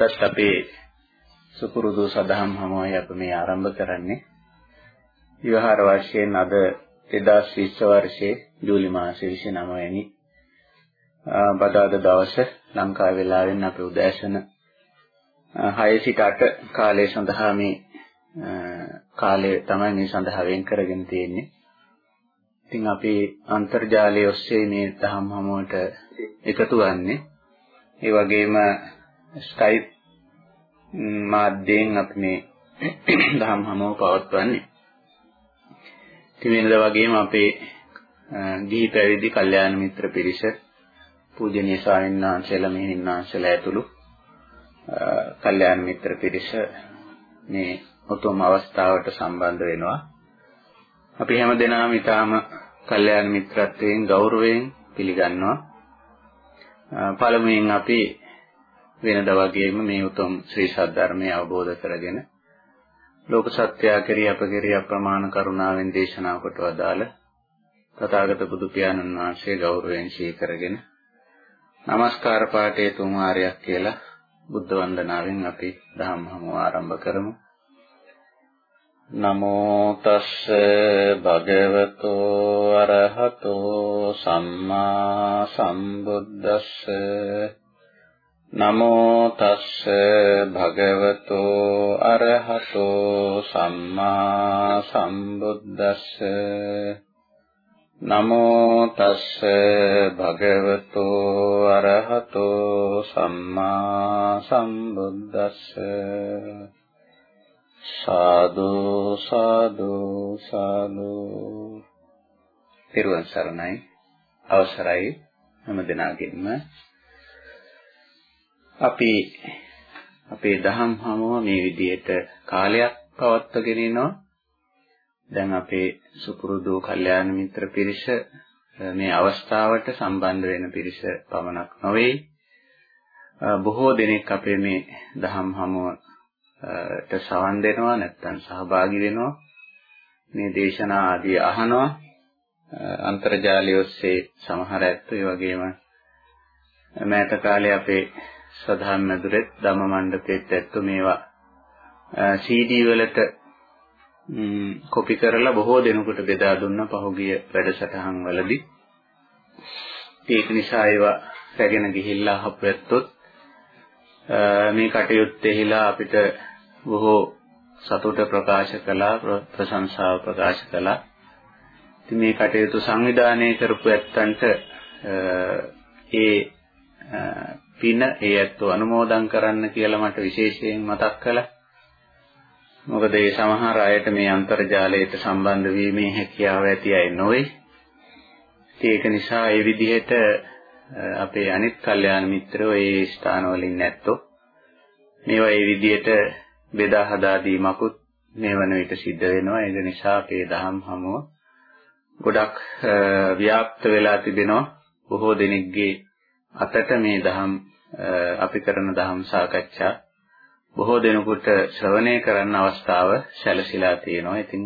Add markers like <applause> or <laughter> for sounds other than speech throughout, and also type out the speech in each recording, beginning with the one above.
අදත් අපේ සුපුරුදු සදහම් හමුවයි අප මේ ආරම්භ කරන්නේ විවහාර වර්ෂයෙන් අද 2020 වර්ෂයේ ජූලි මාසයේ 29 වෙනි බදාද දවස ලංකා වේලාවෙන් අපේ උදෑසන 6 සිට 8 කාලය සඳහා මේ කාලය තමයි මේ සඳහා වෙන් කරගෙන තියෙන්නේ. ඉතින් අපි අන්තර්ජාලය ඔස්සේ මේ දහම් හමුවට එකතු වන්නේ. ඒ වගේම ස්කයිප් මාධ්‍යයෙන් අපි මේ දහම් හමුව පවත්වන්නේ. ඉතින් වෙනද වගේම අපේ ගිහි පැවිදි කල්යාණ මිත්‍ර පිරිස පූජනීය ස්වාමීන් වහන්සේලා මෙහෙණින් වහන්සේලා ඇතුළු කල්යාණ මිත්‍ර පිරිස මේ උතුම් අවස්ථාවට සම්බන්ධ වෙනවා. අපි හැම දිනම ඊටාම කල්යාණ මිත්‍රත්වයෙන් ගෞරවයෙන් පිළිගන්නවා. පළමුවෙන් අපි වෙනද වගේම මේ උතුම් ශ්‍රී සද්ධර්මය අවබෝධ කරගෙන ලෝක සත්‍යය කෙරෙහි අප කෙරෙහි අප්‍රමාණ කරුණාවෙන් දේශනා කොට වදාළ තථාගත බුදු පියාණන් වහන්සේ ගෞරවයෙන් සීකරගෙන নমස්කාර පාඨයේ තුන් වාරයක් කියලා බුද්ධ වන්දනාවෙන් අපි ධම්ම හමුව ආරම්භ කරමු. නමෝ තස්ස භගවතෝ අරහතෝ සම්මා සම්බුද්දස්ස නමෝ තස්ස භගවතෝ අරහතෝ සම්මා සම්බුද්දස්ස. නමෝ තස්ස භගවතෝ අරහතෝ සම්මා සම්බුද්දස්ස. සාදු සාදු සාදු. පිරුවන් සරණයි. අවසරයි. හැම දිනාගෙම අපි අපේ දහම් හමුව මේ විදිහට කාලයක් පවත්වාගෙන ඉනවා. දැන් අපේ සුපුරුදු කල්යාණ මිත්‍ර පිරිස මේ අවස්ථාවට සම්බන්ධ වෙන පිරිස පමණක් නොවේ. බොහෝ දෙනෙක් අපේ මේ දහම් හමුව ට සවන් දෙනවා නැත්නම් සහභාගී වෙනවා. මේ දේශනා ආදී අහනවා. අන්තර්ජාලය ඔස්සේ සමහර ඇත්තෝ ඒ වගේම මෑත කාලේ අපේ සදාම් මැදුරෙත් ධම්ම මණ්ඩපෙත් ඇත්තෝ මේවා CD වලට කොපි කරලා බොහෝ දෙනෙකුට බෙදා දුන්න පහුගිය වැඩසටහන් වලදී ඒක නිසා ඒවා රැගෙන ගිහිල්ලා අපු ඇත්තොත් මේ කටයුත්තේහිලා අපිට බොහෝ සතුට ප්‍රකාශ කළා ප්‍රශංසාව ප්‍රකාශ කළා. ඉතින් මේ කටයුතු සංවිධානය කරපු ඇත්තන්ට ඒ පින ඒ ඇත්තෝ අනුමෝදන් කරන්න කියලා මට විශේෂයෙන් මතක් කළා. මොකද ඒ සමහර අයට මේ අන්තර්ජාලයට සම්බන්ධ වීමේ හැකියාව ඇති අය නොවේ. ඒක නිසා ඒ විදිහට අපේ අනිත් කල්යාණ මිත්‍රයෝ ඒ ස්ථානවලින් නැත්තෝ මේවා ඒ විදිහට බෙදා හදා දීමකුත් මේ වන විට සිද්ධ වෙනවා. ඒක නිසා අපේ දහම් හමුව ගොඩක් ව්‍යාප්ත වෙලා තිබෙනවා. බොහෝ දෙනෙක්ගේ අතට මේ දහම් අපි කරන දහම් සාකච්ඡා බොහෝ දෙනෙකුට ශ්‍රවණය කරන්න අවස්ථාව සැලසීලා තියෙනවා. ඉතින්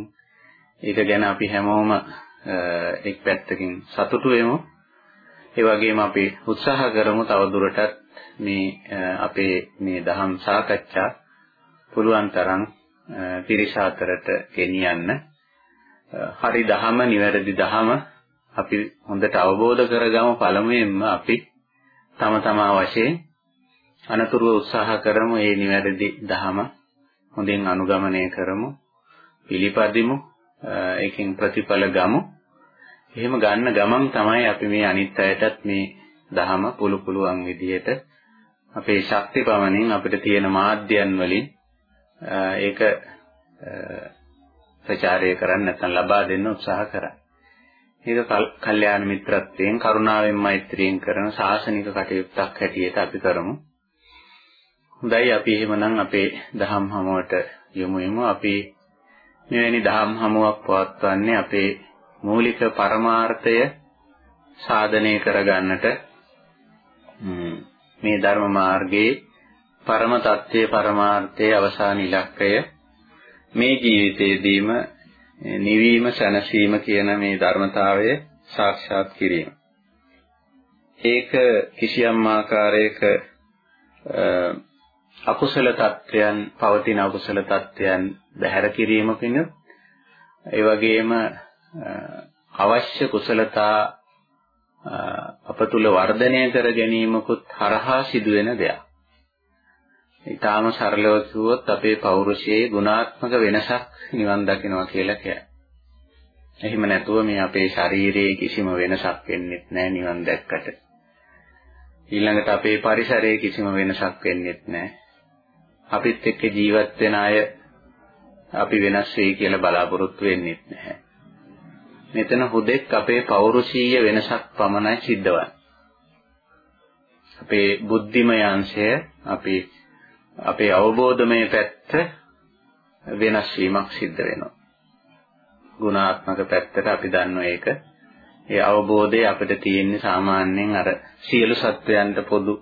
ඒක ගැන අපි හැමෝම එක් පැත්තකින් සතුටු වෙමු. ඒ වගේම අපි උත්සාහ කරමු තවදුරටත් මේ අපේ මේ දහම් සාකච්ඡා පුළුවන් තරම් පිරිස අතරට ගෙනියන්න හරි දහම නිවැරදි දහම අපි හොඳට අවබෝධ කරගමු පළමුවෙන්ම අපි තම තමා වශයෙන් අනතුරුව උත්සාහ කරමු මේ නිවැරදි දහම හොඳින් අනුගමනය කරමු පිළිපදිමු ඒකෙන් ප්‍රතිඵල ගමු එහෙම ගන්න ගමන් තමයි අපි මේ අනිත් අයටත් මේ දහම පුළු පුළුවන් විදිහට අපේ ශක්ති පමණින් අපිට තියෙන මාධ්‍යයන් වලින් ඒක ප්‍රචාරය කරන්න නැත්නම් ලබා දෙන්න උත්සාහ කරා. ඒක කල්යාණ මිත්‍රත්වයෙන් කරුණාවෙන් මෛත්‍රියෙන් කරන සාසනික කටයුත්තක් හැටියට අපි කරමු. හොඳයි අපි එහෙමනම් අපේ දහම් හමුවට යමු යමු අපි මෙවැනි දහම් හමුවක් පවත්වන්නේ අපේ මූලික පරමාර්ථය සාධනය කරගන්නට. මේ ධර්ම මාර්ගයේ පරම தත්ත්වයේ පරමාර්ථයේ අවසාන ඉලක්කය. මේ ජීවිතයේදීම නිවීම සැනසීම කියන මේ ධර්මතාවය සාක්ෂාත් කිරීම. ඒක කිසියම් ආකාරයක අකුසල තත්ත්වයන් පවතින අකුසල තත්ත්වයන් බැහැර කිරීමකින් ඒ වගේම අවශ්‍ය කුසලතා අප තුල වර්ධනය කර ගැනීමකුත් හරහා සිදුවෙන දෙයක්. ඊටාම සරලව කිව්වොත් අපේ පෞරුෂයේ ගුණාත්මක වෙනසක් නිවන් දකින්නවා කියලා කියයි. එහෙම නැතුව මේ අපේ ශරීරයේ කිසිම වෙනසක් වෙන්නේ නැහැ නිවන් දැක්කට. ඊළඟට අපේ පරිසරයේ කිසිම වෙනසක් වෙන්නේ නැහැ. අපිත් එක්ක ජීවත් වෙන අය අපි වෙනස් වෙයි කියලා බලාපොරොත්තු වෙන්නේ නැහැ. මෙතන හුදෙක් අපේ පෞරුෂීය වෙනසක් පමණයි සිද්ධවන්නේ. අපේ බුද්ධිමය අංශය අපි අපේ අවබෝධමය පැත්ත වෙනස් වීමක් සිද්ධ වෙනවා. ගුණාත්මක පැත්තට අපි දන්නවා ඒක. ඒ අවබෝධය අපිට තියෙන්නේ සාමාන්‍යයෙන් අර සියලු සත්වයන්ට පොදු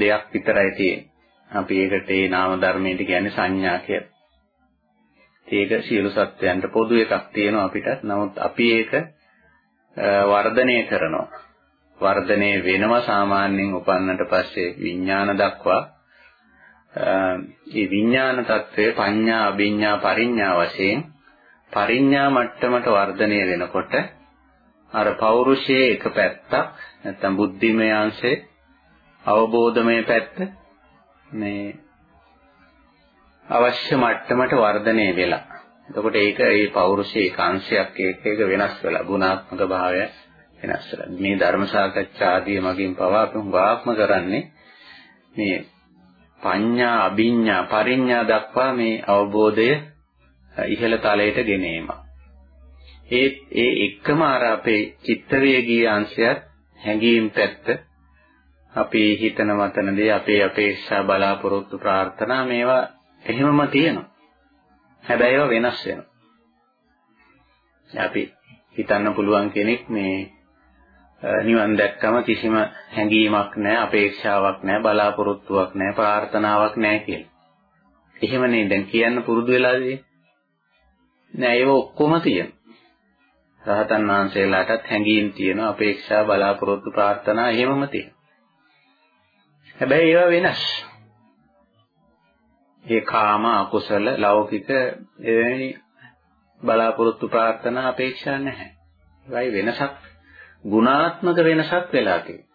දෙයක් විතරයි තියෙන්නේ. අපි ඒකට ඒ නාම ධර්මයට කියන්නේ සංඥා කියලා. ඒක සියලු සත්වයන්ට පොදු එකක් තියෙනවා අපිටත්. නමුත් අපි ඒක වර්ධනය කරනවා. වර්ධනය වෙනවා සාමාන්‍යයෙන් උපන්නට පස්සේ විඥාන දක්වා ඒ විඥාන తත්වය පඤ්ඤා අභිඥා පරිඥා වශයෙන් පරිඥා මට්ටමට වර්ධනය වෙනකොට අර පෞරුෂයේ එක පැත්තක් නැත්තම් බුද්ධිමය අංශේ අවබෝධමය පැත්ත මේ අවශ්‍ය මට්ටමට වර්ධනය වෙලා. එතකොට ඒක ඒ පෞරුෂයේ කාංශයක් එක එක වෙනස් වෙලා ගුණාත්මක භාවය වෙනස් වෙලා. මේ ධර්ම සාකච්ඡා ආදී මගින් පවා අපි හුඟාක්ම කරන්නේ මේ පඤ්ඤා අභිඥා පරිඥා දක්වා මේ අවබෝධය ඉහළ තලයට ගෙනීම. ඒ ඒ එක්කම අර අපේ චිත්ත වේගී අංශයත් හැඟීම් පැත්ත අපි හිතන මතන දේ අපේ අපේක්ෂා බලාපොරොත්තු ප්‍රාර්ථනා මේවා එහෙමම තියෙනවා. හැබැයි ඒවා වෙනස් වෙනවා. අපි හිතන්න පුළුවන් කෙනෙක් මේ නිවන් දැක්කම කිසිම හැඟීමක් නැහැ, අපේක්ෂාවක් නැහැ, බලාපොරොත්තුවක් නැහැ, ප්‍රාර්ථනාවක් නැහැ කියලා. එහෙමනේ දැන් කියන්න පුරුදු වෙලාදී. නෑ ඒව ඔක්කොම තියෙනවා. රහතන් වහන්සේලාටත් හැඟීම් තියෙනවා, අපේක්ෂා, බලාපොරොත්තු, ප්‍රාර්ථනා එහෙමම තියෙනවා. හැබැයි ඒවා වෙනස්. ඒ කාම අකුසල ලෞකික එවැනි බලාපොරොත්තු ප්‍රාර්ථනා අපේක්ෂා නැහැ. ඒවයි වෙනසක් ගුණාත්මක වෙනසක් වෙලා තියෙනවා.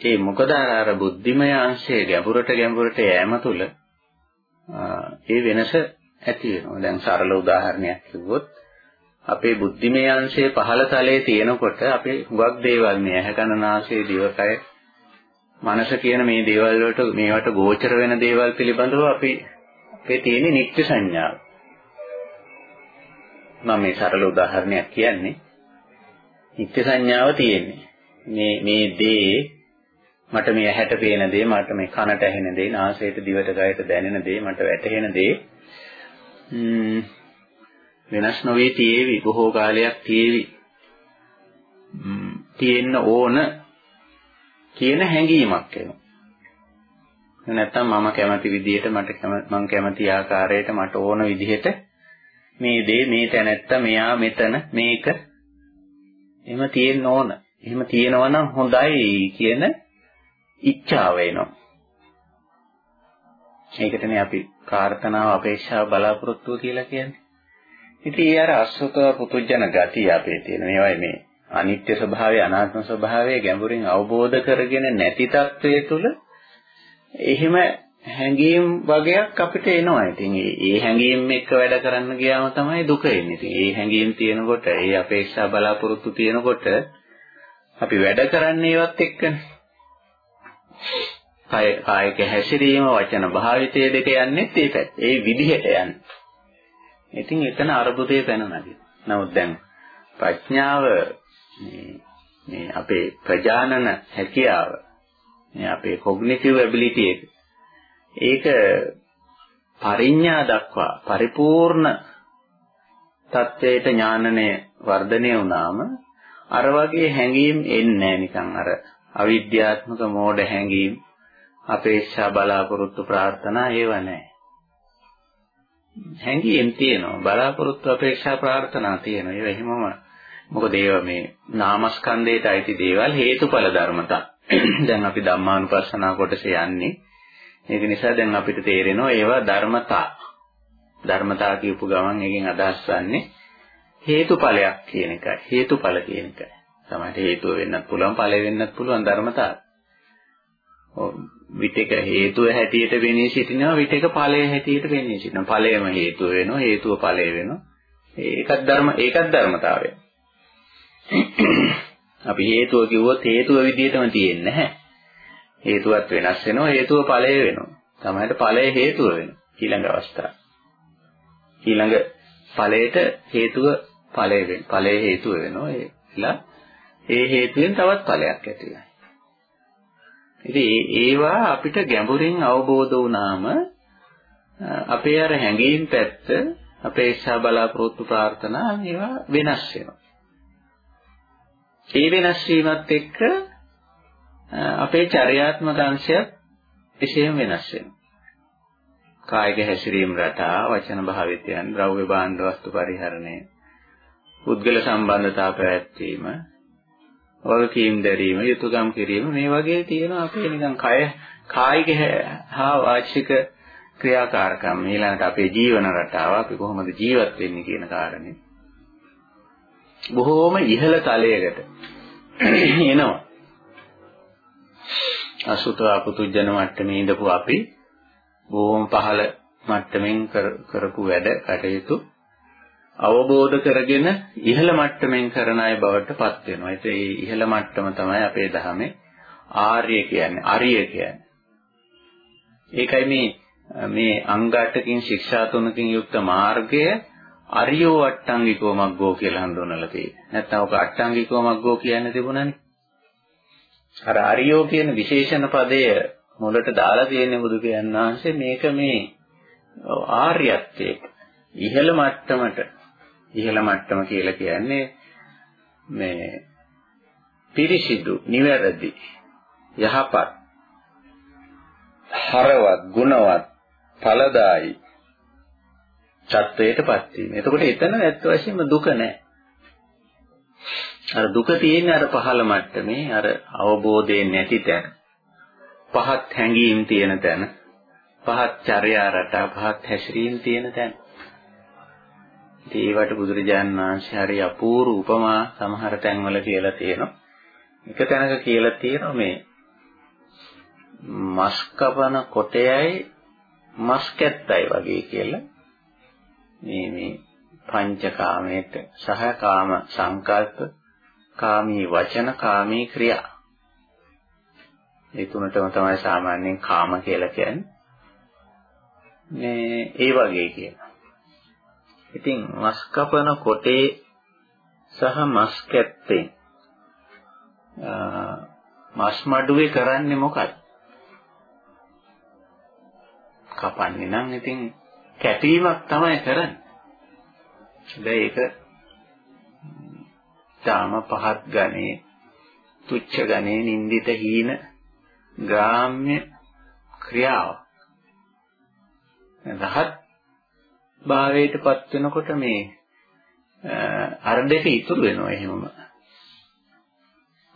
ඒ මොකද අර බුද්ධිමය අංශයේ ගැඹුරට ගැඹුරට යෑම තුළ ඒ වෙනස ඇති වෙනවා. දැන් සරල උදාහරණයක් කිව්වොත් අපේ බුද්ධිමය අංශයේ පහළ තලයේ තියෙනකොට අපේ හුඟක් දේවල් මේ ඇහැ කන නාසය දිවකය මනස කියන මේ දේවල් වලට මේවට ගෝචර වෙන දේවල් පිළිබඳව අපි අපේ තියෙන නිත්‍ය සංඥාව. මම මේ සරල උදාහරණයක් කියන්නේ. නිත්‍ය සංඥාව තියෙන්නේ. මේ මේ දේ මට මේ ඇහැට පේන දේ, මට මේ කනට ඇහෙන දේ, නාසයට දිවට කයට දැනෙන දේ, මට වැටහෙන දේ වෙනස් නොවේ තියේවි. බොහෝ කාලයක් තියේවි. තියෙන්න ඕන කියන හැඟීමක් එනවා. නැත්තම් මම කැමති විදිහට මට මම කැමති ආකාරයට මට ඕන විදිහට මේ දේ මේ තැනැත්ත මෙයා මෙතන මේක එහෙම තියෙන්න ඕන. එහෙම තියෙනවා නම් හොඳයි කියන ඉච්ඡාව එනවා. ඒකටනේ අපි ප්‍රාර්ථනාව අපේක්ෂාව බලාපොරොත්තුව කියලා කියන්නේ. ඉතින් ඒ අර අසුත පුතුජන ගතිය අපේ තියෙන මේවයි මේ අනිත්‍ය ස්වභාවය අනාත්ම ස්වභාවය ගැඹුරින් අවබෝධ කරගෙන නැති తත්වයේ තුල එහෙම හැඟීම් වගේක් අපිට එනවා. ඉතින් ඒ හැඟීම් එක්ක වැඩ කරන්න ගියාම තමයි දුක එන්නේ. ඉතින් ඒ හැඟීම් තියෙනකොට, ඒ අපේක්ෂා බලාපොරොත්තු තියෙනකොට අපි වැඩ කරන්නේ ඒවත් එක්කනේ. කාය කායික හැසිරීම, වචන භාවිතය දෙක යන්නේ ඒ පැත්ත. ඒ විදිහට යන්නේ. ඉතින් එතන අරුබුදේ පැන නැගි. නමුත් දැන් ප්‍රඥාව මේ මේ අපේ ප්‍රජානන හැකියාව මේ අපේ කොග්නිටිව් ඇබිලිටි එක ඒක පරිඥා දක්වා පරිපූර්ණ තත්වයට ඥානනය වර්ධනය වුණාම අර වගේ හැඟීම් එන්නේ නිකන් අර අවිද්‍යාත්මක මෝඩ හැඟීම් අපේක්ෂා බලාපොරොත්තු ප්‍රාර්ථනා ඒව නැහැ. හැඟීම් තියෙනවා බලාපොරොත්තු අපේක්ෂා ප්‍රාර්ථනා තියෙනවා ඒව එහෙමම මොකද ඒවා මේ නාමස්කන්ධයට අයිති දේවල් හේතුඵල ධර්මතා. <coughs> දැන් අපි ධම්මානුපස්සනා කොටසේ යන්නේ. ඒක නිසා දැන් අපිට තේරෙනවා ඒවා ධර්මතා. ධර්මතා කියපු ගමන් එකෙන් අදහස් වන්නේ හේතුඵලයක් කියන එකයි. හේතුඵල කියන එකයි. තමයි හේතුව වෙන්නත් පුළුවන් ඵලය වෙන්නත් පුළුවන් ධර්මතා. විතක හේතුව හැටියට වෙන්නේ සිටිනවා විතක ඵලය හැටියට වෙන්නේ සිටිනවා. ඵලයම හේතුව වෙනවා හේතුව ඵලය වෙනවා. ඒකත් ධර්ම ඒකත් ධර්මතාවය. අපි හේතුව කිව්වොත් හේතුව විදිහටම තියෙන්නේ නැහැ. හේතුවත් වෙනස් වෙනවා හේතුව ඵලය වෙනවා. තමයි ඵලය හේතුව වෙනවා. ඊළඟ අවස්ථාව. ඊළඟ ඵලයට හේතුව ඵලය වෙන. ඵලය හේතුව වෙනවා. ඒලා ඒ හේතුවෙන් තවත් ඵලයක් ඇති වෙනවා. ඉතින් ඒවා අපිට ගැඹුරින් අවබෝධ වුණාම අපේ අර හැඟීම් පැත්ත අපේ ඉච්ඡා බලාපොරොත්තු ප්‍රාර්ථනා ඒවා වෙනස් වෙනවා. ඒ වෙනස් වීමත් එක්ක අපේ චර්යාත්මක අංශයත් එසේම වෙනස් වෙනවා. කායික හැසිරීම රටා, වචන භාවිතයන්, ද්‍රව්‍ය භාණ්ඩ වස්තු පරිහරණය, පුද්ගල සම්බන්ධතා පැවැත්වීම, වගකීම් දැරීම, යුතුයකම් කිරීම මේ වගේ තියෙන අපේ නිකන් කය කායික හා වාචික ක්‍රියාකාරකම්. ඊළඟට අපේ ජීවන රටාව අපි කොහොමද ජීවත් වෙන්නේ කියන කාරණේ. බොහෝම ඉහළ තලයකට එනවා. අසුතවා පුතුජන මට්ටමේ ඉඳපු අපි බොහොම පහළ මට්ටමින් කරපු වැඩ කටයුතු අවබෝධ කරගෙන ඉහළ මට්ටමින් කරන අය බවට පත් වෙනවා. ඒ ඉහළ මට්ටම තමයි අපේ ධර්මයේ ආර්ය කියන්නේ, අරිය කියන්නේ. ඒකයි මේ මේ අංග 8කින් ශික්ෂා තුනකින් යුක්ත මාර්ගය අරියෝ අට්ටංගිකෝ මග්ගෝ කියලා හඳුන්වලා තියෙනවා. නැත්නම් ඔක අට්ටංගිකෝ මග්ගෝ කියන්න තිබුණානේ. අර අරියෝ කියන විශේෂණ පදය මුලට දාලා තියෙන බුදු පියාණන් වහන්සේ මේක මේ ආර්යත්වයේ ඉහළ මට්ටමට ඉහළ මට්ටම කියලා කියන්නේ මේ පිරිසිදු, නිවැරදි, යහපත්, හරවත්, ගුණවත්, ඵලදායි චත්වයටපත් වීම. එතකොට එතන ඇත්ත වශයෙන්ම දුක නැහැ. අර දුක තියෙන්නේ අර පහළ මට්ටමේ අර අවබෝධයෙන් නැති තැන. පහත් හැඟීම් තියෙන තැන. පහත් චර්යා රටා පහත් හැසිරීම් තියෙන තැන. ඒවට බුදුරජාණන් වහන්සේ හරි අපූර්ව උපමා සමහර තැන්වල කියලා තියෙනවා. එක තැනක කියලා තියෙනවා මේ මස් කපන කොටයයි මස් කැත්තයි වගේ කියලා. මේ මේ පංචකාමයට සහ කාම සංකල්ප කාමී වචන කාමී ක්‍රියා. මේ තුනටම තමයි සාමාන්‍යයෙන් කාම කියලා කියන්නේ. මේ ඒ වගේ කියනවා ඉතින් මස් කපන කොටේ සහ මස් කැත්තේ මස් මඩුවේ කරන්නේ මොකක්ද? කපන්නේ නම් ඉතින් කැපීමක් තමයි කරන්නේ. හැබැයි ඒක තාම පහත් ගණේ තුච්ච ගණේ නින්දිත හීන ග්‍රාම්‍ය ක්‍රියාව. රහත් භාවයටපත් වෙනකොට මේ අර දෙක ඉතුරු වෙනවා එහෙමම.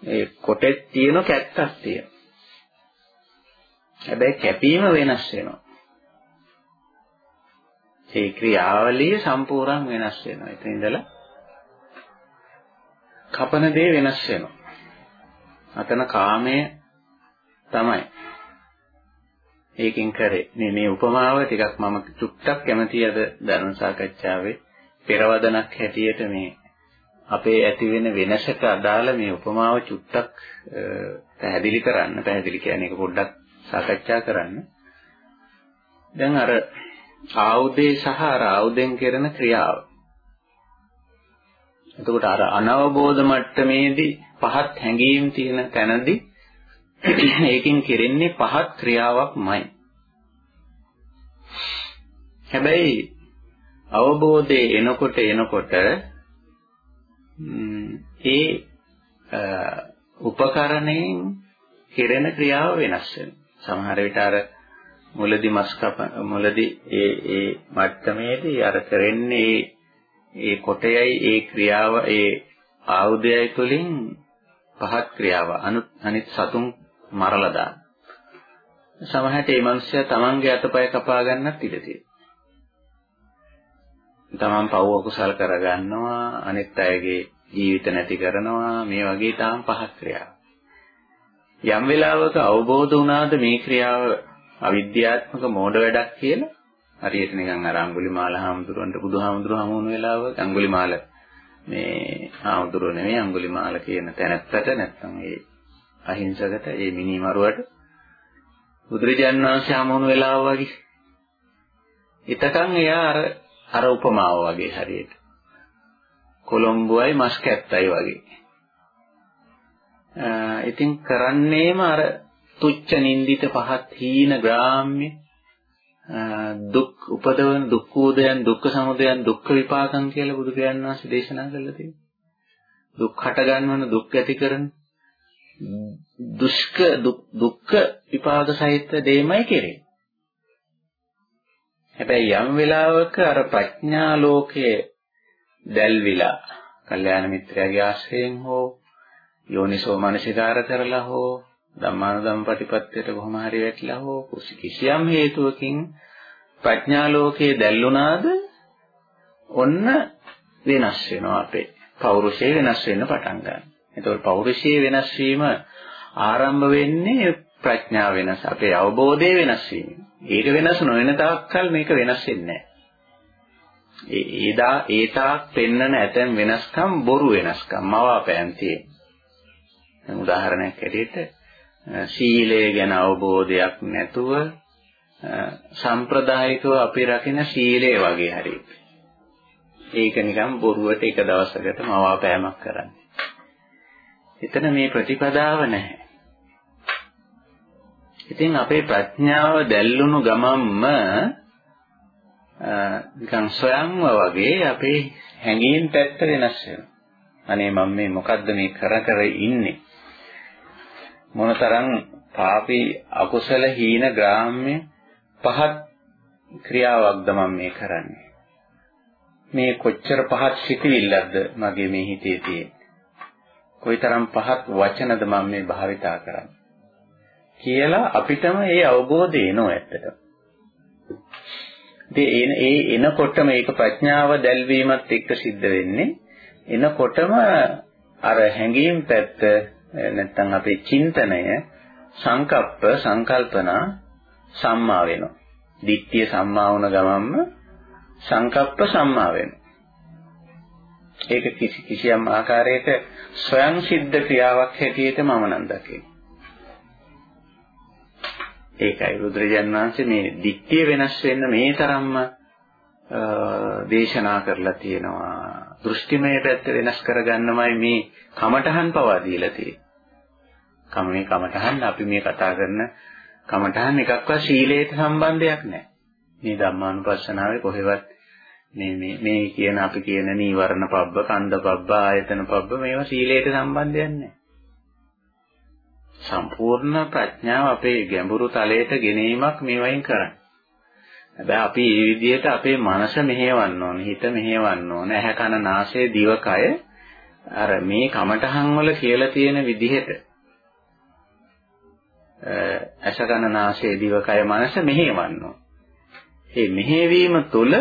ඒ කොටෙත් තියෙන කැත්තක් තියෙනවා. හැබැයි කැපීම වෙනස් වෙනවා. ඒ ක්‍රියාවලිය සම්පූර්ණ වෙනස් වෙනවා. එතන ඉඳලා කපන දේ වෙනස් වෙනවා. අතන කාමය තමයි. ඒකෙන් කරේ. මේ මේ උපමාව ටිකක් මම චුට්ටක් කැමතියි අද ධර්ම සාකච්ඡාවේ පෙරවදනක් හැටියට මේ අපේ ඇති වෙන වෙනසට අදාළ මේ උපමාව චුට්ටක් පැහැදිලි කරන්න. පැහැදිලි කියන්නේ ඒක පොඩ්ඩක් සාකච්ඡා කරන්න. දැන් අර ආයුධේ සහ අර ආයුධෙන් කරන ක්‍රියාව. එතකොට අර අනවබෝධ මට්ටමේදී පහත් හැඟීම් තියෙන තැනදී ඒකෙන් කෙරෙන්නේ පහත් ක්‍රියාවක්මයි. හැබැයි අවබෝධයේ එනකොට එනකොට ඒ උපකරණයෙන් කෙරෙන ක්‍රියාව වෙනස් වෙනවා. සමහර විට අර මුලදී මස් කප මුලදී ඒ ඒ මට්ටමේදී අර කරන්නේ ඒ කොටයයි ඒ ක්‍රියාව ඒ ආයුධයයි තුලින් පහත් ක්‍රියාව අනිත් සතුන් මරලා දාන. සමහරට මේ මිනිස්සයා තමන්ගේ අතපය කපා ගන්නත් ඉඩ තියෙනවා. තමන් පව් අකුසල් කරගන්නවා අනිත් අයගේ ජීවිත නැති කරනවා මේ වගේ තාම පහත් ක්‍රියා. යම් වෙලාවක අවබෝධ වුණාද මේ ක්‍රියාව අවිද්‍යාත්මක මෝඩ වැඩක් කියලා හරියට නිකන් අර අඟුලිමාල හාමුදුරුවන්ට බුදුහාමුදුරුව හමු වුණ වෙලාවක අඟුලිමාල. මේ හාමුදුරුව නෙමෙයි අඟුලිමාල කියන තැනැත්තට නැත්තම් ඒ අහිංසකට ඒ මිනිමරුවට බුදුරජාණන් වහන්සේ හමු වුණ වෙලාව වගේ. එතකන් එයා අර අර උපමාව වගේ හරියට. කොළඹුවයි මස් කැත්තයි වගේ. ඉතින් කරන්නේම අර තුච්ච නින්දිත පහත් හීන ග්‍රාම්‍ය දුක් උපදවන දුක්ඛෝදයන් දුක්ඛ සමුදයන් දුක්ඛ විපාකම් කියලා බුදු පියාණන් වහන්සේ දේශනා කළා තියෙනවා. දුක් හට ගන්නවන දුක් ඇති කරන දුෂ්ක දුක්ඛ විපාක සහිත දෙයමයි කෙරේ. හැබැයි යම් වෙලාවක අර ප්‍රඥා ලෝකයේ දැල්විලා කල්යාණ මිත්‍රයාගේ ආශ්‍රයෙන් හෝ යෝනිසෝ මනසිකාර කරලා හෝ ධම්මානුධම්ම ප්‍රතිපත්තියට කොහොම හරි වැටිලා හෝ කිසියම් හේතුවකින් ප්‍රඥා ලෝකයේ දැල්ුණාද ඔන්න වෙනස් වෙනවා අපේ පෞරුෂය වෙනස් වෙන්න පටන් ගන්නවා. එතකොට පෞරුෂය වෙනස් වීම ආරම්භ වෙන්නේ ප්‍රඥාව වෙනස් අපේ අවබෝධය වෙනස් වීම. ඒක වෙනස් නොවන තාක්කල් මේක වෙනස් වෙන්නේ නැහැ. ඒ දා ඒ තාක් පෙන්නන ඇතැම් වෙනස්කම් බොරු වෙනස්කම් මවාපෑම් තියෙන. උදාහරණයක් ඇටියට සීලය ගැන අවබෝධයක් නැතුව සම්ප්‍රදායිකව අපි රකින සීලය වගේ හරි. ඒක නිකන් බොරුවට එක දවසකට මවාපෑමක් කරන්නේ. එතන මේ ප්‍රතිපදාව නැහැ. ඉතින් අපේ ප්‍රඥාව දැල්ලුණු ගමම්ම නිකන් සොයන්ව වගේ අපේ හැඟීම් පැත්ත වෙනස් වෙනවා. අනේ මම මේ මොකද්ද මේ කර කර ඉන්නේ? මොනතරම් පාපී අකුසල හීන ග්‍රාම්‍ය පහත් ක්‍රියාවක්ද මම මේ කරන්නේ? මේ කොච්චර පහත් සිතිවිල්ලක්ද මගේ මේ හිතේ තියෙන්නේ? කොයිතරම් පහත් වචනද මම මේ භාවිතා කරන්නේ? කියලා අපිටම ඒ අවබෝධය එනවා ඇත්තට. ඉතින් ඒ එනකොටම ඒක ප්‍රඥාව දැල්වීමත් එක්ක සිද්ධ වෙන්නේ. එනකොටම අර හැඟීම් පැත්ත Eh, නැත්තම් අපේ චින්තනය සංකප්ප සංකල්පනා සම්මා වෙනවා. දිට්ඨිය සම්මා වුණ ගමන්ම සංකප්ප සම්මා වෙනවා. ඒක කිසි කිසියම් ආකාරයක ස්වයං සිද්ධ ක්‍රියාවක් හැටියට මම නම් දකිනවා. ඒකයි බුදුරජාණන් වහන්සේ මේ දිට්ඨිය වෙනස් වෙන්න මේ තරම්ම දේශනා කරලා තියෙනවා. දෘෂ්ටිමය පැත්ත වෙනස් කරගන්නමයි මේ කමඨහන් පවා දීලා තියෙන්නේ. කම මේ කමඨහන් අපි මේ කතා කරන කමඨහන් එකක්වත් ශීලයට සම්බන්ධයක් නැහැ. මේ ධම්මානුපස්සනාවේ කොහෙවත් මේ මේ මේ කියන අපි කියන නීවරණ පබ්බ, කන්ද පබ්බ, ආයතන පබ්බ මේවා ශීලයට සම්බන්ධයක් නැහැ. සම්පූර්ණ ප්‍රඥාව අපේ ගැඹුරු තලයට ගෙනීමක් මේවයින් කරන්නේ. හැබැයි අපි මේ විදිහට අපේ මනස මෙහෙවන්න ඕනේ, හිත මෙහෙවන්න ඕනේ, ඇහැ කන නාසය දිවකය අර මේ කමඨහන් වල කියලා තියෙන විදිහට ඇස කන නාසය දිවකය මනස මෙහෙවන්න ඕනේ. මේ මෙහෙවීම තුළ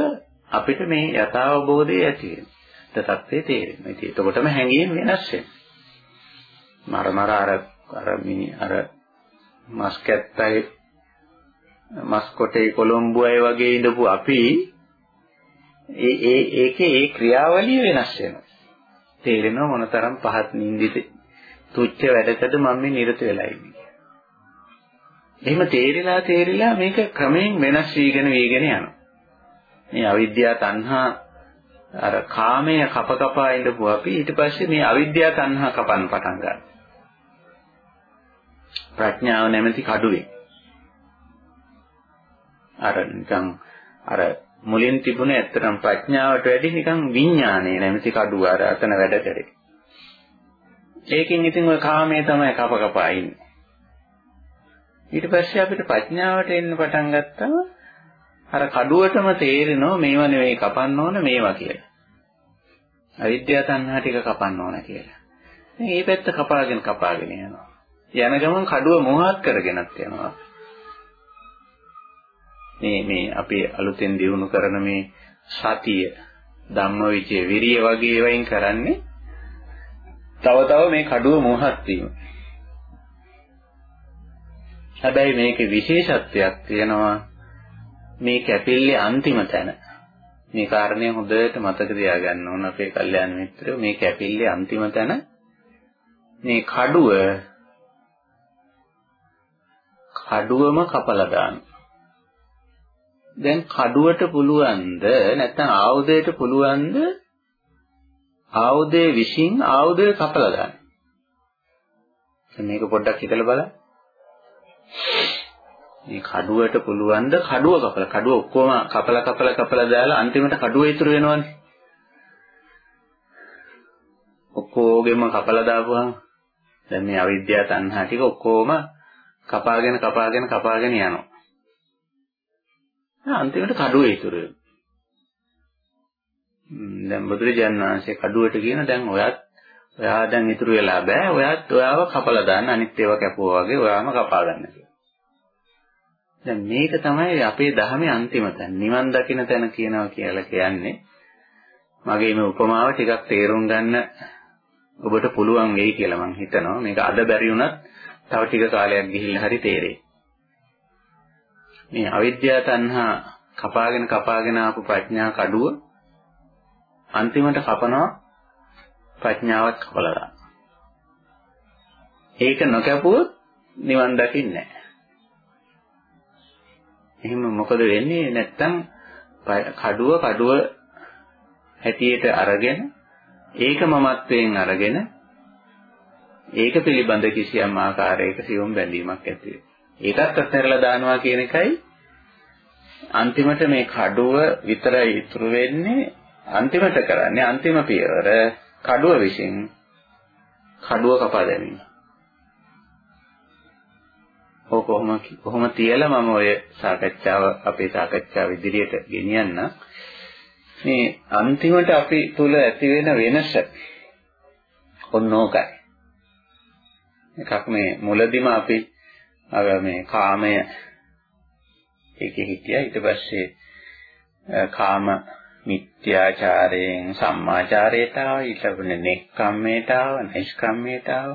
අපිට මේ යථාබෝධය ඇති වෙනවා. තත්ත්වේ තේරෙනවා. ඉතින් එතකොටම හැඟීම් වෙනස් වෙනවා. මර මර අර අර මිනි අර මස් කැත්තයි මස්කොටේ කොළඹුවයි වගේ ඉඳපු අපි ඒ ඒ ඒකේ ඒ ක්‍රියාවලිය වෙනස් වෙනවා. තේරෙනව මොනතරම් පහත් නින්දිත තුච්ච වැඩකද මම මේ නිරත වෙලා ඉන්නේ. එහෙම තේරිලා තේරිලා මේක ක්‍රමයෙන් වෙනස් වීගෙන වීගෙන යනවා. මේ අවිද්‍යාව තණ්හා අර කාමයේ කප කපා ඉඳපු අපි ඊට පස්සේ මේ අවිද්‍යාව තණ්හා කපන්න පටන් ගන්නවා. ප්‍රඥාව නැමැති කඩුවේ අර නිකන් අර මුලින් තිබුණේ ඇත්තටම ප්‍රඥාවට වැඩි නිකන් විඥානය නැමැති කඩුව අර අතන වැඩ කරේ. ඒකෙන් ඉතින් ওই කාමයේ තමයි කප කපා ඉන්නේ. ඊට පස්සේ අපිට ප්‍රඥාවට එන්න පටන් ගත්තම අර කඩුවටම තේරෙනවා මේව නෙවෙයි කපන්න ඕන මේවා කියලා. අවිද්‍යාව තණ්හා ටික කපන්න ඕන කියලා. දැන් මේ පැත්ත කපාගෙන කපාගෙන යනවා. යන ගමන් කඩුව මොහොත් කරගෙනත් යනවා. මේ මේ අපි අලුතෙන් දිනු කරන මේ සතිය ධම්මවිචේ විරිය වගේ ඒවායින් කරන්නේ තව තව මේ කඩුව මොහොත් වීම. හැබැයි මේකේ විශේෂත්වයක් තියෙනවා මේ කැපිල්ලේ අන්තිම තැන. මේ කාරණේ හොඳට මතක තියාගන්න ඕන අපේ කල්යාණ මිත්‍රයෝ මේ කැපිල්ලේ අන්තිම තැන මේ කඩුව කඩුවම කපලා දාන්න. දැන් කඩුවට පුළුවන්ද නැත්නම් ආයුධයට පුළුවන්ද ආයුධයේ විශ්ින් ආයුධය කපලා දාන්න. මේක පොඩ්ඩක් හිතලා බලන්න. මේ කඩුවට පුළුවන්ද කඩුව කපලා කඩුව ඔක්කොම කපලා කපලා කපලා දාලා අන්තිමට කඩුව ඉතුරු වෙනවනේ. ඔක්කොගෙම කපලා දාපුවාම දැන් මේ අවිද්‍යාව තණ්හා ටික ඔක්කොම කපාගෙන කපාගෙන කපාගෙන යනවා. අන්තිමට කඩුව ඉතුරු වෙනවා. දැන් බුදුරජාණන් වහන්සේ කඩුවට කියන දැන් ඔයත් ඔයා දැන් ඉතුරු වෙලා බෑ ඔයත් ඔයාව කපලා දාන්න අනිත් ඒවා කැපුවා වගේ ඔයාම කපා ගන්න කියලා. දැන් මේක තමයි අපේ ධර්මයේ අන්තිම තැන. නිවන් දකින්න තැන කියනවා කියලා කියන්නේ මගේ මේ උපමාව ටිකක් තේරුම් ගන්න ඔබට පුළුවන් වෙයි කියලා මම හිතනවා. මේක අද බැරි වුණත් තව ටික කාලයක් ගිහිල්ලා හරි තේරෙයි. මේ අවිද්‍යාව තණ්හා කපාගෙන කපාගෙන ආපු ප්‍රඥා කඩුව අන්තිමට කපනවා ප්‍රඥාවත් කපලා දානවා. ඒක නොකැපුවොත් නිවන් දකින්නේ නැහැ. එහෙම මොකද වෙන්නේ නැත්තම් කඩුව කඩුව හැටියට අරගෙන ඒක මමත්වයෙන් අරගෙන ඒක පිළිබඳ කිසියම් ආකාරයක සියුම් බැඳීමක් ඇති ඒකත් අත්හැරලා දානවා කියන එකයි අන්තිමට මේ කඩුව විතරයි ඉතුරු වෙන්නේ අන්තිමට කරන්නේ අන්තිම පියවර කඩුව විසින් කඩුව කපා දැමීම. ඔය කොහොම කොහොම තියලා මම ඔය සාකච්ඡාව අපේ සාකච්ඡාව ඉදිරියට ගෙනියන්න. මේ අන්තිමට අපි තුල ඇති වෙන වෙනස ඔන්නෝකයි. එකක් මේ මුලදිම අපි අර මේ කාමය ඒකේ හිටියා. ඊට පස්සේ කාම මිත්‍යාචාරයෙන් සම්මාචාරයට ආව. ඊළඟට නෙක්ඛම්මයට ආව නිෂ්කම්මයට ආව.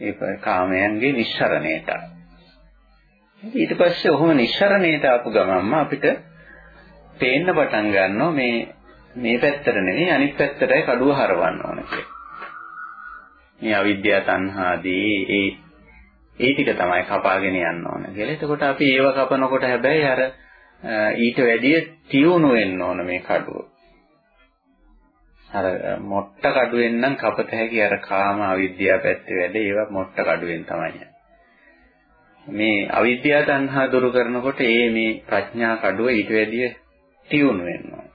ඒ කාමයන්ගේ නිස්සරණයට ඊට පස්සේ ඔහොම නිස්සරණයට ආපු ගමන්ම අපිට පේන්න පටන් ගන්නවා මේ මේ පැත්තට නෙවෙයි අනිත් පැත්තටයි කඩුව හරවන්න ඕන කියලා. මේ අවිද්‍යාව තණ්හාදී ඒ ඒ ටික තමයි කපාගෙන යන්න ඕන කියලා. එතකොට අපි ඒව කපනකොට හැබැයි අර ඊට වැඩිය තියුණු වෙන්න ඕන මේ කඩුව. අර මොට්ට කඩුවෙන් නම් කපත හැකි අර කාම අවිද්‍යාව පැත්තේ වැඩ ඒවා මොට්ට කඩුවෙන් තමයි. මේ අවිද්‍යාව තණ්හා දුරු කරනකොට ඒ මේ ප්‍රඥා කඩුව ඊට වැඩිය තියුණු වෙන්න ඕන.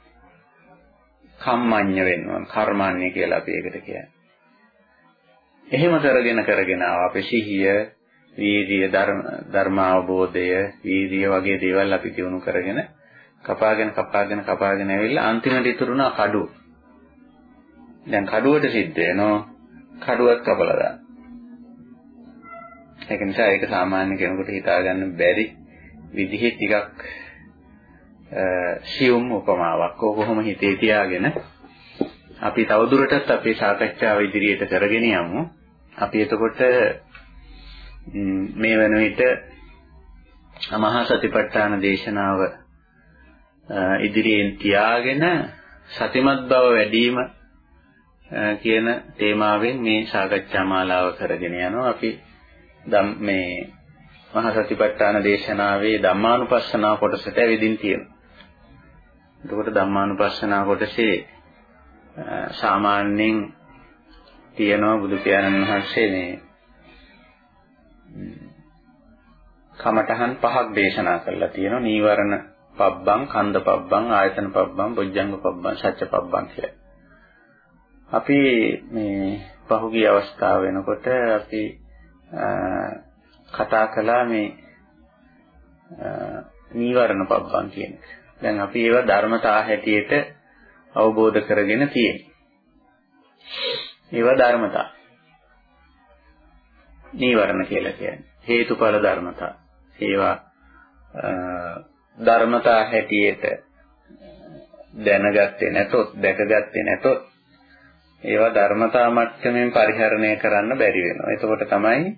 කම්මඤ්ඤ වෙන්න ඕන. කර්මඤ්ඤ කියලා අපි ඒකට කියන්නේ. එහෙම කරගෙන කරගෙන ආව අපේ සිහිය වීර්ය ධර්ම ධර්මාවබෝධය වීර්ය වගේ දේවල් අපි දිනු කරගෙන කපාගෙන කපාගෙන කපාගෙන ඇවිල්ලා අන්තිමට ඉතුරුනා කඩුව. දැන් කඩුවට සිද්ධ වෙනවා කඩුවත් කපලා දාන්න. ඒක නිසා ඒක සාමාන්‍ය කෙනෙකුට හිතා ගන්න බැරි විදිහේ ටිකක් සියුම් උපමාවක්. ඕක කොහොම හිතේ තියාගෙන අපි තවදුරටත් අපේ සාකච්ඡාව ඉදිරියට කරගෙන යමු. අපි එතකොට මේ වෙන විට මහා සතිපට්ඨාන දේශනාව ඉදිරියෙන් තියාගෙන සතිමත් බව වැඩිම කියන තේමාවෙන් මේ සාකච්ඡා මාලාව කරගෙන යනවා අපි මේ මහා සතිපට්ඨාන දේශනාවේ ධම්මානුපස්සනා කොටසට ඇවිදින් තියෙනවා. එතකොට ධම්මානුපස්සනා කොටසේ සාමාන්‍යයෙන් තියෙනවා බුදු පියාණන් වහන්සේ මේ කමඨහන් පහක් දේශනා කරලා තියෙනවා නීවරණ පබ්බං කන්ද පබ්බං ආයතන පබ්බං බොජ්ජංග පබ්බං සත්‍ය පබ්බං කියලා. අපි මේ පහුගිය අවස්ථාව වෙනකොට අපි කතා කළා මේ නීවරණ පබ්බං කියන එක. දැන් අපි ඒවා ධර්මතා හැටියට අවබෝධ කරගෙන තියෙනවා. ඒවා ධර්මතා. නීවරණ කියලා කියන්නේ. හේතුඵල ධර්මතා. ඒවා ධර්මතා හැටියට දැනගත්තේ නැතොත් දැකගත්තේ නැතොත් ඒවා ධර්මතා මට්ටමින් පරිහරණය කරන්න බැරි වෙනවා. එතකොට තමයි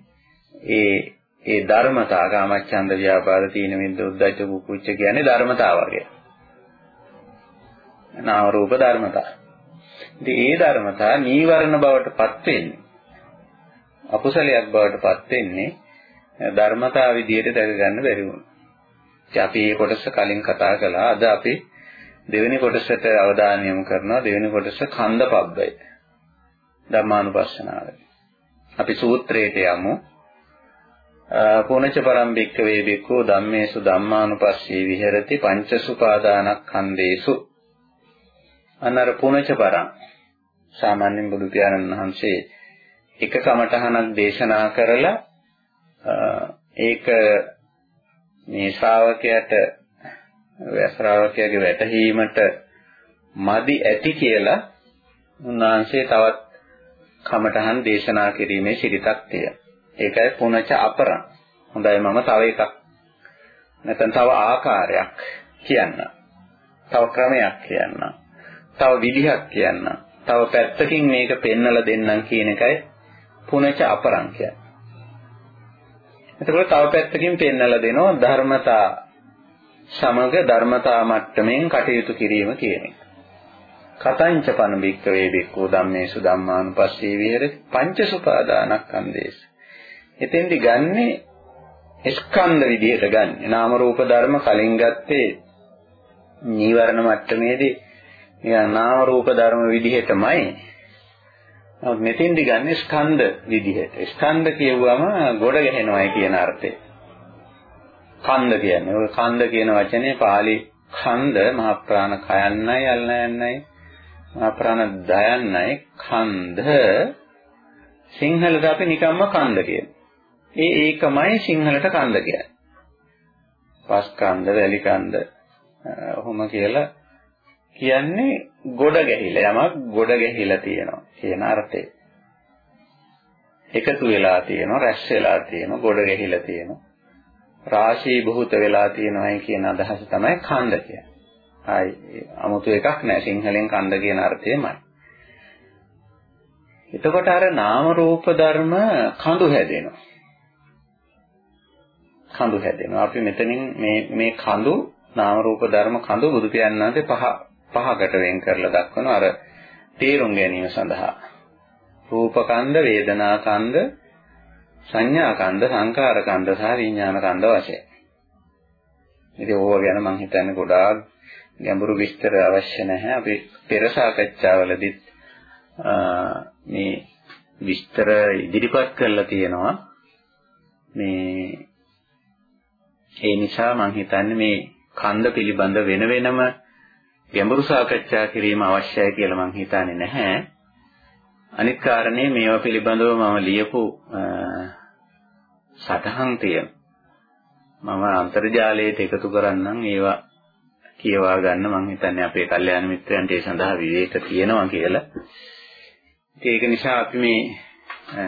ඒ ඒ ධර්මතා කාමච්ඡන්ද ව්‍යාපාද තීන මිද්ද උද්ධච්ච කුකුච්ච කියන්නේ ධර්මතා වගේ. නාම රූප ධර්මතා. ඉතින් ඒ ධර්මතා නීවරණ බවට පත් වෙන්නේ අකුසලයක් බවට පත් වෙන්නේ ධර්මතා විදියට දැක ගන්න බැරි වුණා. අපි මේ කොටස කලින් කතා කළා. අද අපි දෙවෙනි කොටසට අවධානය යොමු කරනවා. දෙවෙනි කොටස කන්ද පබ්බය. ධර්මානුපස්සනාව. අපි සූත්‍රයට යමු. පුනච පරම්පික්ක වේ බික්ඛෝ ධම්මේසු ධම්මානුපස්සී විහෙරති පංචසුපාදානස්කන්ධේසු අනර පුනච පරං සාමාන්‍යයෙන් බුදු පියාණන් වහන්සේ එක කමඨහනක් දේශනා කරලා ඒක මේ ශ්‍රාවකයාට ශ්‍රාවකයාගේ වැටහීමට මදි ඇති කියලා උන්වහන්සේ තවත් කමඨහන් දේශනා කිරීමේ සිරිතක් තියෙනවා. ඒකයි පුනච අපරං. හොඳයි මම තව එකක් නැත්නම් තව ආකාරයක් කියන්න. තව ක්‍රමයක් කියන්න. තව විදිහක් කියන්න. තව පැත්තකින් මේක පෙන්නලා දෙන්නම් කියන එකයි පුනච අපරං කියන්නේ. එතකොට තව පැත්තකින් පෙන්නලා දෙනවා ධර්මතා සමග ධර්මතා මට්ටමින් කටයුතු කිරීම කියන එක. කතංච පන බික්කවේ බික්කෝ ධම්මේසු ධම්මානුපස්සී විහෙරති පංච සුපාදානස්කන්ධේසු. එතෙන්දි ගන්නෙ ස්කන්ධ විදිහට ගන්න. නාම රූප ධර්ම කලින් ගත්තේ නීවරණ මට්ටමේදී නිකන් නාම රූප ධර්ම විදිහටමයි නමුත් මෙතෙන්දි ගන්න ස්කන්ධ විදිහට. ස්කන්ධ කියුවම ගොඩ ගැහෙනවයි කියන අර්ථය. කන්ද කියන්නේ. ඔය කන්ද කියන වචනේ pāli ඛන්ද මහ ප්‍රාණ කයන්නයි අල්නයන්නයි මහ ප්‍රාණ දයන්නයි ඛන්ද සිංහලට අපි නිකම්ම කන්ද කියනවා. ඒ ඒකමයි සිංහලට කන්ද කියන්නේ. පස් කන්ද, වැලි කන්ද, ඔහොම කියලා කියන්නේ ගොඩ ගැහිලා යමක් ගොඩ ගැහිලා තියෙනවා කියන අර්ථය. එකතු වෙලා තියෙනවා, රැස් වෙලා තියෙනවා, ගොඩ ගැහිලා තියෙනවා. රාශී භූත වෙලා තියෙනවායි කියන අදහස තමයි ඛණ්ඩ කියන්නේ. ආයි 아무තු එකක් නෑ සිංහලෙන් ඛණ්ඩ කියන අර්ථයමයි. එතකොට අර නාම රූප ධර්ම කඳු හැදෙනවා. කඳු හැදෙනවා. අපි මෙතනින් මේ මේ කඳු නාම රූප ධර්ම කඳු බුදු පියාණන්ගේ පහ පහකට වෙන් කරලා දක්වනවා අර තේරුම් ගැනීම සඳහා. රූපකන්ද, වේදනාකන්ද, සංඥාකන්ද, සංකාරකන්ද සහ විඥානකන්ද වශයෙන්. ඉතින් ඕවා ගැන මම හිතන්නේ ගොඩාක් ගැඹුරු විස්තර අවශ්‍ය නැහැ. අපි පෙර සාකච්ඡාවලදීත් මේ විස්තර ඉදිරිපත් කරලා තියෙනවා. මේ ඒ නිසා මම හිතන්නේ මේ කන්ද පිළිබඳ වෙන වෙනම ගැඹුරු සාකච්ඡා කිරීම අවශ්‍යයි කියලා මම හිතන්නේ නැහැ. අනිත් කාරණේ මේවා පිළිබඳව මම ලියපු සටහන් තියෙන. මම අන්තර්ජාලයට එකතු කරන්නම් ඒවා කියවා ගන්න මම හිතන්නේ අපේ කල්යාණ මිත්‍රයන්ට ඒ සඳහා විවේක තියෙනවා කියලා. ඒක නිසා අපි මේ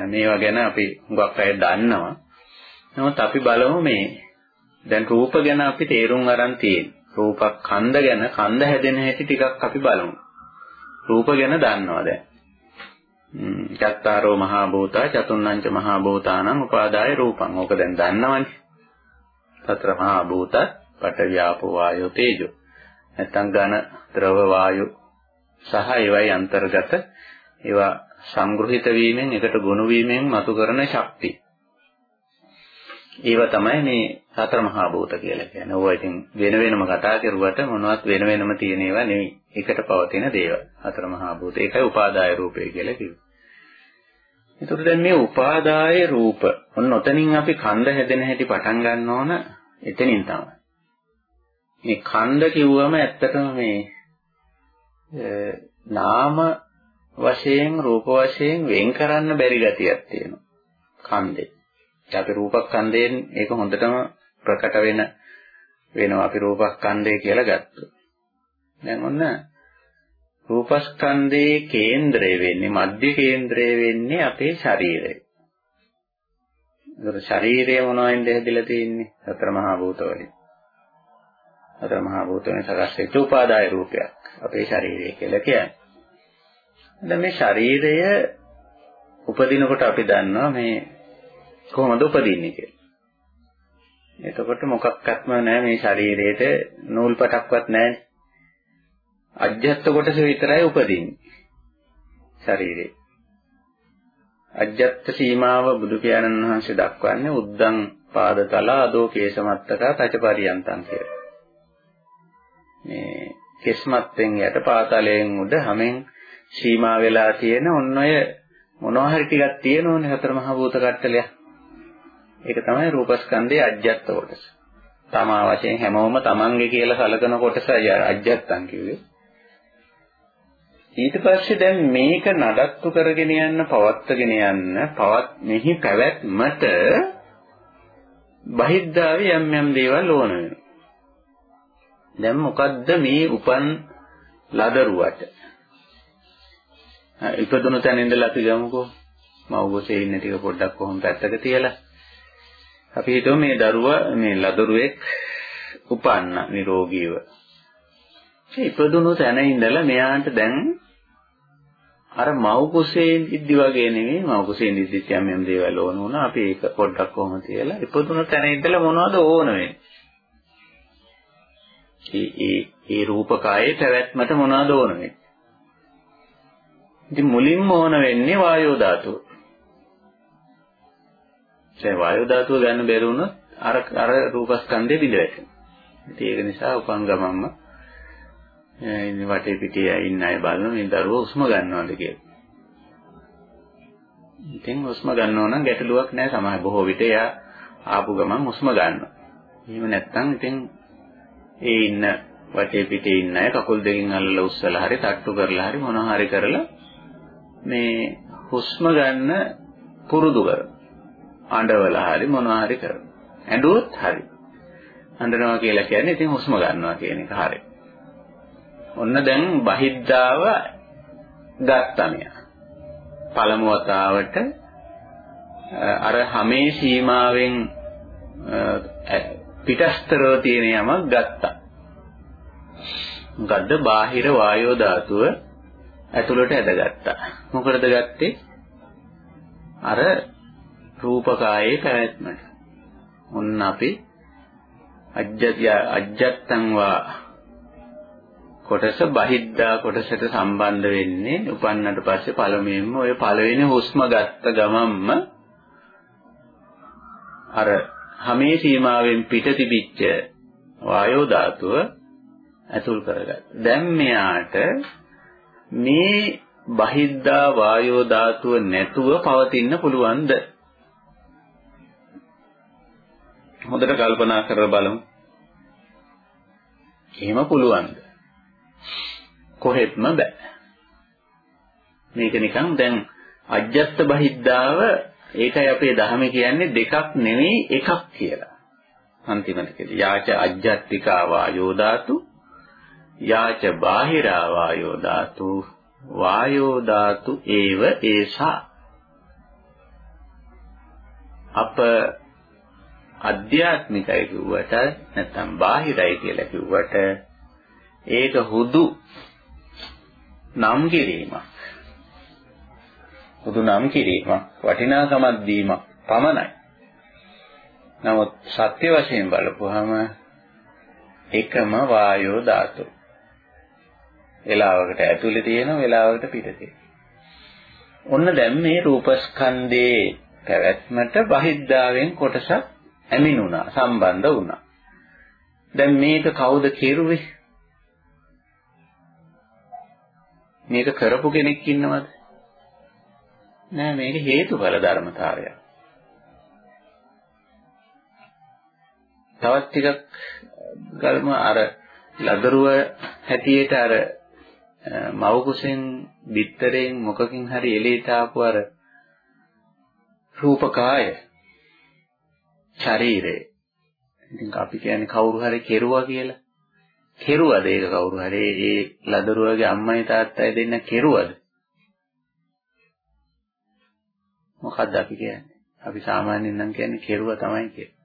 මේවා ගැන අපි හුඟක් අය දන්නවා. නමුත් අපි බලමු මේ දැන් රූප ගැන අපි තේරුම් අරන් තියෙනවා. රූපක් කන්ද ගැන කන්ද හැදෙන හැටි ටිකක් අපි බලමු. රූප ගැන දන්නවා දැන්. චත්තාරෝ මහා භූතා චතුන්නංච මහා භූතානං උපාදාය රූපං. ඕක දැන් දන්නවනේ. සතර මහා භූත පඨවියාපෝ වායෝ තේජෝ. නැත්තම් ඝන ද්‍රව වායු සහ ඒවයි අන්තර්ගත ඒවා සංග්‍රහිත වීමෙන් එකට ගොනු වීමෙන් මතු කරන ශක්තිය. ඒව තමයි මේ සතර මහා භූත කියලා කියන්නේ. ඕවා ඉතින් වෙන වෙනම කතා කරුවට මොනවත් වෙන වෙනම තියෙන ඒවා නෙවෙයි. එකට පවතින දේවල්. සතර මහා භූත. ඒකයි උපාදාය රූපය කියලා කිව්වේ. එතකොට දැන් මේ උපාදාය රූප ඔන්න ඔතනින් අපි ඛණ්ඩ හැදෙන හැටි පටන් ගන්න ඕන එතනින් තමයි. මේ ඛණ්ඩ කිව්වම ඇත්තටම මේ නාම වශයෙන් රූප වශයෙන් වෙන් කරන්න බැරි ගතියක් තියෙනවා. ඛණ්ඩේ. අපි රූපස්කන්ධයෙන් ඒක හොඳටම ප්‍රකට වෙන වෙනවා අපි රූපස්කන්ධය කියලා ගත්තොත්. දැන් ඔන්න රූපස්කන්ධයේ කේන්ද්‍රය වෙන්නේ මධ්‍ය කේන්ද්‍රය වෙන්නේ අපේ ශරීරය. ඒතර ශරීරය මොනවෙන්ද හැදිලා තියෙන්නේ? සතර මහා භූත වලින්. සතර මහා භූතයෙන් සකස් වෙච්ච උපාදාය රූපයක් අපේ ශරීරය කියලා කියන්නේ. දැන් මේ ශරීරය උපදිනකොට අපි දන්නවා මේ කොහොමද උපදින්නේ කියලා. එතකොට මොකක්වත්ම නැහැ මේ ශරීරයේට නූල් පටක්වත් නැහැ. අජ්ජත් කොටස විතරයි උපදින්නේ. ශරීරේ. අජ්ජත් සීමාව බුදු පියාණන් වහන්සේ දක්වන්නේ උද්දං පාදතල අදෝ කේසමත්තක තචපරියන්තං කියලා. මේ කෙස්මත්ෙන් යට පාතලයෙන් උඩ හැමෙන් සීමා වෙලා තියෙන ඔන්න ඔය මොනවා හරි ටිකක් තියෙනෝනේ හතර මහ භූත කට්ටලයක්. ඒක තමයි රූපස්කන්ධයේ අජ්ජත් කොටස. තමා වශයෙන් හැමෝම තමන්ගේ කියලා සලකන කොටසයි අජ්ජත්තන් කිව්වේ. ඊට පස්සේ දැන් මේක නඩත්තු කරගෙන යන්න පවත්වාගෙන යන්න පවත් මෙහි පැවැත්මට බහිද්ධාවේ යම් යම් දේවල් ඕන වෙනවා. දැන් මොකද්ද මේ උපන් ලදරුවට? ඉපදුණු තැන ඉඳලා අපි ගමුකෝ. මව්ගොසේ ඉන්න ටික පොඩ්ඩක් කොහොම පැත්තක තියලා. අපි හිතුව මේ දරුවා මේ ලදරුවෙක් උපන්න නිරෝගීව. ඒ ඉපදුණු තැන ඉඳලා මෙයාට දැන් අර මව් කුසේ ඉද්දි වගේ නෙමෙයි මව් කුසේ ඉද්දිත් යම් යම් දේවල් ඕන වුණා. අපි ඒක පොඩ්ඩක් කොහොම තියලා ඉපදුණු තැන ඉඳලා මොනවද ඕන වෙන්නේ? ඒ ඒ ඒ රූපකායේ පැවැත්මට මොනවද ඕන වෙන්නේ? ඉතින් මුලින්ම ඕන වෙන්නේ වායෝ ධාතුව. ඒ වායෝ ධාතුව ගන්න බැරි වුණොත් අර අර රූපස්කන්ධය බිඳ වැටෙනවා. ඉතින් ඒක නිසා උපන් ගමම්ම ඉන්නේ වටේ පිටේ ඉන්න අය බලන මේ දරුවෝ උස්ම ගන්නවද කියලා. ඉතින් උස්ම ගන්නව නම් ගැටලුවක් නැහැ සමහර බොහෝ විට එයා ආපු ගමන් උස්ම ගන්නවා. එහෙම නැත්නම් ඉතින් ඒ ඉන්න වටේ පිටේ ඉන්න අය කකුල් දෙකෙන් අල්ලලා උස්සලා හරි තට්ටු කරලා හරි මොනවා හරි කරලා මේ හුස්ම ගන්න පුරුදු කර. අඬවලා හරි මොනවා හරි කර. ඇඬුවොත් හරි. අඬනවා කියලා කියන්නේ ඉතින් හුස්ම ගන්නවා කියන එක හරි. ඔන්න දැන් බහිද්ධාව ගත්තා මෙයා. පළමු වතාවට අර හැමේ සීමාවෙන් පිටස්තරව තියෙන යමක් ගත්තා. මොකද්ද? බාහිර වායෝ ධාතුව ඇතුළට ඇදගත්තා. මොකටද ගත්තේ? අර රූපකායේ පැවැත්මට. ඔන්න අපි අජ්ජත්‍ය අජ්ජත්තං වා කොටස බහිද්දා කොටසට සම්බන්ධ වෙන්නේ උපන්නට පස්සේ පළමුවෙන්ම ඔය පළවෙනි හුස්ම ගත්ත ගමන්ම අර හැමේ සීමාවෙන් පිට තිබිච්ච වායෝ ධාතුව ඇතුල් කරගත්තා. දැන් මෙයාට මේ බහිද්දා වායෝ ධාතුව නැතුව පවතින්න පුළුවන්ද? හොඳට කල්පනා කරලා බලමු. එහෙම පුළුවන්ද? කොහෙත්ම බෑ. මේක නිකන් දැන් අජ්ජත් බහිද්දාව ඒකයි අපේ ධර්ම කියන්නේ දෙකක් නෙවෙයි එකක් කියලා. අන්තිමට කියලා. යාච අජ්ජත්තිකා වායෝ ධාතු යාච බාහිරා වායෝ ධාතු වායෝ ධාතු ඒව ඒසා අප අධ්‍යාත්මිකයි කිව්වට නැත්නම් බාහිරයි කියලා කිව්වට ඒක හුදු නම් කිරීමක්. හුදු නම් කිරීමක් වටිනාකමක් දීමක් පමණයි. නමුත් සත්‍ය වශයෙන් බලපුවහම එකම වායෝ ධාතුව වෙලාවකට ඇතුලේ තියෙනවා වෙලාවකට පිට තියෙනවා. ඔන්න දැන් මේ රූපස්කන්ධයේ පැවැත්මට බහිද්ධාවෙන් කොටසක් ඇමිනුණා සම්බන්ධ වුණා. දැන් මේක කවුද කෙරුවේ? මේක කරපු කෙනෙක් ඉන්නවද? නෑ මේක හේතුඵල ධර්මතාවයක්. තවත් ටිකක් ගල්ම අර ලදරුව හැටියට අර මව කුසෙන් බිත්තරෙන් මොකකින් හරි එළියට ආපු අර රූපකාය ශරීරය ඉතින් අපි කියන්නේ කවුරු හරි කෙරුවා කියලා කෙරුවද ඒක කවුරු හරි ඒ ලදරුවගේ අම්මයි තාත්තයි දෙන්න කෙරුවද? මොකද්ද අපි කියන්නේ? අපි සාමාන්‍යයෙන් නම් කියන්නේ කෙරුවා තමයි කියන්නේ.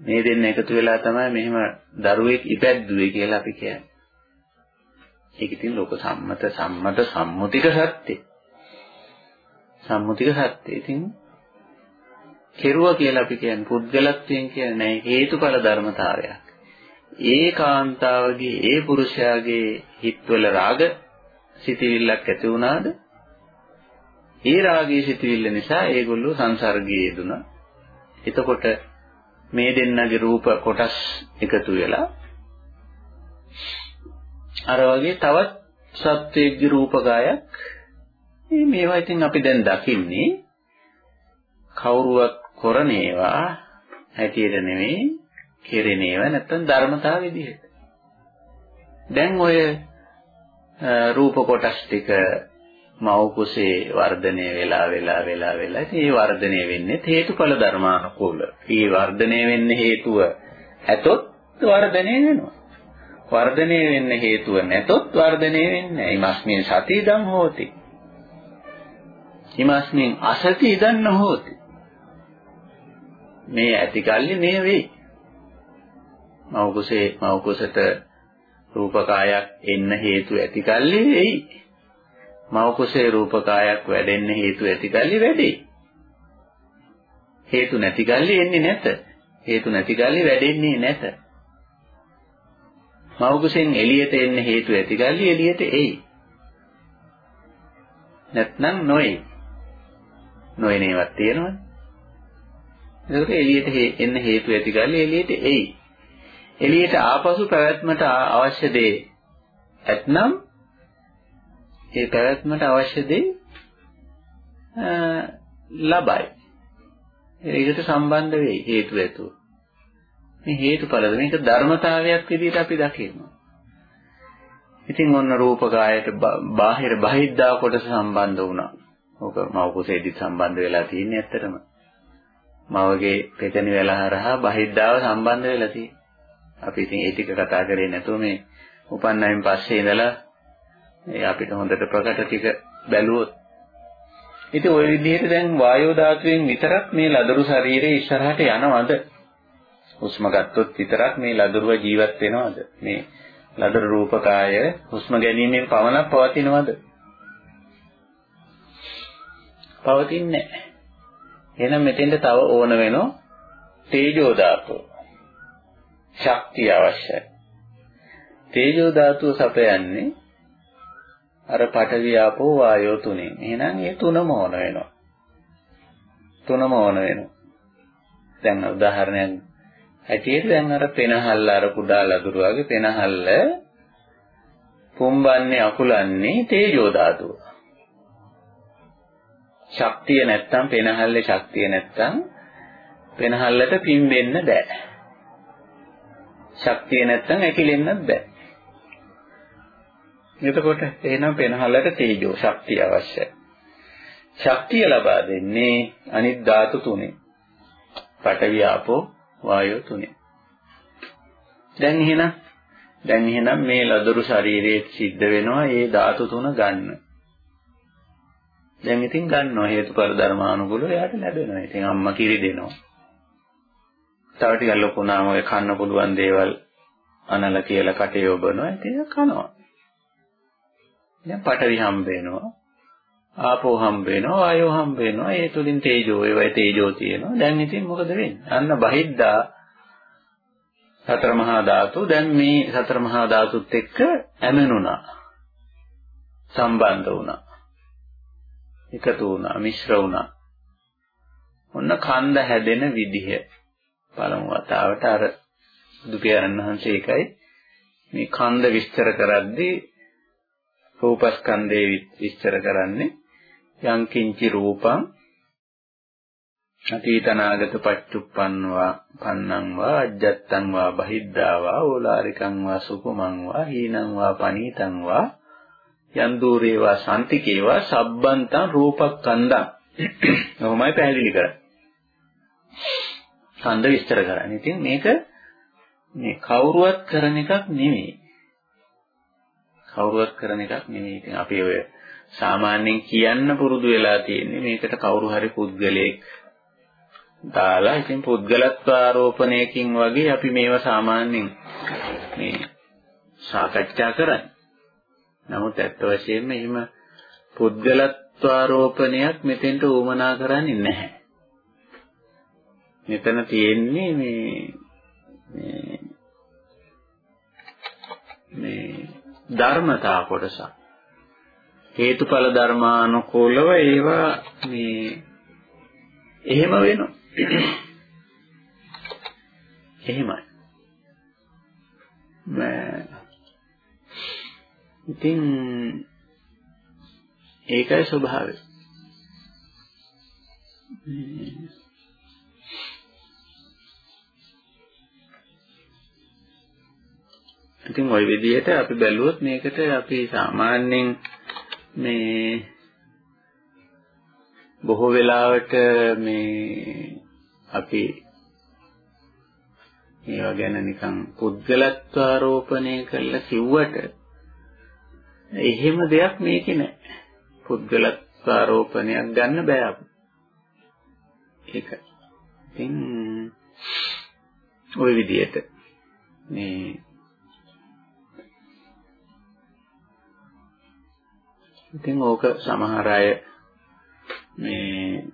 මේ දෙන්න එකතු වෙලා තමයි මෙහෙම දරුවෙක් ඉපැද්දුවේ කියලා අපි කියන්නේ. ඒක ඉතින් ලෝක සම්මත සම්මත සම්මුතික සත්‍ය. සම්මුතික සත්‍ය. ඉතින් කෙරුවා කියලා අපි කියන්නේ පුද්ගලත්වයෙන් කියන්නේ හේතුඵල ධර්මතාවයක්. ඒ කාන්තාවගේ ඒ පුරුෂයාගේ හිත්වල රාග සිටිවිල්ලක් ඇති වුණාද? ඒ රාගයේ සිටිවිල්ල නිසා ඒගොල්ලෝ සංසර්ගයේ යෙදුණා. එතකොට මේ දෙන්නගේ රූප කොටස් එකතු වෙලා අර වගේ තවත් සත්වයේ රූපකායක් මේවා ඉතින් අපි දැන් දකින්නේ කවුරුවක් කරන ඒවා හැටියට නෙමෙයි කෙරෙන ඒවා නැත්තම් ධර්මතාව විදිහට. දැන් ඔය රූප කොටස් ටික මව කුසේ වර්ධනය වෙලා වෙලා වෙලා වෙලා ඉතින් ඒ වර්ධනය වෙන්නේ හේතුඵල ධර්මානුකූල. ඒ වර්ධනය වෙන්න හේතුව ඇතොත් වර්ධනය වෙනවා. වර්ධනය වෙන්න හේතුව නැතොත් වර්ධනය වෙන්නේ නැහැ. ීමස්මින් සති ඉදං හෝති. ීමස්මින් අසති ඉදං නොහෝති. මේ ඇතිකල්ලි මේ වෙයි. මව කුසේ මව කුසට රූපකායක් එන්න හේතු ඇතිකල්ලි වෙයි. මව කුසේ රූපකායක් වැඩෙන්න හේතු ඇතිකල්ලි වැඩේ. හේතු නැතිකල්ලි එන්නේ නැත. හේතු නැතිකල්ලි වැඩෙන්නේ නැත. මව කුසෙන් එළියට එන්න හේතු ඇතිකල්ලි එළියට එයි. නැත්නම් නොයි. නොයනේවත් තියෙනවනේ. එතකොට එළියට එන්න හේතු ඇතිකල්ලි එළියට එයි. එළියට ආපසු පැවැත්මට අවශ්‍ය දේ ඇතනම් ඒ පැවැත්මට අවශ්‍ය දේ ලබයි. ඒකට සම්බන්ධ වෙයි හේතු ඇතුව. මේ හේතුඵලද මේක ධර්මතාවයක් විදිහට අපි දකිනවා. ඉතින් ඔන්න රූපකායට බාහිර බහිද්දා කොටස සම්බන්ධ වුණා. ඕක මව කුසේදි සම්බන්ධ වෙලා තියෙන්නේ ඇත්තටම. මවගේ පෙතනි වෙලා හරහා බහිද්දාව සම්බන්ධ වෙලා තියෙන්නේ. අපි ඉතින් ඒ ටික කතා කරේ නැතුව මේ උපන්නයෙන් පස්සේ ඉඳලා ඒ අපිට හොඳට ප්‍රකට ටික බැලුවොත් ඉතින් ওই විදිහට දැන් වායෝ ධාතුවෙන් විතරක් මේ ලදරු ශරීරයේ ඉස්සරහට යනවද? හුස්ම ගත්තොත් විතරක් මේ ලදරුව ජීවත් වෙනවද? මේ ලදරු රූපකාය හුස්ම ගැනීමෙන් පමණක් පවතිනවද? පවතින්නේ නැහැ. එහෙනම් මෙතෙන්ට තව ඕන වෙනවා තේජෝ ධාතුව. ශක්තිය අවශ්‍යයි. තේජෝ ධාතුව සපයන්නේ අර පඨවි ආපෝ වායෝ තුනෙන්. එහෙනම් මේ තුනම ඕන වෙනවා. තුනම ඕන වෙනවා. දැන් උදාහරණයක් හැටියට දැන් අර පෙනහල්ල අර කුඩා ලදරු වගේ පෙනහල්ල පුම්බන්නේ අකුලන්නේ තේජෝ ධාතුව. ශක්තිය නැත්තම් පෙනහල්ලේ ශක්තිය නැත්තම් පෙනහල්ලට පිම්බෙන්න බෑ. ශක්තිය නැත්තම් ඇකිලෙන්නත් බෑ. එතකොට එහෙනම් පෙනහලට තේජෝ ශක්තිය අවශ්‍යයි. ශක්තිය ලබා දෙන්නේ අනිත් ධාතු තුනේ. පඨවි ආපෝ වායෝ තුනේ. දැන් එහෙනම් දැන් එහෙනම් මේ ලදරු ශරීරයේ සිද්ධ වෙනවා මේ ධාතු තුන ගන්න. දැන් ඉතින් ගන්නවා හේතුඵල ධර්මානුකූලව එයාට ලැබෙනවා. ඉතින් අම්මා කිරි දෙනවා. තව ටිකක් ලොකු නම් ඔය කන්න පුළුවන් දේවල් අනල කියලා කටේ ඔබනවා. ඉතින් කනවා. දැන් පඨවි හම්බ වෙනවා. ආපෝ හම්බ වෙනවා, වායෝ හම්බ වෙනවා. ඒ තුලින් තේජෝ, ඒවයි තේජෝ තියෙනවා. දැන් ඉතින් මොකද වෙන්නේ? අන්න බහිද්දා සතර මහා ධාතු දැන් මේ සතර මහා ධාතුත් එක්ක ඇමෙනුණා. සම්බන්ධ වුණා. එකතු වුණා, මිශ්‍ර වුණා. ඔන්න කන්ද හැදෙන විදිහ පළමු වතාවට අර දුපියරන් වහන්සේ එකයි මේ කන්ද විස්තර කරද්දී රූපස්කන්ධේ විස්තර කරන්නේ යං කිංචි රූපං අතීතනාගත පච්චුප්පන්වා පන්නං වා අජ්ජත්තං වා බහිද්ධා වා ඕලාරිකං වා සුකුමං වා හීනං වා පනීතං වා යන් දූරේ වා සම්තිකේ වා සබ්බන්තං රූපක්ඛන්දං ඔහොමයි පැහැදිලි කරන්නේ. ඡන්ද විස්තර කරන්නේ. ඉතින් මේක මේ කවුරුවත් කරන එකක් නෙමෙයි. කවුරුවත් කරන එකක් නෙමෙයි. ඉතින් අපි ඔය සාමාන්‍යයෙන් කියන්න පුරුදු වෙලා තියෙන්නේ මේකට කවුරු හරි පුද්ගලයෙක් දාලා ඉතින් පුද්ගලත්ව ආරෝපණයකින් වගේ අපි මේවා සාමාන්‍යයෙන් මේ සාකච්ඡා කරන්නේ. නමුත් ඇත්ත වශයෙන්ම එහෙම පුද්ගලත්වාරෝපණයක් මෙතෙන්ට උවමනා කරන්නේ නැහැ. මෙතන තියෙන්නේ මේ මේ මේ ධර්මතා කොටසක්. හේතුඵල ධර්මානුකූලව ඒවා මේ එහෙම වෙනවා. එහෙමයි. ඉතින් ඒකයි ස්වභාවය. ඉතින් ওই විදිහට අපි බැලුවොත් මේකට අපි සාමාන්‍යයෙන් මේ බොහෝ වෙලාවට මේ අපි ඒවා ගැන නිකන් පුද්ගලත්වාරෝපණය කරලා කිව්වට එහෙම දෙයක් මේකේ නැහැ. පුද්ගලත්වාරෝපණයක් ගන්න බෑ අපිට. ඒක. ඉතින් ওই විදිහට මේ ඉතින් ඕක සමහර අය මේ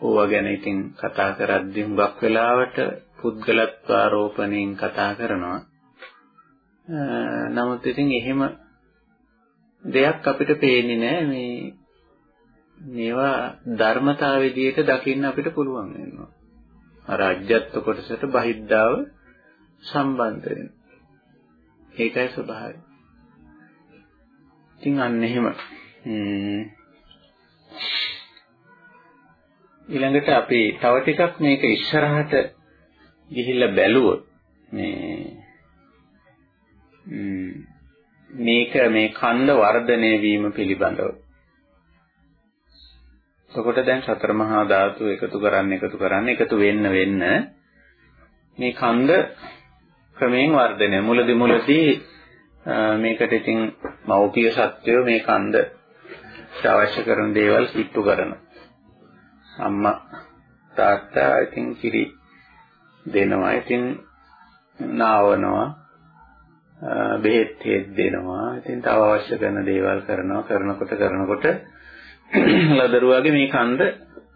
ඕවා ගැන ඉතින් කතා කරද්දී හුඟක් වෙලාවට පුද්ගලත්වාරෝපණයෙන් කතා කරනවා. නමුත් ඉතින් එහෙම දෙයක් අපිට පේන්නේ නැහැ මේ මේවා ධර්මතාව විදියට දකින්න අපිට පුළුවන් වෙනවා. අර අජ්ජත්ව කොටසට බහිද්ධාව සම්බන්ධ වෙනවා. ඒකයි ස්වභාවය. ඉතින් අන්න එහෙම ඊළඟට අපි තව ටිකක් මේක ඉස්සරහට ගිහිල්ලා බැලුවොත් මේ මේක මේ කන්ද වර්ධනය වීම පිළිබඳව එතකොට දැන් සතර මහා ධාතු එකතු කරන්න එකතු කරන්න එකතු වෙන්න වෙන්න මේ කන්ද ක්‍රමයෙන් වර්ධනය මුලදි මුලදී මේකට ඉතින් මෞපිය සත්වය මේ කන්ද අවශ්‍ය කරන දේවල් කිට්ටු කරනවා. අම්මා තාත්තා ඉතින් කිරි දෙනවා. ඉතින් නාවනවා. බෙහෙත් හේත් දෙනවා. ඉතින් තව අවශ්‍ය කරන දේවල් කරනවා. කරනකොට කරනකොට <clears throat> ලදරුවාගේ මේ කන්ද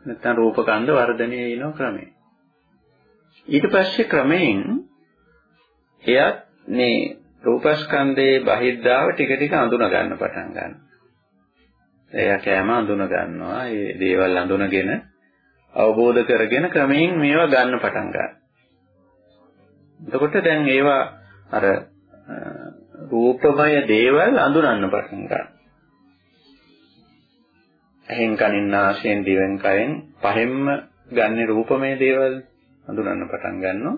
නැත්නම් රූප කන්ද වර්ධනය වෙන ක්‍රමය. ඊට පස්සේ ක්‍රමයෙන් එයත් මේ රූපස්කන්ධයේ බහිද්ධාව ටික ටික අඳුන ගන්න පටන් ගන්නවා. එයා කෑම අඳුන ගන්නවා. ඒ දේවල් අඳුනගෙන අවබෝධ කරගෙන ක්‍රමයෙන් මේවා ගන්න පටන් ගන්නවා. එතකොට දැන් ඒවා අර රූපමය දේවල් අඳුනන්න පටන් ගන්නවා. ඇහෙන් කනින් නාසයෙන් දිවෙන් කයෙන් පහෙන්ම ගන්න රූපමය දේවල් අඳුනන්න පටන් ගන්නවා.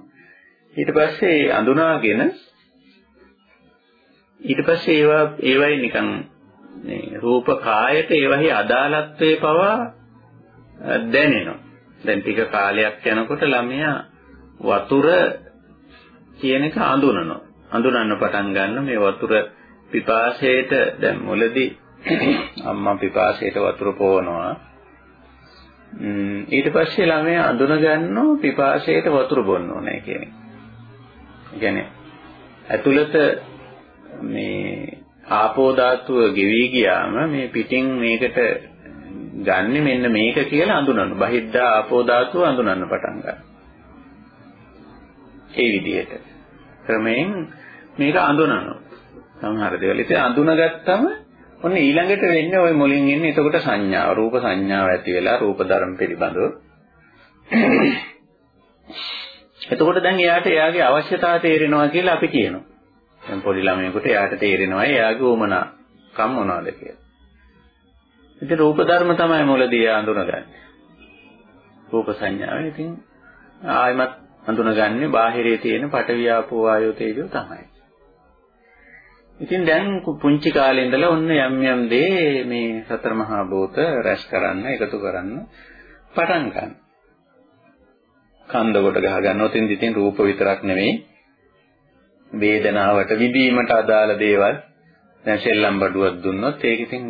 ඊට පස්සේ අඳුනාගෙන ඊට පස්සේ ඒවා ඒවයි නිකන් මේ රූප කායයට ඒවහි අදාළත්වයේ පවා දැනෙනවා. දැන් ටික කාලයක් යනකොට ළමයා වතුර කියන එක අඳුනනවා. අඳුනන්න පටන් ගන්න මේ වතුර පිපාසයට දැන් මුලදී අම්මා පිපාසයට වතුර පොවනවා. ඊට පස්සේ ළමයා අඳුන ගන්නවා පිපාසයට වතුර බොන්න ඕනේ කියන එක. ඒ කියන්නේ ඇතුළත මේ ආපෝ ධාතුව ගෙවි ගියාම මේ පිටින් මේකට ගන්නෙ මෙන්න මේක කියලා අඳුනන. බහිද්දා ආපෝ ධාතුව අඳුනන්න පටන් ගන්නවා. ඒ විදිහට. ක්‍රමයෙන් මේක අඳුනනවා. සමහර දේවල් ඉතින් අඳුනගත්තම ඔන්න ඊළඟට වෙන්නේ ওই මුලින් එන්නේ එතකොට සංඥාව රූප සංඥාව ඇති වෙලා රූප ධර්ම පිළිබඳව එතකොට දැන් එයාට එයාගේ අවශ්‍යතාවය තේරෙනවා කියලා අපි කියනවා දැන් පොඩි ළමයෙකුට එයාට තේරෙනවා එයාගේ උමනා කම් මොනවද කියලා. ඉතින් රූප ධර්ම තමයි මුලදී අඳුනගන්නේ. රූප සංඥාව. ඉතින් ආයමත් අඳුනගන්නේ බාහිරේ තියෙන පටවියාපෝ ආයෝ තේජෝ තමයි. ඉතින් දැන් පුංචි කාලේ ඉඳලා ඔන්න යම් යම් දේ මේ සතර මහා භූත රැස් කරන්න එකතු කරන්න පටන් ගන්නවා. කන්ද කොට ගහ ගන්න. ඔතින් දිතින් රූප විතරක් නෙමෙයි වේදනාවට විදීමට අදාළ දේවල් දැන් සෙල්ලම් බඩුවක් දුන්නොත් ඒක ඉතින්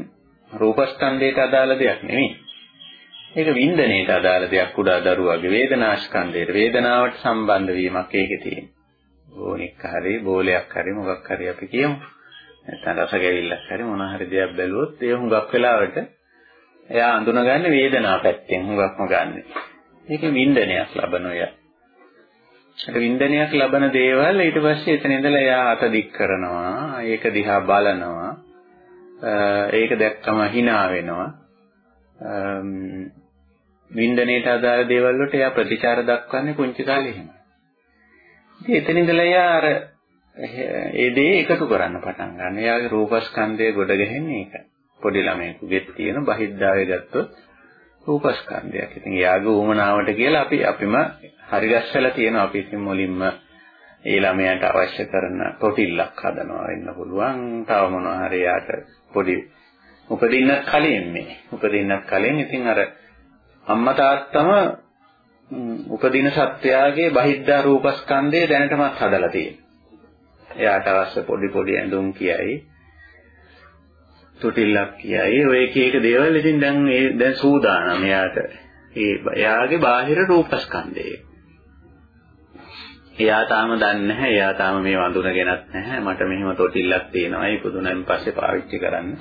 රූපස්කන්ධයට අදාළ දෙයක් නෙමෙයි. ඒක වින්දනයට අදාළ දෙයක් කුඩා දරුවාගේ වේදනාස්කන්ධයට වේදනාවට සම්බන්ධ වීමක් ඒකේ තියෙනවා. ඕනික් හරි බෝලයක් හරි මොකක් හරි අපි කියමු. නැත්නම් රස ගැවිල්ලක් හරි මොන හරි දෙයක් බැලුවොත් ඒ හුඟක් වෙලාවට එයා අඳුනගන්නේ වේදනාව පැත්තෙන් හුඟක්ම ගන්න. ඒක වින්දනයක් ලබන ඔය. ඒක වින්දනයක් ලබන දේවල් ඊට පස්සේ එතන ඉඳලා එයා අත දික් කරනවා. ඒක දිහා බලනවා. ඒක දැක්කම hina වෙනවා. වින්දනයට අදාළ දේවල් වලට එයා ප්‍රතිචාර දක්වන්නේ කුංචි කාලේ එහෙම. ඉතින් එතන ඉඳලා එයා අර ඒ දේ එකතු කරන්න පටන් ගන්න. එයාගේ රූපස්කන්ධය ගොඩ ගැහෙන්නේ ඒක. පොඩි ළමයෙකුගෙත් තියෙන බහිද්දාවේ ගත්තොත් රූපස්කන්ධයක්. ඉතින් එයාගේ උමනාවට කියලා අපි අපිම හරි ගැස්සලා තියෙනවා. අපි ඉතින් මුලින්ම ඒ ළමයාට අවශ්‍ය කරන තොටිල්ලක් හදනවා වෙන්න පුළුවන්. තව මොනවා හරි යාට පොඩි උපදින්නත් කලින් මේ. උපදින්නත් කලින් ඉතින් අර අම්මා තාත්තම උපදින සත්වයාගේ බහිද්දා රූපස්කන්ධය දැනටමත් හදලා තියෙනවා. එයාට අවශ්‍ය පොඩි පොඩි ඇඳුම් කියයි. තුටිල්ලක් කියයි. ඔය එක එක දේවල් ඉතින් දැන් ඒ දැන් සූදානම් එයාට. ඒ එයාගේ බාහිර රූපස්කන්ධය. එයා තාම දන්නේ නැහැ. එයා තාම මේ වඳුනගෙනත් නැහැ. මට මෙහෙම තොටිල්ලක් තියෙනවා. ඉපදුනන් පස්සේ පාවිච්චි කරන්න.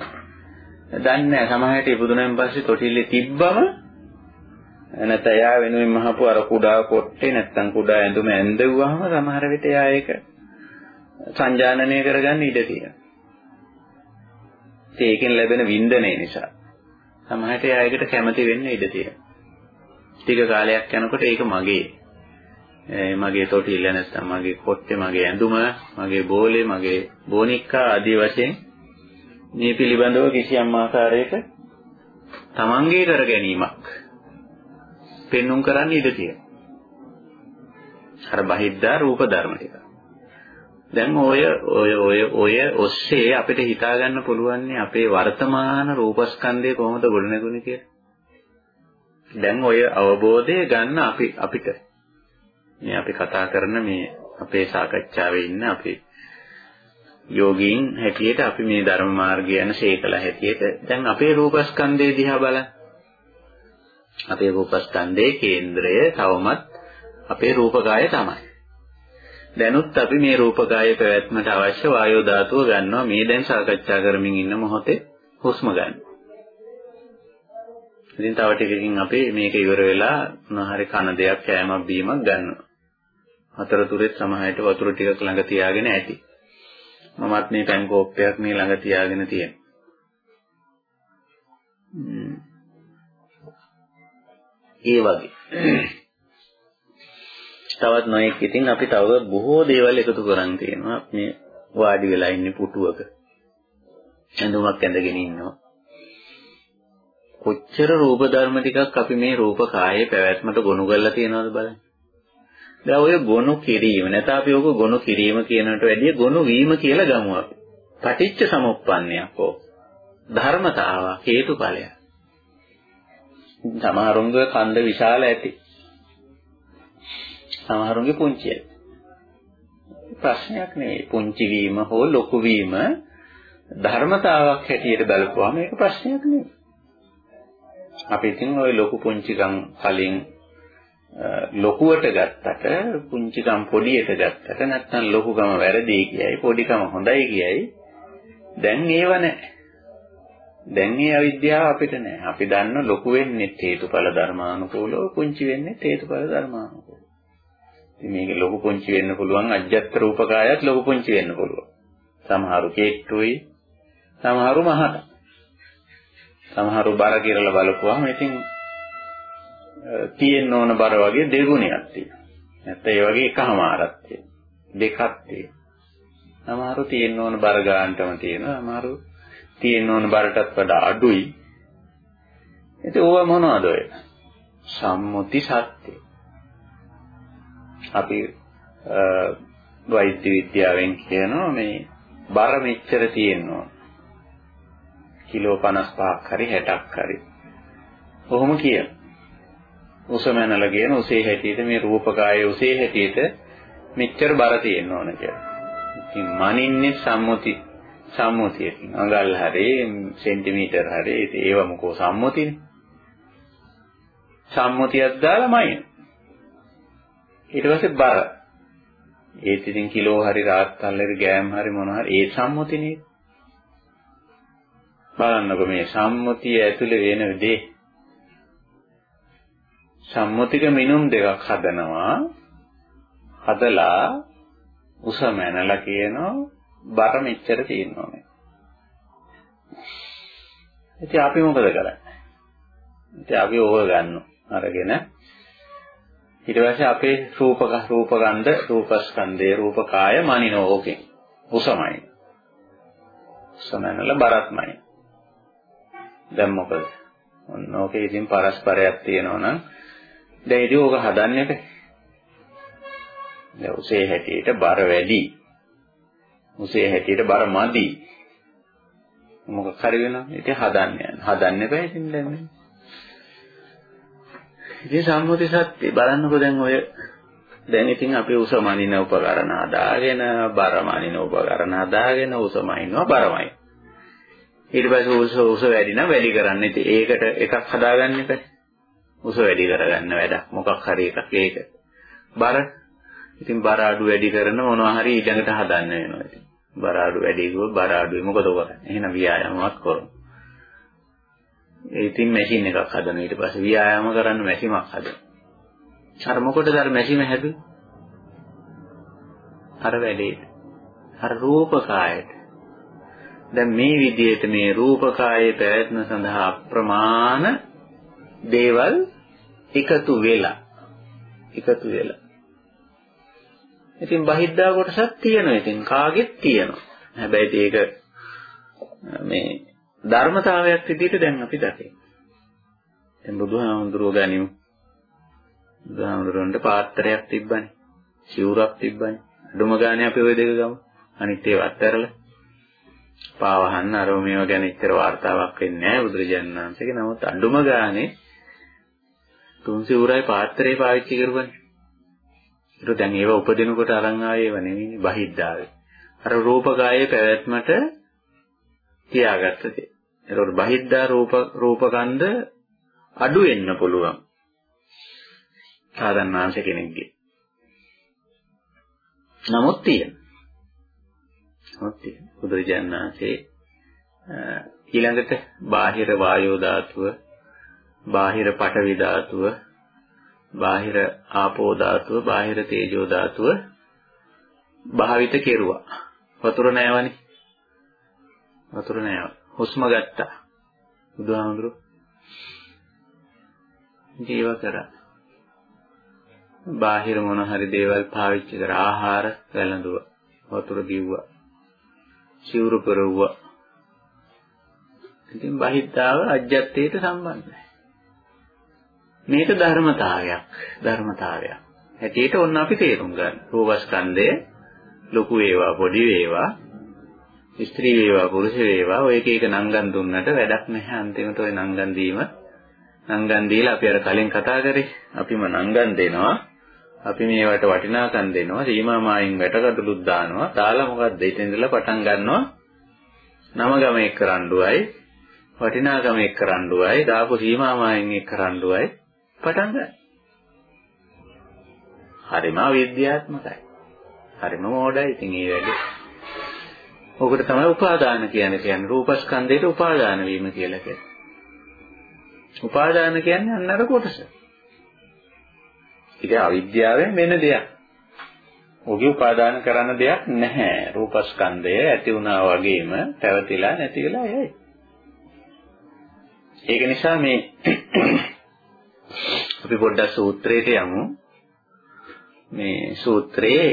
දන්නේ නැහැ. සමහරවිට ඉපදුනන් පස්සේ තොටිල්ලේ තිබ්බම නැත්නම් එයා වෙනුවෙන් මහපු අර කුඩා කොට්ටේ නැත්නම් කුඩා ඇඳුම ඇඳෙව්වහම සමහර විට එයා ඒක සංජානනය කරගන්න ඉඩ තියෙනවා. ඒකෙන් ලැබෙන වින්දනය නිසා සමහරට එයා ඒකට කැමති වෙන්න ඉඩ තියෙනවා. ටික කාලයක් යනකොට ඒක මගේ මගේ තොටිල්ල නැත්නම් මගේ කොට්ටේ මගේ ඇඳුම මගේ බෝලේ මගේ බෝනික්කා ආදී වශයෙන් මේ පිළිබඳව කිසියම් ආකාරයක තමන්ගේ කර ගැනීමක් පෙන්눔 කරන්න ඉඩ තියෙනවා. අර බහිද්දා රූප ධර්ම ටික. දැන් ඔය ඔය ඔය ඔය ඔස්සේ අපිට හිතා ගන්න පුළුවන් අපේ වර්තමාන රූපස්කන්ධය කොහොමද ගොඩනැගුණේ කියලා. දැන් ඔය අවබෝධය ගන්න අපි අපිට මේ අපි කතා කරන මේ අපේ සාකච්ඡාවේ ඉන්න අපේ යෝගීන් හැටියට අපි මේ ධර්ම මාර්ගය යන ශේකලා හැටියට දැන් අපේ රූපස්කන්ධය දිහා බලන්න. අපේ රූපස්කන්ධයේ කේන්ද්‍රය තවමත් අපේ රූපකාය තමයි. දැනුත් අපි මේ රූපකාය පැවැත්මට අවශ්‍ය වායෝ ධාතුව ගන්නවා මේ දැන් සාකච්ඡා කරමින් ඉන්න මොහොතේ හුස්ම ගන්න. ඉතින් තව ටිකකින් අපි මේක ඉවර වෙලා මොනහරි කන දෙයක් කෑමක් බීමක් ගන්නවා. අතරතුරෙත් සමහරට වතුර ටිකක් ළඟ තියාගෙන ඇති. මමත් මේ පැන් කෝප්පයක් මේ ළඟ තියාගෙන තියෙනවා. ඒ වගේ. තවත් නොයෙක් ඉතින් අපි තව බොහෝ දේවල් එකතු කරන් තියෙනවා. මේ වාඩි වෙලා ඉන්නේ පුටුවක. ඇඳුමක් ඇඳගෙන ඉන්නවා. කොච්චර රූප ධර්ම ටිකක් අපි මේ රූප කායේ පැවැත්මට ගොනු කරලා තියෙනවද බලන්න. දැන් ඔය ගොනු කිරීම නැත්නම් අපි ඔක ගොනු කිරීම කියනකට වැඩිය ගොනු වීම කියලා ගමු අපි. පටිච්ච සමුප්පන්නයක් ඕ. ධර්මතාවක් හේතුඵලයක්. සමහරුන්ගේ කන්ද විශාල ඇති. සමහරුන්ගේ පුංචි ඇති. ප්‍රශ්නයක් නෙවෙයි. පුංචි වීම හෝ ලොකු වීම ධර්මතාවක් හැටියට බලපුවාම ඒක ප්‍රශ්නයක් නෙවෙයි. අපි ඉතින් ওই ලොකු පුංචිකම් කලින් ලොකුවට ගත්තට පුංචිකම් පොඩියට ගත්තට නැත්නම් ලොකුකම වැරදි කියයි පොඩිකම හොඳයි කියයි දැන් ඒව නැහැ. දැන් මේ අවිද්‍යාව අපිට නෑ. අපි දන්න ලොකු වෙන්නේ හේතුඵල ධර්මානුකූලව, පුංචි වෙන්නේ හේතුඵල ධර්මානුකූලව. ඉතින් මේක ලොකු පුංචි වෙන්න පුළුවන්, අජ්ජත් රූපකායත් ලොකු පුංචි වෙන්න පුළුවන්. සමහරු කේට්ටුයි, සමහරු මහත. සමහරු බර කියලා බලපුවාම ඉතින් තියෙන්න ඕන බර වගේ දෙගුණයක් තියෙනවා. නැත්නම් ඒ වගේ එකමාරක් තියෙනවා. දෙකක් තියෙනවා. සමහරු තියෙන්න ඕන බර ගන්නටම තියෙනවා. සමහරු තියෙන්න ඕන බරටත් වඩා අඩුයි. ඉතින් ඕවා මොනවද ඔය? සම්මුති සත්‍ය. අපි වෛද්‍ය විද්‍යාවෙන් කියනවා මේ බර මෙච්චර තියෙනවා. කිලෝ 55ක් හරි 60ක් හරි. කොහොම කියන. උසමනල කියන උසේ හැටියට මේ රූපකායේ උසේ හැටියට මෙච්චර බර තියෙන්න ඕන කියලා. ඉතින් මනින්නේ සම්මුති සම්මුතියකින්. අඟල් හරි සෙන්ටිමීටර් හරි ඒව මොකෝ සම්මුතිනේ. සම්මුතියක් දාලා මයින්. ඊට පස්සේ බර. ඒත් ඉතින් කිලෝ හරි රාත්තල් හරි ගෑම් හරි මොන හරි ඒ සම්මුතිනේ. බලන්නකො මේ සම්මුතිය ඇතුලේ වෙන දේ. සම්මුතික මිනුම් දෙකක් හදනවා. හදලා උස මැනලා කියනවා බර මෙච්චර තියෙනවා මේ. ඉතින් අපි මොකද කරන්නේ? ඉතින් අපි ඕක ගන්නවා. අරගෙන ඊට පස්සේ අපේ රූපක රූපගන්ධ රූපස්කන්ධේ රූපකාය මනිනෝ ඕකෙන් උසමයි. උසමනල බරත්මයි. දැන් මොකද? ඔන්න ඕකේ ඉතින් පරස්පරයක් තියෙනවා නම් දැන් ඉතින් ඕක හදන්නේ නැහැ. දැන් උසේ හැටියට බර වැඩි. උසේ හැටියට බර මදි. මොකක් හරි වෙනවා. ඉතින් හදන්න යන. හදන්න බෑ ඉතින් දැන්. ඉතින් සම්මුති සත්‍ය බලන්නකෝ දැන් ඔය දැන් ඉතින් අපි උස මනින උපකරණ හදාගෙන බර මනින උපකරණ හදාගෙන උසම ඉන්නවා බරමයි. ඊට පස්සේ උස උස වැඩි නම් වැඩි කරන්න. ඉතින් ඒකට එකක් හදාගන්න එපා. උස වැඩි කරගන්න වැඩක්. මොකක් හරි එකක් ඒක. බර ඉතින් බර අඩු වැඩි කරන මොනවා හරි ඊළඟට හදන්න වෙනවා ඉතින්. බර අඩු වැඩි කිව්වොත් බර අඩුයි මොකද කරන්නේ? එහෙනම් ව්‍යායාමවත් කරමු. ඒ ඉතින් මැෂින් එකක් හදන ඊට පස්සේ ව්‍යායාම කරන්න මැෂිමක් හදන. අර මොකටද අර මැෂිම හැදුවේ? අර වැඩේට. අර රූපකායට. දැන් මේ විදිහට මේ රූපකායේ පැවැත්ම සඳහා අප්‍රමාණ දේවල් එකතු වෙලා එකතු වෙලා ඉතින් බහිද්දා කොටසක් තියෙනවා. ඉතින් කාගෙත් තියෙනවා. හැබැයි ඒක මේ ධර්මතාවයක් විදිහට දැන් අපි දකිනවා. දැන් බුදුහාමුදුරුවෝ ගනිමු. බුදුහාමුදුරුවන්ට පාත්‍රයක් තිබ්බනේ. සිවුරක් තිබ්බනේ. අඩුම ගානේ අපි ওই දෙක ගමු. අනිත් ඒවා අත්හැරලා පාවහන්න අර මේව ගැන ඉතර වார்த்தාවක් වෙන්නේ නැහැ බුදුරජාණන් වහන්සේගේ. නමුත් අඩුම ගානේ තුන් සිවුරයි පාත්‍රේ පාවිච්චි කරපන්නේ. ඒක දැන් ඒව උපදිනකොට අරන් ආයේව නෙවෙයි බහිද්දාවේ. අර රූප ගායේ පැවැත්මට තියාගත්ත දේ. ඒකට බහිද්දා රූප රූපකන්ද අඩු වෙන්න පුළුවන්. සාධන්නාංශ කෙනෙක්ගේ. නමුත් තියෙන. නමුත් තියෙන. බුදුරජාණන්සේ ඊළඟට බාහිර වායෝ ධාතුව, බාහිර පඨවි ධාතුව, බාහිර ආපෝ ධාතුව, බාහිර තේජෝ ධාතුව භාවිත කෙරුවා. වතුර නෑවනේ. වතුර නෑව. හුස්ම ගත්තා. බුදුහාමුදුරු ජීව කරා. බාහිර මොන හරි දේවල් පාවිච්චි කර ආහාර වැළඳුවා. වතුර බිව්වා. සිවුරු පෙරවුවා. ඉතින් බහිද්ධාව අජ්ජත්තේට සම්බන්ධයි. මේක ධර්මතාවයක් ධර්මතාවයක් හැටියට ඔන්න අපි තේරුම් ගන්න. රූපස්කන්ධය ලොකු වේවා පොඩි වේවා ස්ත්‍රී වේවා පුරුෂ වේවා ඔය එක එක නංගන් දුන්නට වැඩක් නැහැ අන්තිමට ඔය නංගන් දීම නංගන් දීලා අපි අර කලින් කතා කරේ අපිම නංගන් දෙනවා අපි මේවට වටිනාකම් දෙනවා සීමා මායින් වැටකටලුත් දානවා දාලා මොකද්ද ඊට ඉඳලා පටන් ගන්නවා නම ගම එක්ක රණ්ඩුවයි වටිනාකම එක්ක රණ්ඩුවයි දාපු සීමා මායින් එක්ක රණ්ඩුවයි පටන් ගන්න. හරිම විද්‍යාත්මකයි. හරිම මෝඩයි. ඉතින් ඒ වැඩේ. ඔකට තමයි උපාදාන කියන්නේ. කියන්නේ රූපස්කන්ධයට උපාදාන වීම කියලා කියන්නේ. උපාදාන කියන්නේ අන්න අර කොටස. ඒක අවිද්‍යාවෙන් වෙන දෙයක්. ඔගේ උපාදාන කරන්න දෙයක් නැහැ. රූපස්කන්ධය ඇති වුණා වගේම පැවතිලා නැති වෙලා යයි. ඒක නිසා මේ <coughs> අපි පොඩ්ඩක් සූත්‍රයට යමු. මේ සූත්‍රයේ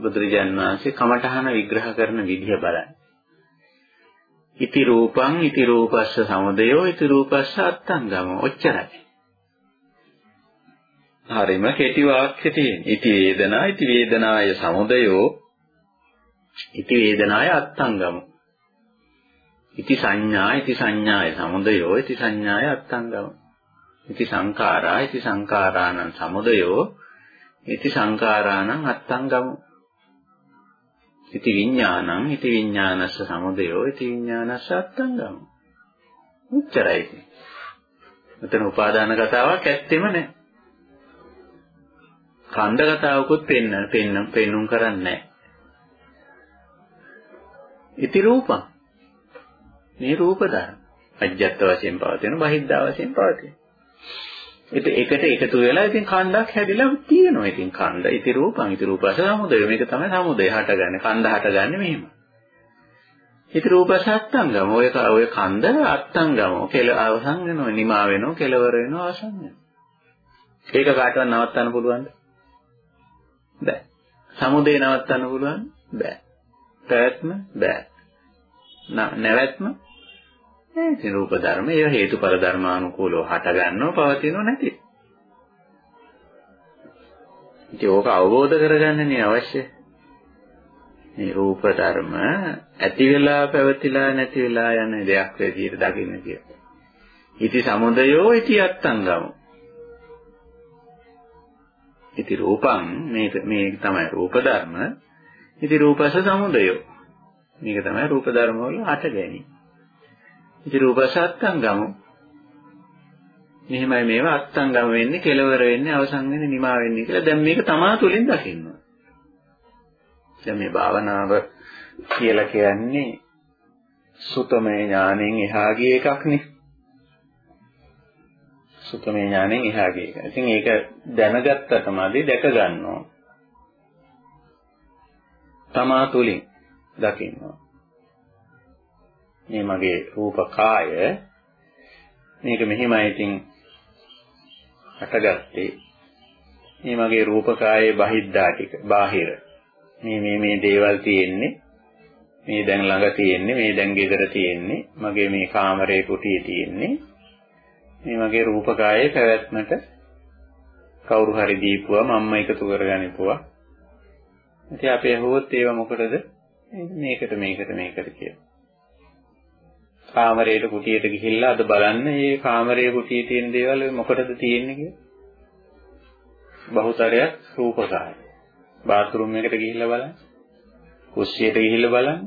බුදුරජාන් වහන්සේ කමඨහන විග්‍රහ කරන විදිහ බලන්න. ඉති රූපං ඉති රූපස්ස සමුදයෝ ඉති රූපස්ස අත්තංගම ඔච්චරයි. හරිම කෙටි වාක්‍ය තියෙන. ඉති වේදනා ඉති වේදනාය සමුදයෝ ඉති වේදනාය අත්තංගම. ඉති සංඥා ඉති සංඥාය සමුදයෝ ඉති සංඥාය අත්තංගම. ඉති සංඛාරා ඉති සංඛාරාණං සමුදයෝ ඉති සංඛාරාණං අත්තංගමු ඉති විඥානං ඉති විඥානස්ස සමුදයෝ ඉති විඥානස්ස අත්තංගමු උච්චරයි මෙතන උපාදාන කතාවක් ඇත්තෙම නැහැ ඛණ්ඩ කතාවකුත් පෙන්න පෙන්න පෙන්눔 කරන්නේ නැහැ ඉති රූපං. මේ රූප ධර්ම. අජ්ජත් වශයෙන් පවතින බහිද්ධා වශයෙන් පවතින. ඉතින් එකට එකතු වෙලා ඉතින් ඛණ්ඩක් හැදිලා තියෙනවා. ඉතින් ඛණ්ඩ ඉති රූපං ඉති රූපස සමුදය. මේක තමයි සමුදය හටගන්නේ. ඛණ්ඩ හටගන්නේ මෙහෙම. ඉති රූපස අත්තංගම. ඔය ඔය ඛණ්ඩ අත්තංගම. කෙල අවසන් වෙනවා, නිමා වෙනවා, කෙලවර වෙනවා, අවසන් වෙනවා. ඒක කාටවත් නවත්තන්න පුළුවන්ද? බෑ. සමුදය නවත්තන්න පුළුවන්? බෑ. පැවැත්ම බෑ. නැවැත්ම ඒ ඉතින් රූප ධර්ම ඒවා හේතුඵල ධර්මානුකූලව හට ගන්නව පවතිනව නැති. ඉතින් ඕක අවබෝධ කරගන්නනේ අවශ්‍ය. මේ රූප ධර්ම ඇති වෙලා පැවතිලා නැති වෙලා යන දෙයක් විදිහට දකින්න කියලා. ඉති සමුදයෝ ඉති අත්තංගම. ඉති රූපං මේ මේ තමයි රූප ධර්ම. ඉති රූපස සමුදයෝ. මේක තමයි රූප ධර්ම වල හට ගැනීම. ඉතින් රූප සත්ංගම මෙහෙමයි මේවා අත්ංගම වෙන්නේ කෙලවර වෙන්නේ අවසන් වෙන්නේ නිමා වෙන්නේ කියලා දැන් මේක තමා තුලින් දකින්න. දැන් මේ භාවනාව කියලා කියන්නේ සුතමේ ඥාණයෙන් එහා ගිය එකක්නේ. සුතමේ ඥාණයෙන් එහා ගිය එක. ඉතින් ඒක දැනගත්තටමදී දැක ගන්නවා. තමා තුලින් දකින්නවා. මේ මගේ රූප කාය. මේක මෙහිමයි ඉතින් හටගත්තේ මේ මගේ රූප කායේ බහිද්දා ටික බාහිර. මේ මේ මේ දේවල් තියෙන්නේ. මේ දැන් ළඟ තියෙන්නේ මේ දැන් ගෙදර තියෙන්නේ. මගේ මේ කාමරේ කුටියේ තියෙන්නේ. මේ මගේ රූප කායේ පැවැත්මට කවුරු හරි දීපුවා මම්ම එකතු කරගනිපුවා. ඉතින් අපි අහුවොත් ඒව මොකටද? මේකට මේකට මේකට කියලා. කාමරයට කුටියට ගිහිල්ලා අද බලන්න මේ කාමරයේ කුටියේ තියෙන දේවල් මොකටද තියෙන්නේ කියලා. බහුතරයක් රූපකාය. බාත්රූම් එකට ගිහිල්ලා බලන්න. කුස්සියට ගිහිල්ලා බලන්න.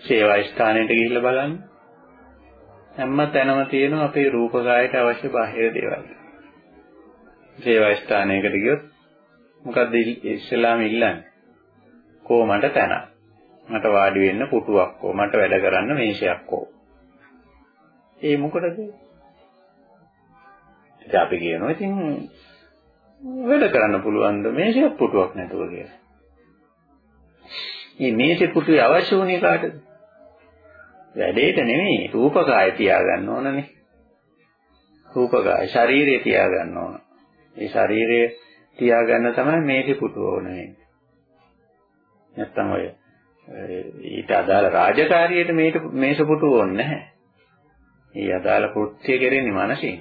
සේවා ස්ථානයට ගිහිල්ලා බලන්න. හැම තැනම තියෙන අපේ රූපකායට අවශ්‍ය බාහිර දේවල්. සේවා ස්ථානයකට ගියොත් මොකද්ද ඉස්ලාම ඉල්ලන්නේ? කොහොමද තැනක්? මට වාඩි වෙන්න පුටුවක් ඕ මට වැඩ කරන්න මේෂයක් ඕ. ඒ මොකටද? ඉතින් අපි කියනවා ඉතින් වැඩ කරන්න පුළුවන් ද මේෂයක් පුටුවක් නැතුව කියලා. මේ මේෂේ පුටුවේ අවශ්‍ය වුණේ කාටද? වැඩේට නෙමෙයි රූපකාය තියාගන්න ඕනනේ. රූපකාය ශරීරය තියාගන්න ඕන. ඒ ශරීරය තියාගන්න තමයි මේෂේ පුටුව ඕනේ. නැත්තම් ඔය ඊට අදාළ රාජකාරියට මේට මේසපුටු ඕනේ නැහැ. ඒ අදාළ කෘත්‍ය කෙරෙන්නේ මනසින්.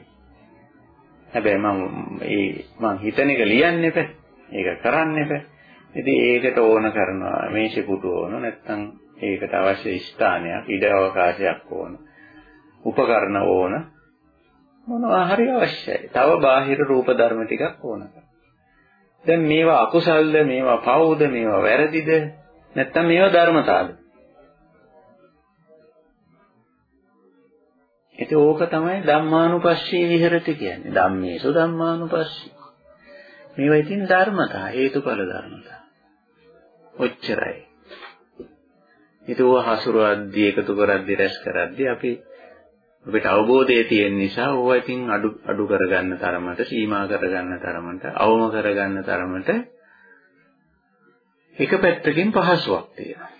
හැබැයි මම ඒ මං හිතන එක ලියන්න එපා. ඒක කරන්න එපා. ඉතින් ඒකට ඕන කරනවා මේසපුටු ඕන නැත්නම් ඒකට අවශ්‍ය ස්ථානයක්, ඉඩ අවකාශයක් ඕන. උපකරණ ඕන. මොනවා හරි අවශ්‍යයි. තව බාහිර රූප ධර්ම ටිකක් ඕන. දැන් මේවා අකුසල්ද, මේවා පව්ද, මේවා වැරදිද නැත්තම් මේවා ධර්මතාවද? ඉතින් ඕක තමයි ධම්මානුපස්සී විහෙරති කියන්නේ. ධම්මේසු ධම්මානුපස්සී. මේවා ඉතින් ධර්මතා, හේතුඵල ධර්මතා. ඔච්චරයි. ඉතින් ඕවා හසුරුවද්දී එකතු කරද්දී රැස් කරද්දී අපි අපිට අවබෝධය තියෙන නිසා ඕවා ඉතින් අඩු අඩු කරගන්න තරමට, සීමා කරගන්න තරමට, අවම කරගන්න තරමට එක පැත්තකින් පහසුවක් තියෙනවා.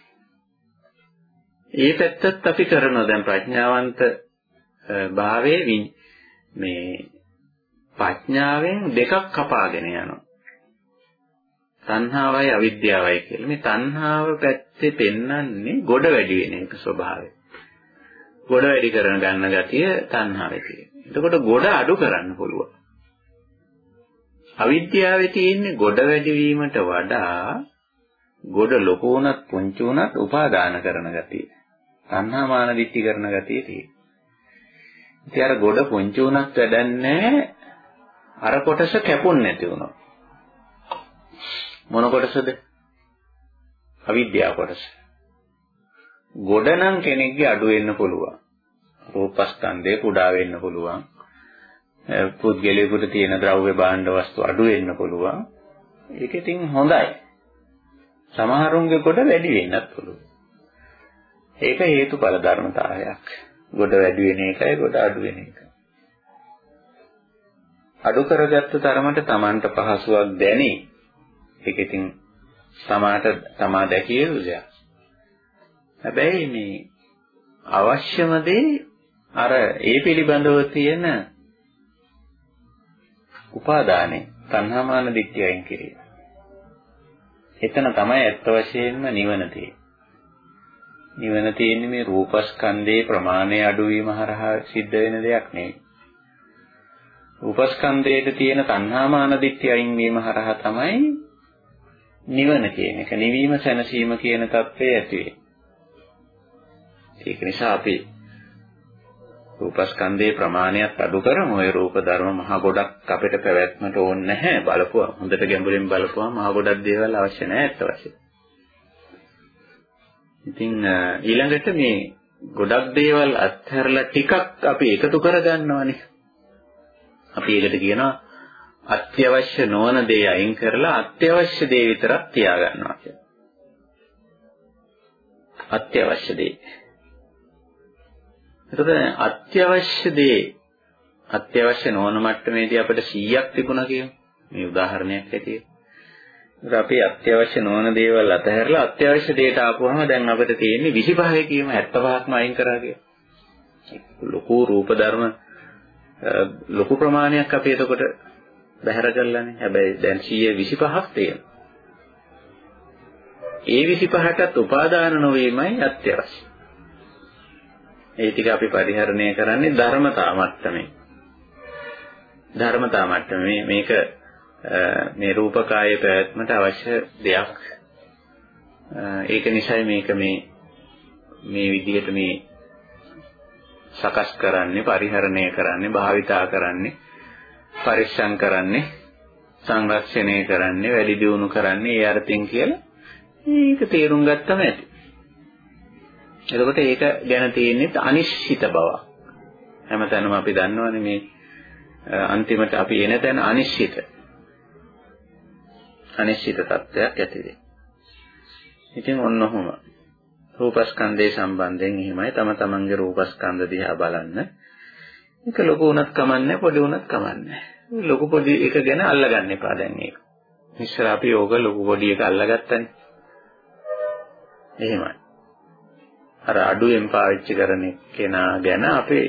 ඒ පැත්තත් අපි කරනවා දැන් ප්‍රඥාවන්ත භාවයේ මේ ප්‍රඥාවෙන් දෙකක් කපාගෙන යනවා. තණ්හාවයි අවිද්‍යාවයි කියලා. මේ තණ්හාව පැත්තේ පෙන්වන්නේ ගොඩ වැඩි වෙන එක ස්වභාවය. ගොඩ වැඩි කරන ගන්න ගතිය තණ්හාවේ තියෙන. එතකොට ගොඩ අඩු කරන්න පුළුවන්. අවිද්‍යාවේ තියෙන්නේ ගොඩ වැඩි වීමට වඩා ගොඩ ලොකු වුණත් පුංචි වුණත් උපාදාන කරන ගතිය. තණ්හා මාන දිට්ඨි කරන ගතිය තියෙනවා. ඉතින් අර ගොඩ පුංචි වුණත් වැඩන්නේ අර කොටස කැපුන්නේ නැති වුණා. මොන කොටසද? අවිද්‍යාව කොටස. ගොඩ නම් කෙනෙක්ගේ අඩු වෙන්න පුළුවන්. රූපස්කන්ධය කුඩා වෙන්න පුළුවන්. පුද්ගලයෙකුට තියෙන ද්‍රව්‍ය භාණ්ඩ වස්තු අඩු වෙන්න පුළුවන්. ඒක ඉතින් හොඳයි. සමහරුන්ගේ කොට වැඩි වෙන්නත් පුළුවන්. ඒක හේතුඵල ධර්මතාවයක්. ගොඩ වැඩි වෙන එකයි ගොඩ අඩු වෙන එකයි. අඩු කරගත්ත තරමට Tamanට පහසුවක් දැනේ. ඒක ඉතින් සමාට තමා දැකිය යුතු දෙයක්. හැබැයි මේ අවශ්‍යම දේ අර ඒ පිළිබඳව තියෙන උපාදානෙ තණ්හාමාන දිට්ඨියෙන් කිරීම. එතන තමයි ඇත්ත වශයෙන්ම නිවන තියෙන්නේ. නිවන තියෙන්නේ මේ රූපස්කන්ධයේ ප්‍රමාණය අඩුවීම හරහා සිද්ධ වෙන දෙයක් නෙවෙයි. රූපස්කන්ධයේ තියෙන තණ්හාමාන දිට්ඨිය අයින් වීම හරහා තමයි නිවන කියන එක. නිවීම සැනසීම කියන தත්ත්වය ඇති වෙන්නේ. ඒක නිසා අපි රූපස්කන්ධයේ ප්‍රමාණයක් අඩු කරමු. ওই රූප ධර්ම මහ ගොඩක් අපිට පැවැත්මට ඕනේ නැහැ. බලපුවා හොඳට ගැඹුරින් බලපුවා මහ ගොඩක් දේවල් අවශ්‍ය නැහැ අත් වශයෙන්. ඉතින් ඊළඟට මේ ගොඩක් දේවල් අත්හැරලා ටිකක් අපි එකතු කරගන්නවානේ. අපි ඒකට කියනවා අත්‍යවශ්‍ය නොවන දේ අයින් කරලා අත්‍යවශ්‍ය දේ විතරක් තියාගන්නවා කියලා. අත්‍යවශ්‍ය දේ. එතකොට අත්‍යවශ්‍ය දේ අත්‍යවශ්‍ය නොවන මට්ටමේදී අපිට 100ක් තිබුණා කියමු. මේ උදාහරණයක් ඇටියෙ. ඒක අපි අත්‍යවශ්‍ය නොවන දේවල් අතහැරලා අත්‍යවශ්‍ය දේට ආපුවම දැන් අපිට තියෙන්නේ 25 කියමු 75ක්ම අයින් කරා කියලා. ලොකු රූප ධර්ම ලොකු ප්‍රමාණයක් අපි එතකොට බැහැර කළානේ. හැබැයි දැන් 125ක් තියෙනවා. ඒ 25ටත් උපාදාන නොවීමයි අත්‍යවශ්‍ය. ඒ ටික අපි පරිහරණය කරන්නේ ධර්මතා මට්ටමේ. ධර්මතා මට්ටමේ මේක මේ රූපකායේ පැවැත්මට අවශ්‍ය දෙයක්. ඒක නිසයි මේක මේ මේ විදිහට මේ සකස් කරන්නේ පරිහරණය කරන්නේ භාවිතා කරන්නේ පරිස්සම් කරන්නේ සංරක්ෂණය කරන්නේ වැඩි දියුණු කරන්නේ ඒ අර්ථයෙන් කියලා මේක තේරුම් ගත්තම ඇති. එතකොට ඒක ගැන තියෙන්නේ අනිශ්චිත බව. හැමතැනම අපි දන්නවනේ මේ අන්තිමට අපි එන තැන අනිශ්චිත. අනිශ්චිත තත්ත්වයක් ඇති වෙයි. ඉතින් ඔන්න ඔහොම රූපස්කන්ධය සම්බන්ධයෙන් එහෙමයි තම තමන්ගේ රූපස්කන්ධ දිහා බලන්න. ඒක ලොකු වුණත් කමන්නේ පොඩි වුණත් කමන්නේ. ලොකු පොඩි එක ගැන අල්ලගන්න එපා දැන් ඒක. ඉස්සර අපි ඕක ලොකු පොඩි එක අල්ලගත්තනේ. එහෙමයි. අර අඩුවෙන් පාවිච්චි කරන කෙනා ගැන අපේ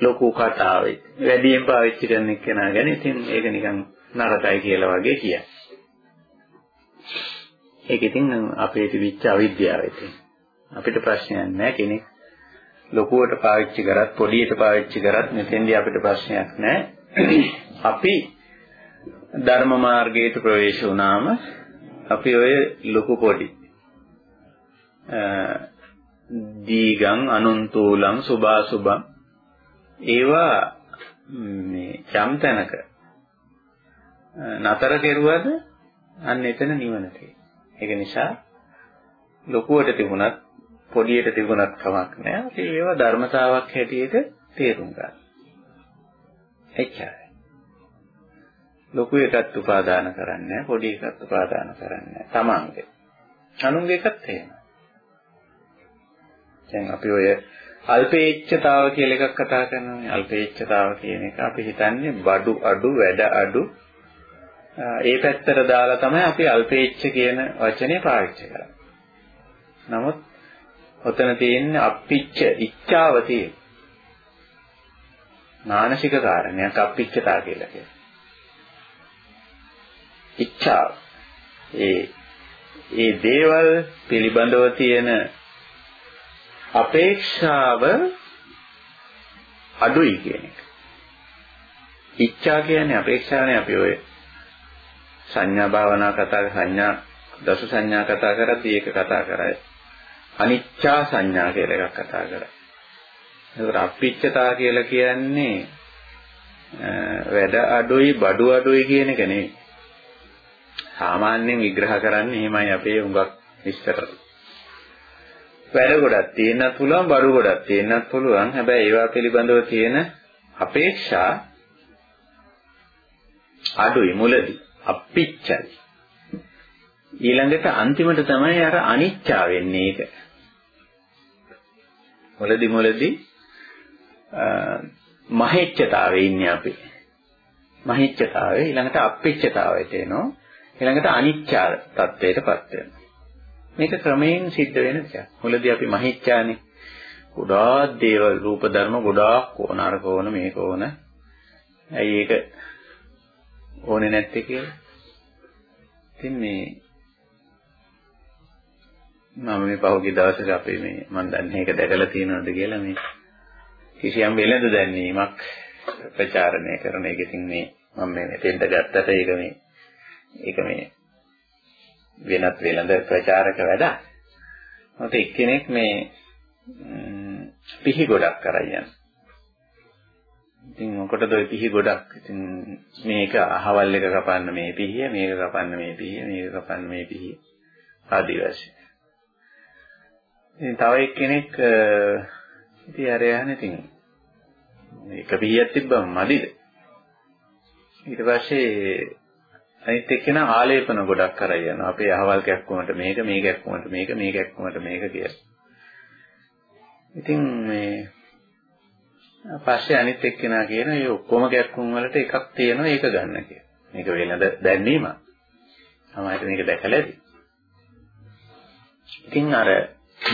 ලොකු කතාවේ වැඩියෙන් පාවිච්චි කරන කෙනා ගැන ඉතින් ඒක නිකන් නරකයි කියලා වගේ කියයි. ඒක ඉතින් අපේ තිබිච්ච අවිද්‍යාව ඉතින්. අපිට ප්‍රශ්නයක් නැහැ කෙනෙක් ලොකුවට පාවිච්චි කරත් පොඩියට පාවිච්චි කරත් මෙතෙන්දී අපිට ප්‍රශ්නයක් නැහැ. අපි ධර්ම මාර්ගයට ප්‍රවේශ වුණාම අපි ඔය ලොකු පොඩි දීගං අනුන්තූලං සුභාසුභං ඒවා මේ යම් තැනක නතර කෙරුවද අන්න එතන නිවන ඒක නිසා ලොකුවට තිබුණත් පොඩියට තිබුණත් කමක් නැහැ. අපි ඒවා ධර්මතාවක් හැටියට තේරුම් ගන්න. එච්චරයි. ලොකු එකත් උපාදාන කරන්නේ පොඩි එකත් උපාදාන කරන්නේ තමන්ගේ. අනුන්ගේ එකත් එහෙමයි. දැන් අපි ඔය අල්පේච්ඡතාව කියලා එකක් කතා කරනවා. අල්පේච්ඡතාව කියන එක අපි හිතන්නේ බඩු අඩු වැඩ අඩු ඒ පැත්තට දාලා තමයි අපි අල්පේච්ඡ කියන වචනේ පාවිච්චි කරන්නේ. නමුත් ඔතන තියෙන්නේ අප්පිච්ච ඉච්ඡාව තියෙන. මානසික කාරණයක් අප්පිච්චතා කියලා කියනවා. ඉච්ඡාව. ඒ ඒ දේවල් පිළිබඳව තියෙන අපේක්ෂාව අඩුයි කියන එක. ඉච්ඡා කියන්නේ අපේක්ෂානේ අපි ඔය සංඥා භාවනා කතා සංඥා දස සංඥා කතා කරද්දී ඒක කතා කරයි. අනිච්චා සංඥා කියලා එකක් කතා කරා. ඒකට අප්පිච්චතා කියලා කියන්නේ වැඩ අඩුයි බඩු අඩුයි කියන එක නෙවෙයි. සාමාන්‍යයෙන් විග්‍රහ කරන්නේ එහෙමයි අපේ උඟක් විස්තර. වැඩ ගොඩක් තියෙන්නත් පුළුවන් බඩු ගොඩක් තියෙන්නත් පුළුවන්. හැබැයි ඒවා පිළිබඳව තියෙන අපේක්ෂා අඩුයි මුලදී. අප්පිච්චයි. ඊළඟට අන්තිමට තමයි අර අනිච්චා වෙන්නේ ඒක. මුලදී මුලදී මහෙච්ඡතාවේ ඉන්නේ අපි. මහිච්ඡතාවේ ඊළඟට අප්පිච්ඡතාවයට එනවා. ඊළඟට අනිච්චා තත්ත්වයටපත් වෙනවා. මේක ක්‍රමයෙන් සිද්ධ වෙන දෙයක්. මුලදී අපි මහිච්ඡානේ ගොඩාක් දේවල් රූප ධර්ම ගොඩාක් ඕන අරක ඕන මේක ඕන. ඇයි ඒක ඕනේ නැත්තේ කියලා? ඉතින් මේ මම මේ පහුගිය දවසක අපේ මේ මම දන්නේ ඒක දැකලා තියෙනවද කියලා මේ කිසියම් වෙලඳ දැන්වීමක් ප්‍රචාරණය කරන එක ඉතින් මේ මම මේ මෙතෙන්ට ගත්තට ඒක මේ ඒක මේ වෙනත් වෙලඳ ප්‍රචාරක වැඩක්. මොකද එක්කෙනෙක් මේ පිහි ගොඩක් කරා යන. ඉතින් මොකටද ඔය පිහි ගොඩක්? ඉතින් මේක අහවල් එක කපන්න මේ පිහිය, මේක කපන්න මේ පිහිය, මේක කපන්න මේ පිහිය. ආදි වශයෙන්. ඉතින් තව එක්කෙනෙක් ඉතින් අර යහනේ ඉතින් එක පිහියක් තිබ්බම මදිද? ඊට පස්සේ අනිත් එක්කෙනා ආලේපන ගොඩක් කරා යනවා. අපේ අහවල් කැක්කුමට මේක, මේ කැක්කුමට මේක, මේ කැක්කුමට මේක කියලා. ඉතින් මේ පස්සේ අනිත් එක්කෙනා කියන මේ ඔක්කොම කැක්කුම් වලට එකක් තියෙනවා ඒක ගන්න කියලා. මේක වෙනද දැන්නීම. සමහරවිට මේක දැකලා ඇති. ඉතින් අර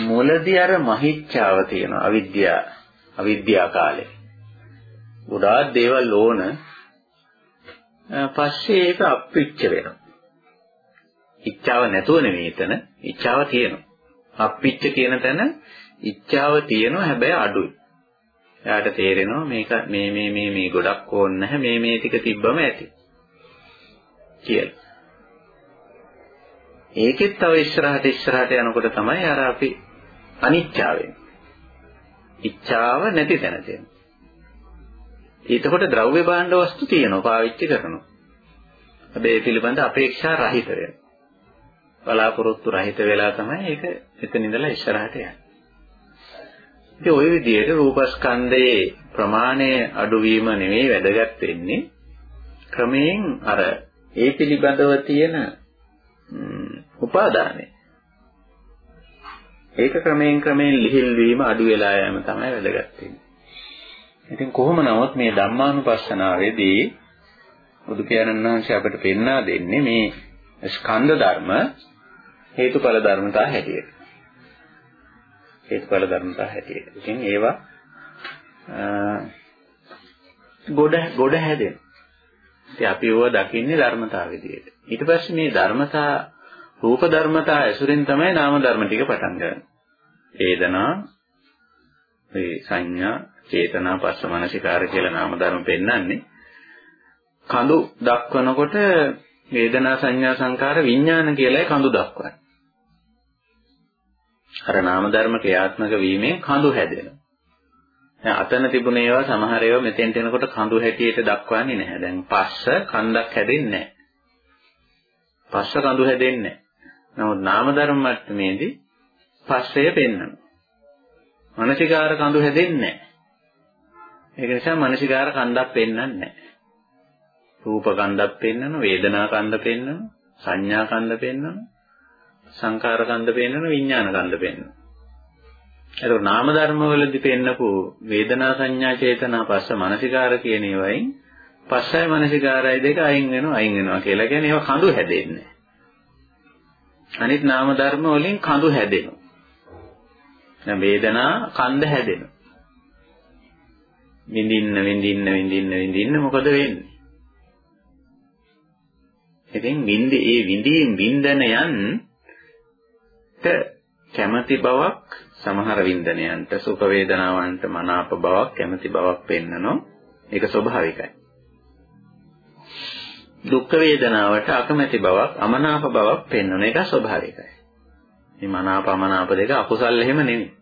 මුලදී අර මහිච්ඡාව තියෙනවා අවිද්‍යාව අවිද්‍යා කාලේ. ගොඩාක් දේවල් ඕන පස්සේ ඒක අප්පිච්ච වෙනවා. ඉච්ඡාව නැතුව නෙවෙයි එතන. ඉච්ඡාව තියෙනවා. අප්පිච්ච කියන තැන ඉච්ඡාව තියෙනවා හැබැයි අඩුයි. එයාට තේරෙනවා මේක මේ මේ මේ මේ ගොඩක් ඕනේ නැහැ මේ මේ ටික තිබ්බම ඇති. කියලා. ඒකෙත් තව ඉස්සරහට ඉස්සරහට යනකොට තමයි අර අපි අනිච්චාවෙන්. ඉච්ඡාව නැති තැන තියෙනවා. එතකොට ද්‍රව්‍ය භාණ්ඩ වස්තු තියෙනවා පාවිච්චි කරනවා. හැබැයි ඒ පිළිබඳ අපේක්ෂා රහිත වෙනවා. බලාපොරොත්තු රහිත වෙලා තමයි ඒක එතන ඉඳලා ඉස්සරහට යන්නේ. ඉතින් ওই විදිහට රූපස්කන්ධයේ ප්‍රමාණය අඩුවීම නෙවෙයි වැදගත් වෙන්නේ. ක්‍රමයෙන් අර ඒ පිළිබඳව තියෙන උපාදානය. ඒක ක්‍රමයෙන් ක්‍රමයෙන් ලිහිල් වීම අඩු වෙලා යෑම තමයි වැදගත් වෙන්නේ. ඉතින් කොහොම නමුත් මේ ධම්මානුපස්සනාවේදී බුදු පියාණන් වහන්සේ අපට පෙන්වා දෙන්නේ මේ ස්කන්ධ ධර්ම හේතුඵල ධර්මතා හැටියට. හේතුඵල ධර්මතා හැටියට. ඉතින් ඒවා ගොඩ ගොඩ හැදෙන. ඉතින් අපි ඒව දකින්නේ ධර්මතාව විදියට. ඊට පස්සේ මේ ධර්මතා රූප ධර්මතා ඇසුරෙන් තමයි නාම ධර්ම ටික පටන් ගන්න. වේදනා, මේ සංඥා, චේතනා පස්ස මනසිකාර කියලා නාම ධර්ම පෙන්වන්නේ කඳු දක්වනකොට වේදනා සංඥා සංකාර විඥාන කියලායි කඳු දක්වන්නේ. අර නාම ධර්ම ක්‍රියාත්මක වීමෙන් කඳු හැදෙනවා. දැන් අතන තිබුණ ඒවා සමහර ඒවා මෙතෙන්ට එනකොට කඳු හැටියට දක්වන්නේ නැහැ. දැන් පස්ස කන්දක් හැදෙන්නේ නැහැ. පස්ස කඳු හැදෙන්නේ නැහැ. නමුත් නාම ධර්ම මට්ටමේදී පස්සය පෙන්වනවා. මනසිකාර කඳු හැදෙන්නේ නැහැ. ඒක නිසා මනසිකාර කන්දක් පෙන්වන්නේ නැහැ. රූප කන්දක් පෙන්වනවා, වේදනා කන්ද පෙන්වනවා, සංඥා කන්ද පෙන්වනවා, සංකාර කන්ද පෙන්වනවා, විඥාන කන්ද පෙන්වනවා. ඒක නාම ධර්ම වලදී පෙන්නපු වේදනා සංඥා චේතනා පස්ස මනසිකාර කියන ඒවායින් පස්සයි මනසිකාරයි දෙක අයින් වෙනවා අයින් වෙනවා කියලා කියන්නේ ඒවා කඳු හැදෙන්නේ. අනිත් නාම ධර්ම වලින් කඳු හැදෙනවා. දැන් වේදනා කන්ද හැදෙනවා. විඳින්න විඳින්න විඳින්න විඳින්න මොකද වෙන්නේ? ඉතින් විඳි ඒ විඳීම් වින්දනයන්ට කැමැති බවක් සමහර වින්දනයන්ට සුඛ වේදනාවන්ට මනාප බවක් කැමැති බවක් පෙන්නනෝ ඒක ස්වභාවිකයි. දුක් වේදනාවට අකමැති බවක් අමනාප බවක් පෙන්වන එක ස්වභාවිකයි. මේ මනාප අමනාප දෙක අකුසල් එහෙම නෙමෙයි.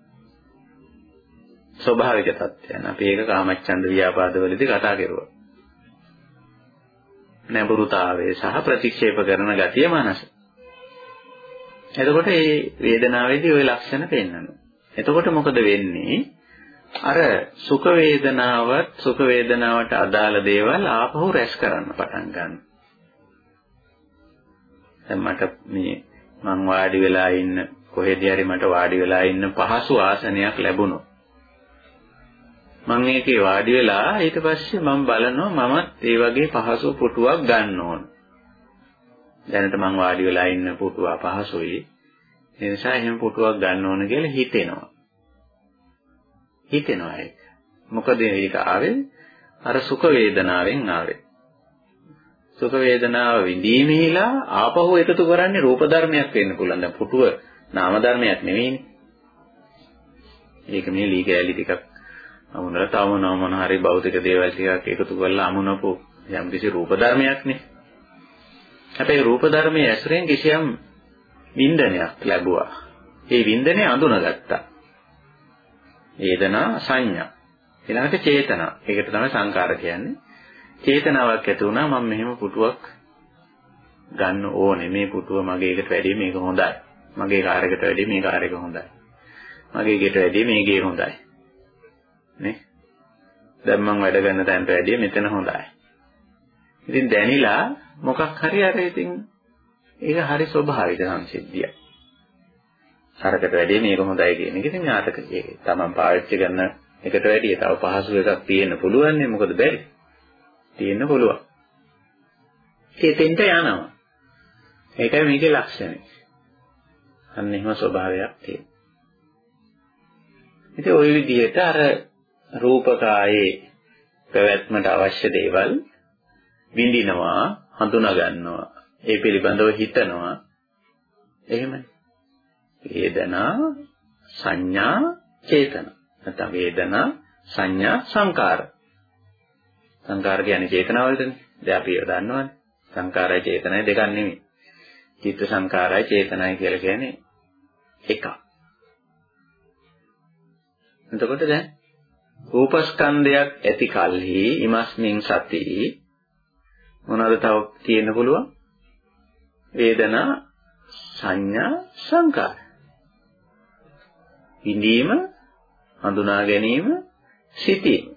ස්වභාවික තත්ත්වයන්. අපි ඒක කාමච්ඡන්ද ව්‍යාපාදවලදී කතා කරුවා. නැඹුරුතාවය සහ ප්‍රතික්ෂේප කරන ගතිය මනස. එතකොට මේ වේදනාවේදී ওই ලක්ෂණ පෙන්වනවා. එතකොට මොකද වෙන්නේ? අර සුඛ වේදනාවත් සුඛ වේදනාවට අදාළ දේවල් ආපහු රැස් කරන්න පටන් ගන්නවා. දැන් මට මේ මං වාඩි වෙලා ඉන්න කොහෙදී හරි මට වාඩි වෙලා ඉන්න පහසු ආසනයක් ලැබුණොත් මම ඒකේ වාඩි වෙලා ඊට පස්සේ මම බලනවා මමත් ඒ වගේ පහසු පුටුවක් ගන්න ඕන. දැනට මම වාඩි වෙලා ඉන්න පුටුව අපහසුයි. ඒ නිසා එහෙම පුටුවක් ගන්න ඕන කියලා හිතෙනවා. හිතෙනවා ඒක. මොකද ඒක ආවේ අර සුඛ වේදනාවෙන් ආවේ. සුඛ වේදනාව විඳීමේලා ආපහු එකතු කරන්නේ රූප ධර්මයක් වෙන්න පුළුවන්. දැන් පුටුව නාම ධර්මයක් නෙවෙයිනේ. ඒක මේ ලී කැලි ටිකක් අමුණලා තව මොන හරි භෞතික දේවල් ටිකක් එකතු කරලා අමුණපු යම් කිසි රූප ධර්මයක්නේ. හැබැයි රූප ධර්මයේ ඇසුරෙන් කිසියම් වින්දනයක් ලැබුවා. ඒ වින්දනය අඳුනගත්තා. වේදනා සංඥා. ඊළඟට චේතනා. ඒකට තමයි සංකාර කියන්නේ. චේතනාවක් ඇති වුණා මම මෙහෙම පුටුවක් ගන්න ඕනේ. මේ පුටුව මගේ එකට වැඩිය මේක හොඳයි. මගේ කාර් එකට වැඩිය මේ කාර් එක හොඳයි. මගේ ගෙට වැඩිය මේ ගේ හොඳයි. නේ? දැන් මම වැඩ කරන තැනට වැඩිය මෙතන හොඳයි. ඉතින් දැනිලා මොකක් හරි අර ඉතින් ඒක හරි ස්වභාවික සංසිද්ධියක්. අරකට වැඩිය මේක හොඳයි කියන එක ඉතින් ඥාතක ඒක. Taman පාවිච්චි කරන එකට වැඩිය තව පහසු එකක් තියෙන්න පුළුවන් නේ මොකද බැරි. තියෙන්න පුළුවන්. ඒතෙන්ට යනවා. ඒකයි මේකේ ලක්ෂණය. අන්න එහෙම ස්වභාවයක් තියෙනවා. ඉතින් ওই විදිහට අර රූපකායේ පැවැත්මට අවශ්‍ය දේවල් විඳිනවා හඳුනා ගන්නවා ඒ පිළිබඳව හිතනවා. එහෙමයි වේදනා සංඥා චේතන. නැත්නම් වේදනා සංඥා සංකාර. සංකාර කියන්නේ චේතනාවලටනේ දැන් අපි ඒක දන්නවනේ. සංකාරය චේතනයි දෙකක් නෙමෙයි. චිත්ත සංකාරයි චේතනයි කියලා කියන්නේ එකක්. එතකොට දැන් රූපස්කන්ධයක් ඇති කල්හි ඉමස්මින් සති. මොනවාද තව තියෙන්න පුළුවන්? වේදනා සංඥා සංකාර. විඳීම හඳුනා ගැනීම සිතීම.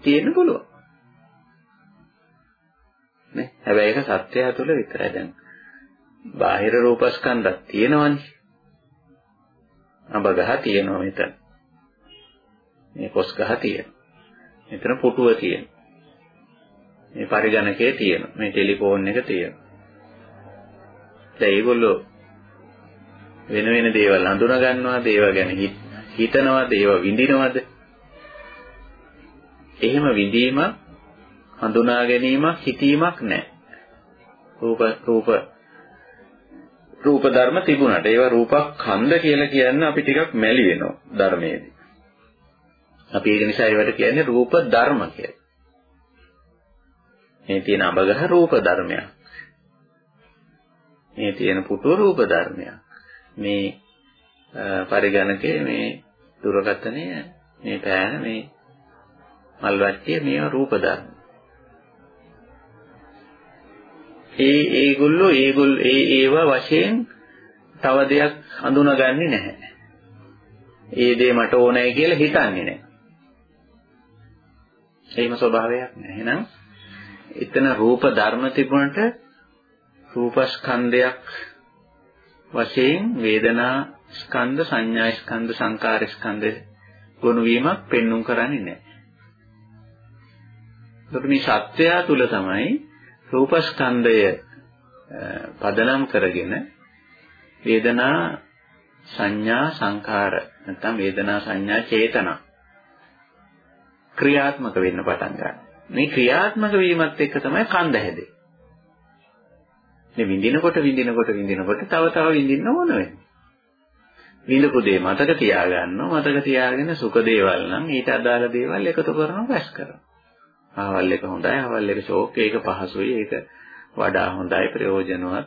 තියෙන්න පුළුවන්. නේ? හැබැයි ඒක සත්‍යය තුළ විතරයි දැන්. බාහිර රූපස්කන්ධක් තියෙනවනේ. අඹ ගහ තියෙනවා මෙතන. මේ කොස් ගහ තියෙනවා. මෙතන පුටුව තියෙනවා. මේ පරිගණකයේ තියෙනවා. මේ ටෙලිෆෝන් එක තියෙනවා. දැන් ඒගොල්ලෝ වෙන වෙන දේවල් හඳුනා ගන්නවාද? ඒව ගැන හිතනවාද? ඒව විඳිනවාද? එහෙම විඳීම හඳුනා ගැනීමක් හිතීමක් නැහැ. රූප රූප රූප ධර්ම තිබුණාට ඒවා රූපඛන්ද කියලා කියන්න අපි ටිකක් මැලි වෙනවා ධර්මයේදී. අපි ඒක නිසා ඒවට කියන්නේ රූප ධර්ම කියලා. මේ තියෙන අඹගහ රූප ධර්මයක්. මේ තියෙන පුටුව රූප ධර්මයක්. මේ පරිගණකේ මේ දුරකථනය මේ පෑන මේ මල්වට්ටිය මේවා රූප ධර්ම. ඒ ඒගොල්ලෝ ඒගොල්ලෝ ඒ ඒවා වශයෙන් තව දෙයක් හඳුනාගන්නේ නැහැ. ඒ දේ මට ඕනයි කියලා හිතන්නේ නැහැ. එහෙම ස්වභාවයක් නැහැ. එහෙනම් එතන රූප ධර්ම තිබුණට රූපස්කන්ධයක් වශයෙන් වේදනා ස්කන්ධ සංඥා ස්කන්ධ සංකාර ස්කන්ධ ගොනු වීමක් පෙන්눔 කරන්නේ නැහැ. ඒකට මේ සත්‍යය තුල තමයි රූපස්කන්ධය පදනම් කරගෙන වේදනා සංඥා සංකාර නැත්නම් වේදනා සංඥා චේතනා ක්‍රියාත්මක වෙන්න පටන් ගන්නවා. මේ ක්‍රියාත්මක වීමත් එක්ක තමයි කන්ද හැදෙන්නේ. මේ විඳිනකොට විඳිනකොට විඳිනකොට තව තව විඳින්න ඕන වෙන්නේ. විඳපු දේ මතක තියාගන්න මතක තියාගෙන සුඛ දේවල් නම් ඊට අදාළ දේවල් එකතු කරනවා රැස් කරනවා. ආවල් එක හොඳයි, ආවල් එක ෂෝක්, ඒක පහසුයි, ඒක වඩා හොඳයි, ප්‍රයෝජනවත්,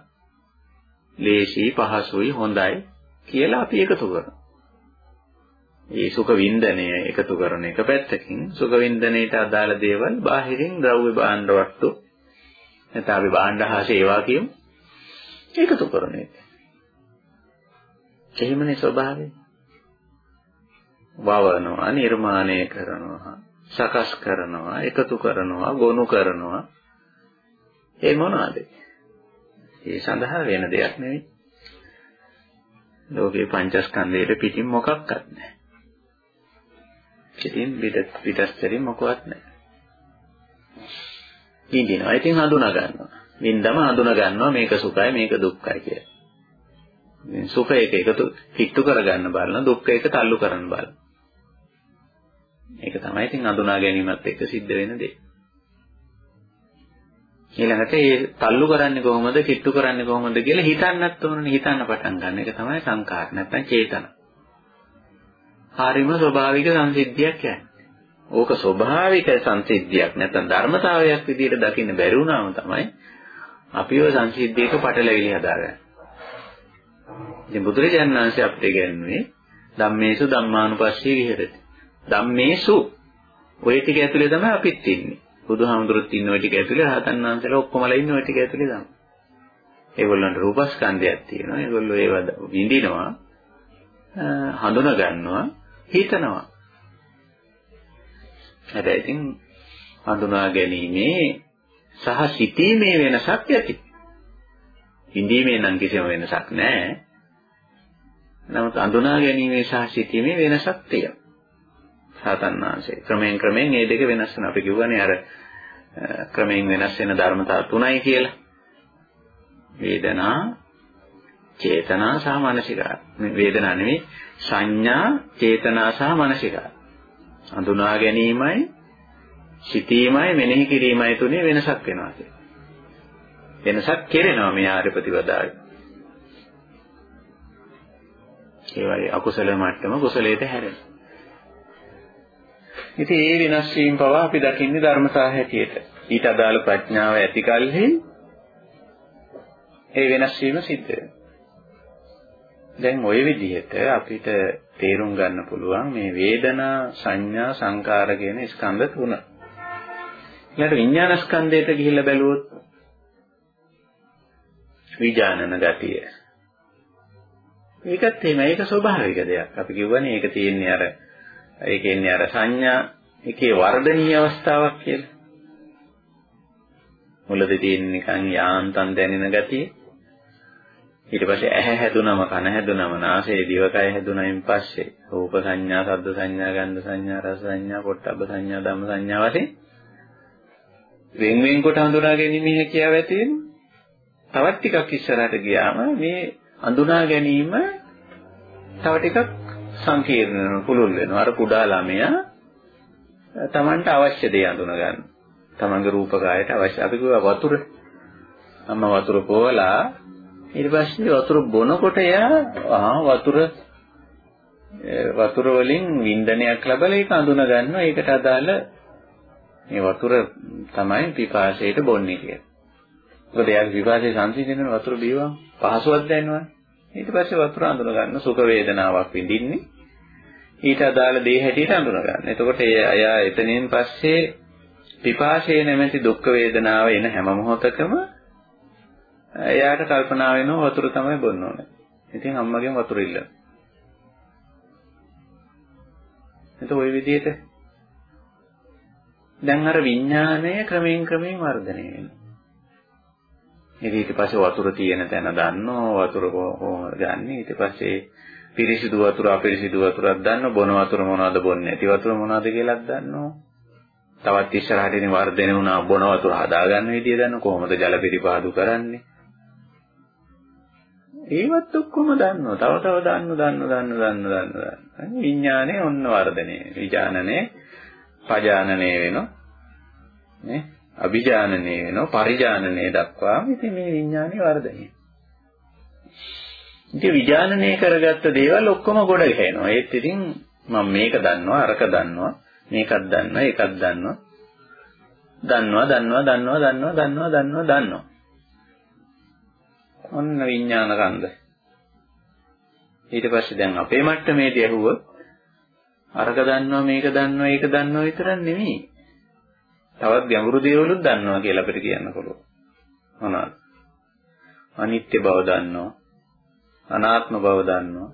ලේසි, පහසුයි, හොඳයි කියලා අපි එකතු කරනවා. ඒ සුඛ වින්දනය එකතු කරන එක පැත්තකින් සුඛ වින්දනයට අදාළ දේවල් බාහිරින් ද්‍රව්‍ය භාණ්ඩ වස්තු නැත්නම් අපි භාණ්ඩ හා සේවා කියමු එකතු කරන එක. එහෙමනේ ස්වභාවය. වවනවා, නිර්මාණය කරනවා, සකස් කරනවා, එකතු කරනවා, ගොනු කරනවා. ඒ මොනවාද? ඒ සඳහා වෙන දෙයක් නෙවෙයි. ලෝකේ පංචස්කන්ධයේ පිටින් මොකක්වත් නැහැ. පිටින් පිටස්තරින් මොකවත් නැහැ. විඳිනවා. ඉතින් හඳුනා ගන්නවා. වින්දම හඳුනා ගන්නවා මේක සුඛයි මේක දුක්ඛයි කියලා. සුඛ එක එකතු හිට්ටු කරගන්න බලන දුක්ඛ එක තල්ලු කරන්න බලන. ඒක තමයි ඉතින් හඳුනා ගැනීමත් එක්ක සිද්ධ වෙන දේ. ඊළඟට මේ තල්ලු කරන්නේ කොහොමද, කිට්ටු කරන්නේ කොහොමද කියලා හිතන්නත් ඕනනේ හිතන්න පටන් ගන්න. ඒක තමයි සංකාර නැත්නම් චේතන. හරිම ස්වභාවික සංසිද්ධියක් කියන්නේ. ඕක ස්වභාවික සංසිද්ධියක් නැත්නම් ධර්මතාවයක් විදිහට දකින්න බැරි වුණාම තමයි අපි ඔය සංසිද්ධියක පටලැවිලි හදාගන්නේ. ඉතින් බුදුරජාණන් වහන්සේ අපිට ඉගැන්වුවේ ධම්මේසු ධම්මානුපස්සී විහෙරති. ධම්මේසු ඔය ටික ඇතුලේ තමයි අපිත් ඉන්නේ. බුදුහාමුදුරුත් ඉන්න ඔය ටික ඇතුලේ රහතන් වහන්සේලා ඔක්කොමලා ඉන්න ඔය ටික ඇතුලේ තමයි. ඒගොල්ලන්ට රූපස්කන්ධයක් තියෙනවා. ඒගොල්ලෝ ඒව විඳිනවා. හඳුනා ගන්නවා, හිතනවා. හැබැයි ඉතින් හඳුනා ගැනීමේ සහ සිතීමේ වෙනසක් ඇති. විඳීමේ නම් කිසිම වෙනසක් නැහැ. නමුත් හඳුනා ගැනීමේ සහ සිතීමේ වෙනසක් තියෙනවා. සාතන්නාංශේ ක්‍රමයෙන් ක්‍රමයෙන් මේ දෙක වෙනස් වෙනවා. අපි කියවනේ අර ක්‍රමයෙන් වෙනස් වෙන ධර්මතා තුනයි කියලා. වේදනා, චේතනා සහ මනසිකාර. මේ වේදනා නෙවෙයි සංඥා, චේතනා සහ මනසිකාර. හඳුනා ගැනීමයි සිතීමයි මෙනෙහි කිරීමයි තුනේ වෙනසක් වෙනවා කියන්නේ. වෙනසක් කෙරෙනවා මේ ආර්ය ප්‍රතිපදාවේ. ඒ වගේ අකුසල මට්ටම කුසලයට හැරෙනවා. ඉතින් ඒ වෙනස් වීම පවා අපි දකින්නේ ධර්මතා හැටියට. ඊට අදාළ ප්‍රඥාව ඇති කලෙහි ඒ වෙනස් වීම සිද්ධ වෙනවා. දැන් ওই විදිහට අපිට තේරුම් ගන්න පුළුවන් මේ වේදනා සංඥා සංකාර කියන ස්කන්ධ තුන. ඊළඟට විඥාන ස්කන්ධයට ගිහිල්ලා බැලුවොත් විඥානන ගතිය. ඒකත් එහෙම ඒක ස්වභාවික දෙයක්. අපි කියවනේ ඒක තියෙන්නේ අර ඒ කියන්නේ අර සංඥා එකේ වර්ධනීය අවස්ථාවක් කියලා. මුලදී තියෙන නිකන් යාන්තම් දැනෙන ගතිය. ඊට පස්සේ ඇහැ හැදුනම කන හැදුනම නාසය දිවකය හැදුනයින් පස්සේ රූප සංඥා, ශබ්ද සංඥා, ගන්ධ සංඥා, රස සංඥා, පොට්ටබ්බ සංඥා, ධම්ම සංඥා වශයෙන් වෙන් වෙන් කොට හඳුනා ගැනීම හැකියාව ඇති වෙනවා. තවත් ටිකක් ඉස්සරහට ගියාම මේ හඳුනා ගැනීම තව ටිකක් සංකීර්ණ වෙනවා පුළුල් වෙනවා. අර කුඩා ළමයා Tamanට අවශ්‍ය දේ අඳුන ගන්න. Tamanගේ රූපකායට අවශ්‍ය අපි කිව්වා වතුර. අම්මා වතුර පොවලා ඊට පස්සේ වතුර බොනකොට එයා ආ වතුර වතුර වලින් වින්දනයක් ලැබලා ඒක අඳුන ගන්නවා. ඒකට අදාළ මේ වතුර තමයි පිපාසයට බොන්නේ කියලා. මොකද එයාගේ විපාකයේ සංසිඳන වතුර බීවම පහසුවක් දැනෙනවා. ඊට පස්සේ වතුර අඳුන ගන්න සුඛ වේදනාවක් විඳින්නේ. ඊට අදාළ දේ හැටියට අඳුන ගන්න. එතකොට ඒ අය එතනින් පස්සේ පිපාසයේ නැමැති දුක් වේදනාව එන හැම මොහොතකම එයාට කල්පනා වෙනවා වතුර තමයි බොන්න ඕනේ. ඉතින් අම්මගෙන් වතුර ඉල්ලන. එතකොට ওই විදිහට දැන් අර විඥානය ක්‍රමයෙන් ක්‍රමයෙන් වර්ධනය වෙනවා. ඉතින් ඊට පස්සේ වතුර තියෙන තැන දන්නෝ වතුර කොහොමද ගන්නෙ ඊට පස්සේ පිරිසිදු වතුර අපිරිසිදු වතුරක් දන්නෝ බොන වතුර මොනවද බොන්නේ නැති වතුර මොනවද කියලාත් දන්නෝ තවත් ඉස්සරහට ඉතින් වර්ධනය වුණා බොන වතුර හදාගන්න විදිය දන්නෝ කොහොමද ජල පිරිපාදු කරන්නේ ඒවත් ඔක්කොම දන්නවා. තව තව දන්න දන්න දන්න දන්න දන්න. විඥානේ ඔන්න වර්ධනය. විඥානනේ පජානනේ වෙනවා. නේ? අභිජානනේ වෙනවා. පරිජානනේ දක්වාම ඉතින් මේ විඥානේ වර්ධනය. ඉතින් විඥානනේ කරගත්ත දේවල් ඔක්කොම ගොඩ ගැහෙනවා. ඒත් ඉතින් මම මේක දන්නවා, අරක දන්නවා, මේකත් දන්නවා, ඒකත් දන්නවා. දන්නවා, දන්නවා, දන්නවා, දන්නවා, දන්නවා, දන්නවා, දන්නවා. ඔන්න විඥාන කන්ද ඊට පස්සේ දැන් අපේ මට්ටමේදී ඇහුවොත් අරක දන්නවා මේක දන්නවා ඒක දන්නවා විතරක් නෙමෙයි. තවත් ගැඹුරු දේවලුත් දන්නවා කියලා අපිට කියන්න පුළුවන්. මොනවාද? අනිත්‍ය බව දන්නවා. අනාත්ම බව දන්නවා.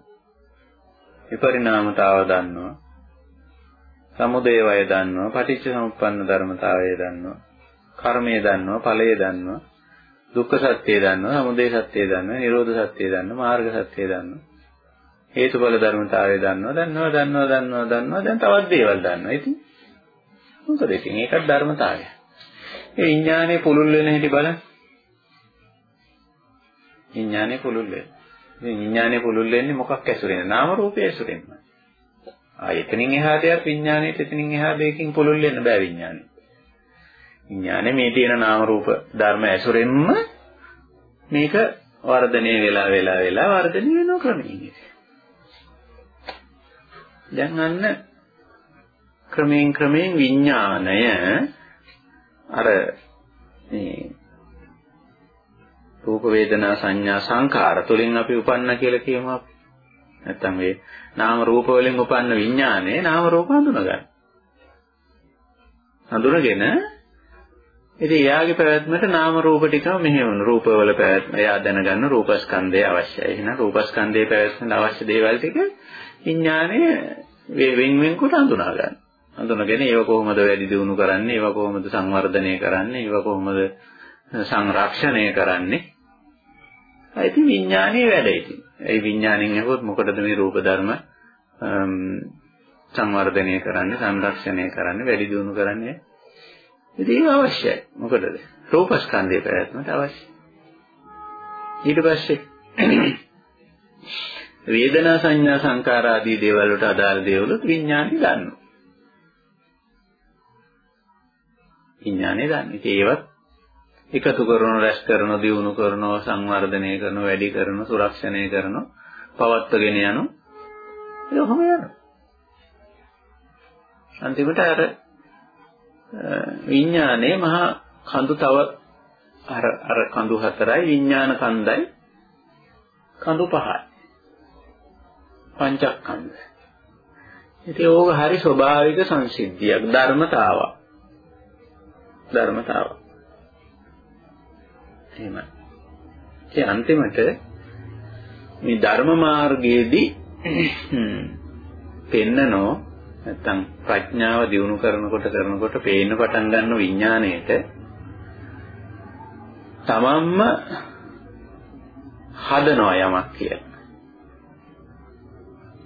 විපරිණාමතාව දන්නවා. සමුදය වය දන්නවා. පටිච්ච සමුප්පන්න ධර්මතාවය දන්නවා. කර්මය දන්නවා. ඵලය දන්නවා. දුක්ඛ සත්‍යය දන්නවා. සමුදය සත්‍යය දන්නවා. නිරෝධ සත්‍යය දන්නවා. මාර්ග සත්‍යය දන්නවා. හේතුඵල ධර්මතාවය දන්නවා. දන්නවා දන්නවා දන්නවා දන්නවා. දැන් තවත් දේවල් දන්නවා. ඉතින් මොකද ඉතින් ඒකත් ධර්මතාවය. ඒ විඥානේ පුළුල් වෙන හැටි බලන්න. විඥානේ පුළුල් වෙනවා. මේ විඥානය පුළුල් වෙන්නේ මොකක් ඇසුරෙන්ද? නාම රූපය ඇසුරෙන්ම. ආ එතනින් එහාට යක් විඥාණයට එතනින් එහා දෙකකින් පුළුල් වෙන්න බෑ විඥානය. විඥානේ මේ තියෙන නාම රූප ධර්ම ඇසුරෙන්ම මේක වර්ධනය වෙලා වෙලා වෙලා වර්ධනය වෙන ක්‍රමයකින්. දැන් අන්න ක්‍රමයෙන් ක්‍රමයෙන් විඥාණය අර මේ රූප වේදනා සංඥා සංකාර තුලින් අපි උපන්න කියලා කියමු අපි. නැත්තම් මේ නාම රූප වලින් උපන්න විඥානයේ නාම රූප හඳුනගන්න. හඳුනගෙන ඉතින් එයාගේ පැවැත්මට නාම රූප ටිකම මෙහෙවන රූපවල පැවැත්ම එයා දැනගන්න රූපස්කන්ධය අවශ්‍යයි. එහෙනම් රූපස්කන්ධයේ පැවැත්මට අවශ්‍ය දේවල් ටික විඥානයේ වෙන් වෙන් කොට හඳුනා ගන්න. හඳුනගෙන ඒව කොහොමද වැඩි දියුණු කරන්නේ, ඒව කොහොමද සංවර්ධනය කරන්නේ, ඒව කොහොමද සංරක්ෂණය කරන්නේ ඉතින් විඥානයේ වැඩ ඉතින්. ඒ විඥාණයෙන් ඇහුවොත් මොකටද මේ රූප ධර්ම සංවර්ධනය කරන්නේ, සංරක්ෂණය කරන්නේ, වැඩි දියුණු කරන්නේ? ඉතින් ඒක අවශ්‍යයි. මොකටද? රූපස්කන්ධයේ පැවැත්මට අවශ්‍යයි. ඊට පස්සේ <clears throat> වේදනා සංඥා සංකාර ආදී දේවල් වලට අදාළ දේවලුත් විඥානේ ගන්නවා. විඥානේ ගන්න. ඉතින් ඒවත් එකතු කරන රැස් කරන දියුණු කරන සංවර්ධනය කරන වැඩි කරන සුරක්ෂණය කරන පවත්වගෙන යන ඒකම යනවා අන්තිමට අර විඥානයේ මහා කඳු තව අර අර කඳු හතරයි විඥාන කන්දයි කඳු පහයි. පංචස්කන්ධ ඉතින් ඕක හරි ස්වභාවික සංසිද්ධියක් ධර්මතාවක්. ධර්මතාවක්. එහෙමයි. ඒ අන්තිමට මේ ධර්ම මාර්ගයේදී පෙන්නනෝ නැත්තම් ප්‍රඥාව දියුණු කරනකොට කරනකොට පේන්න පටන් ගන්න විඥාණයට තමන්ම හදනවා යමක් කියලා.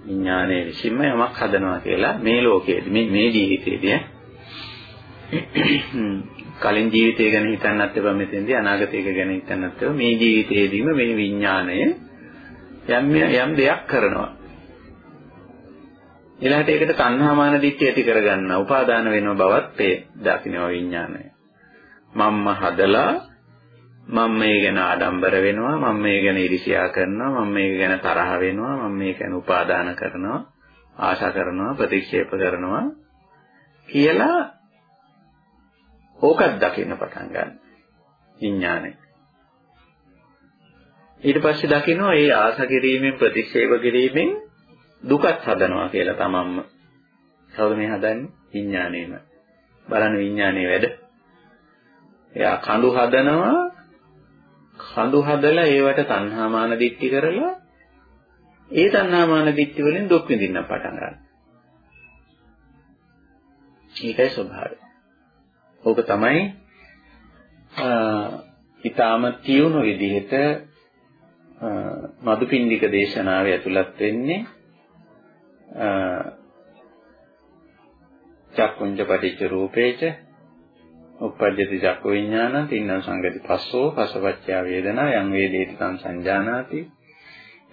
විඥානයේ විසින්ම යමක් හදනවා කියලා මේ ලෝකයේදී මේ මේ ජීවිතයේදී කලින් ජීවිතය ගැන හිතන්නත් එපා මෙතෙන්දී අනාගතය ගැන හිතන්නත් එපා. මේ ජීවිතයේදීම මේ විඥාණය යම් යම් දෙයක් කරනවා. ඊළඟට ඒකට තණ්හාමාන දිට්ඨිය ඇති කරගන්න උපාදාන වෙනව බවත් ඒ දකින්නවා විඥාණය මම්ම හදලා මම මේ ගැන ආඩම්බර වෙනවා මම මේ ගැන ඉරිසියා කරනවා මම මේක ගැන තරහ වෙනවා මම මේක ගැන උපාදාන කරනවා ආශා කරනවා ප්‍රතික්ෂේප කරනවා කියලා ඕකත් දකින්න පටන් ගන්න. විඥානය. ඊට පස්සේ දකින්නවා ඒ ආස කිරීමෙන් ප්‍රතික්ෂේප කිරීමෙන් දුකත් හදනවා කියලා තමන්ම. කවුද මේ හදන්නේ? විඥාණයම. බලන්න විඥානයේ වැඩ. එයා කඳු හදනවා කඳු හදලා ඒවට තණ්හාමාන දික්ටි කරලා ඒ තණ්හාමාන දික්ටි වලින් දුක් විඳින්න පටන් ගන්නවා. ඒකයි ස්වභාවය. ඕක තමයි ඊටාම තියුණු විදිහට මදුපිණ්ඩික දේශනාවේ ඇතුළත් වෙන්නේ චක්කුංජ පටිච්ච රූපේච උපපජ්ජති චක්කු විඥානං තින්න සංගති පස්සෝ පසවච්චා වේදනා යං වේදේති තං සංජානාති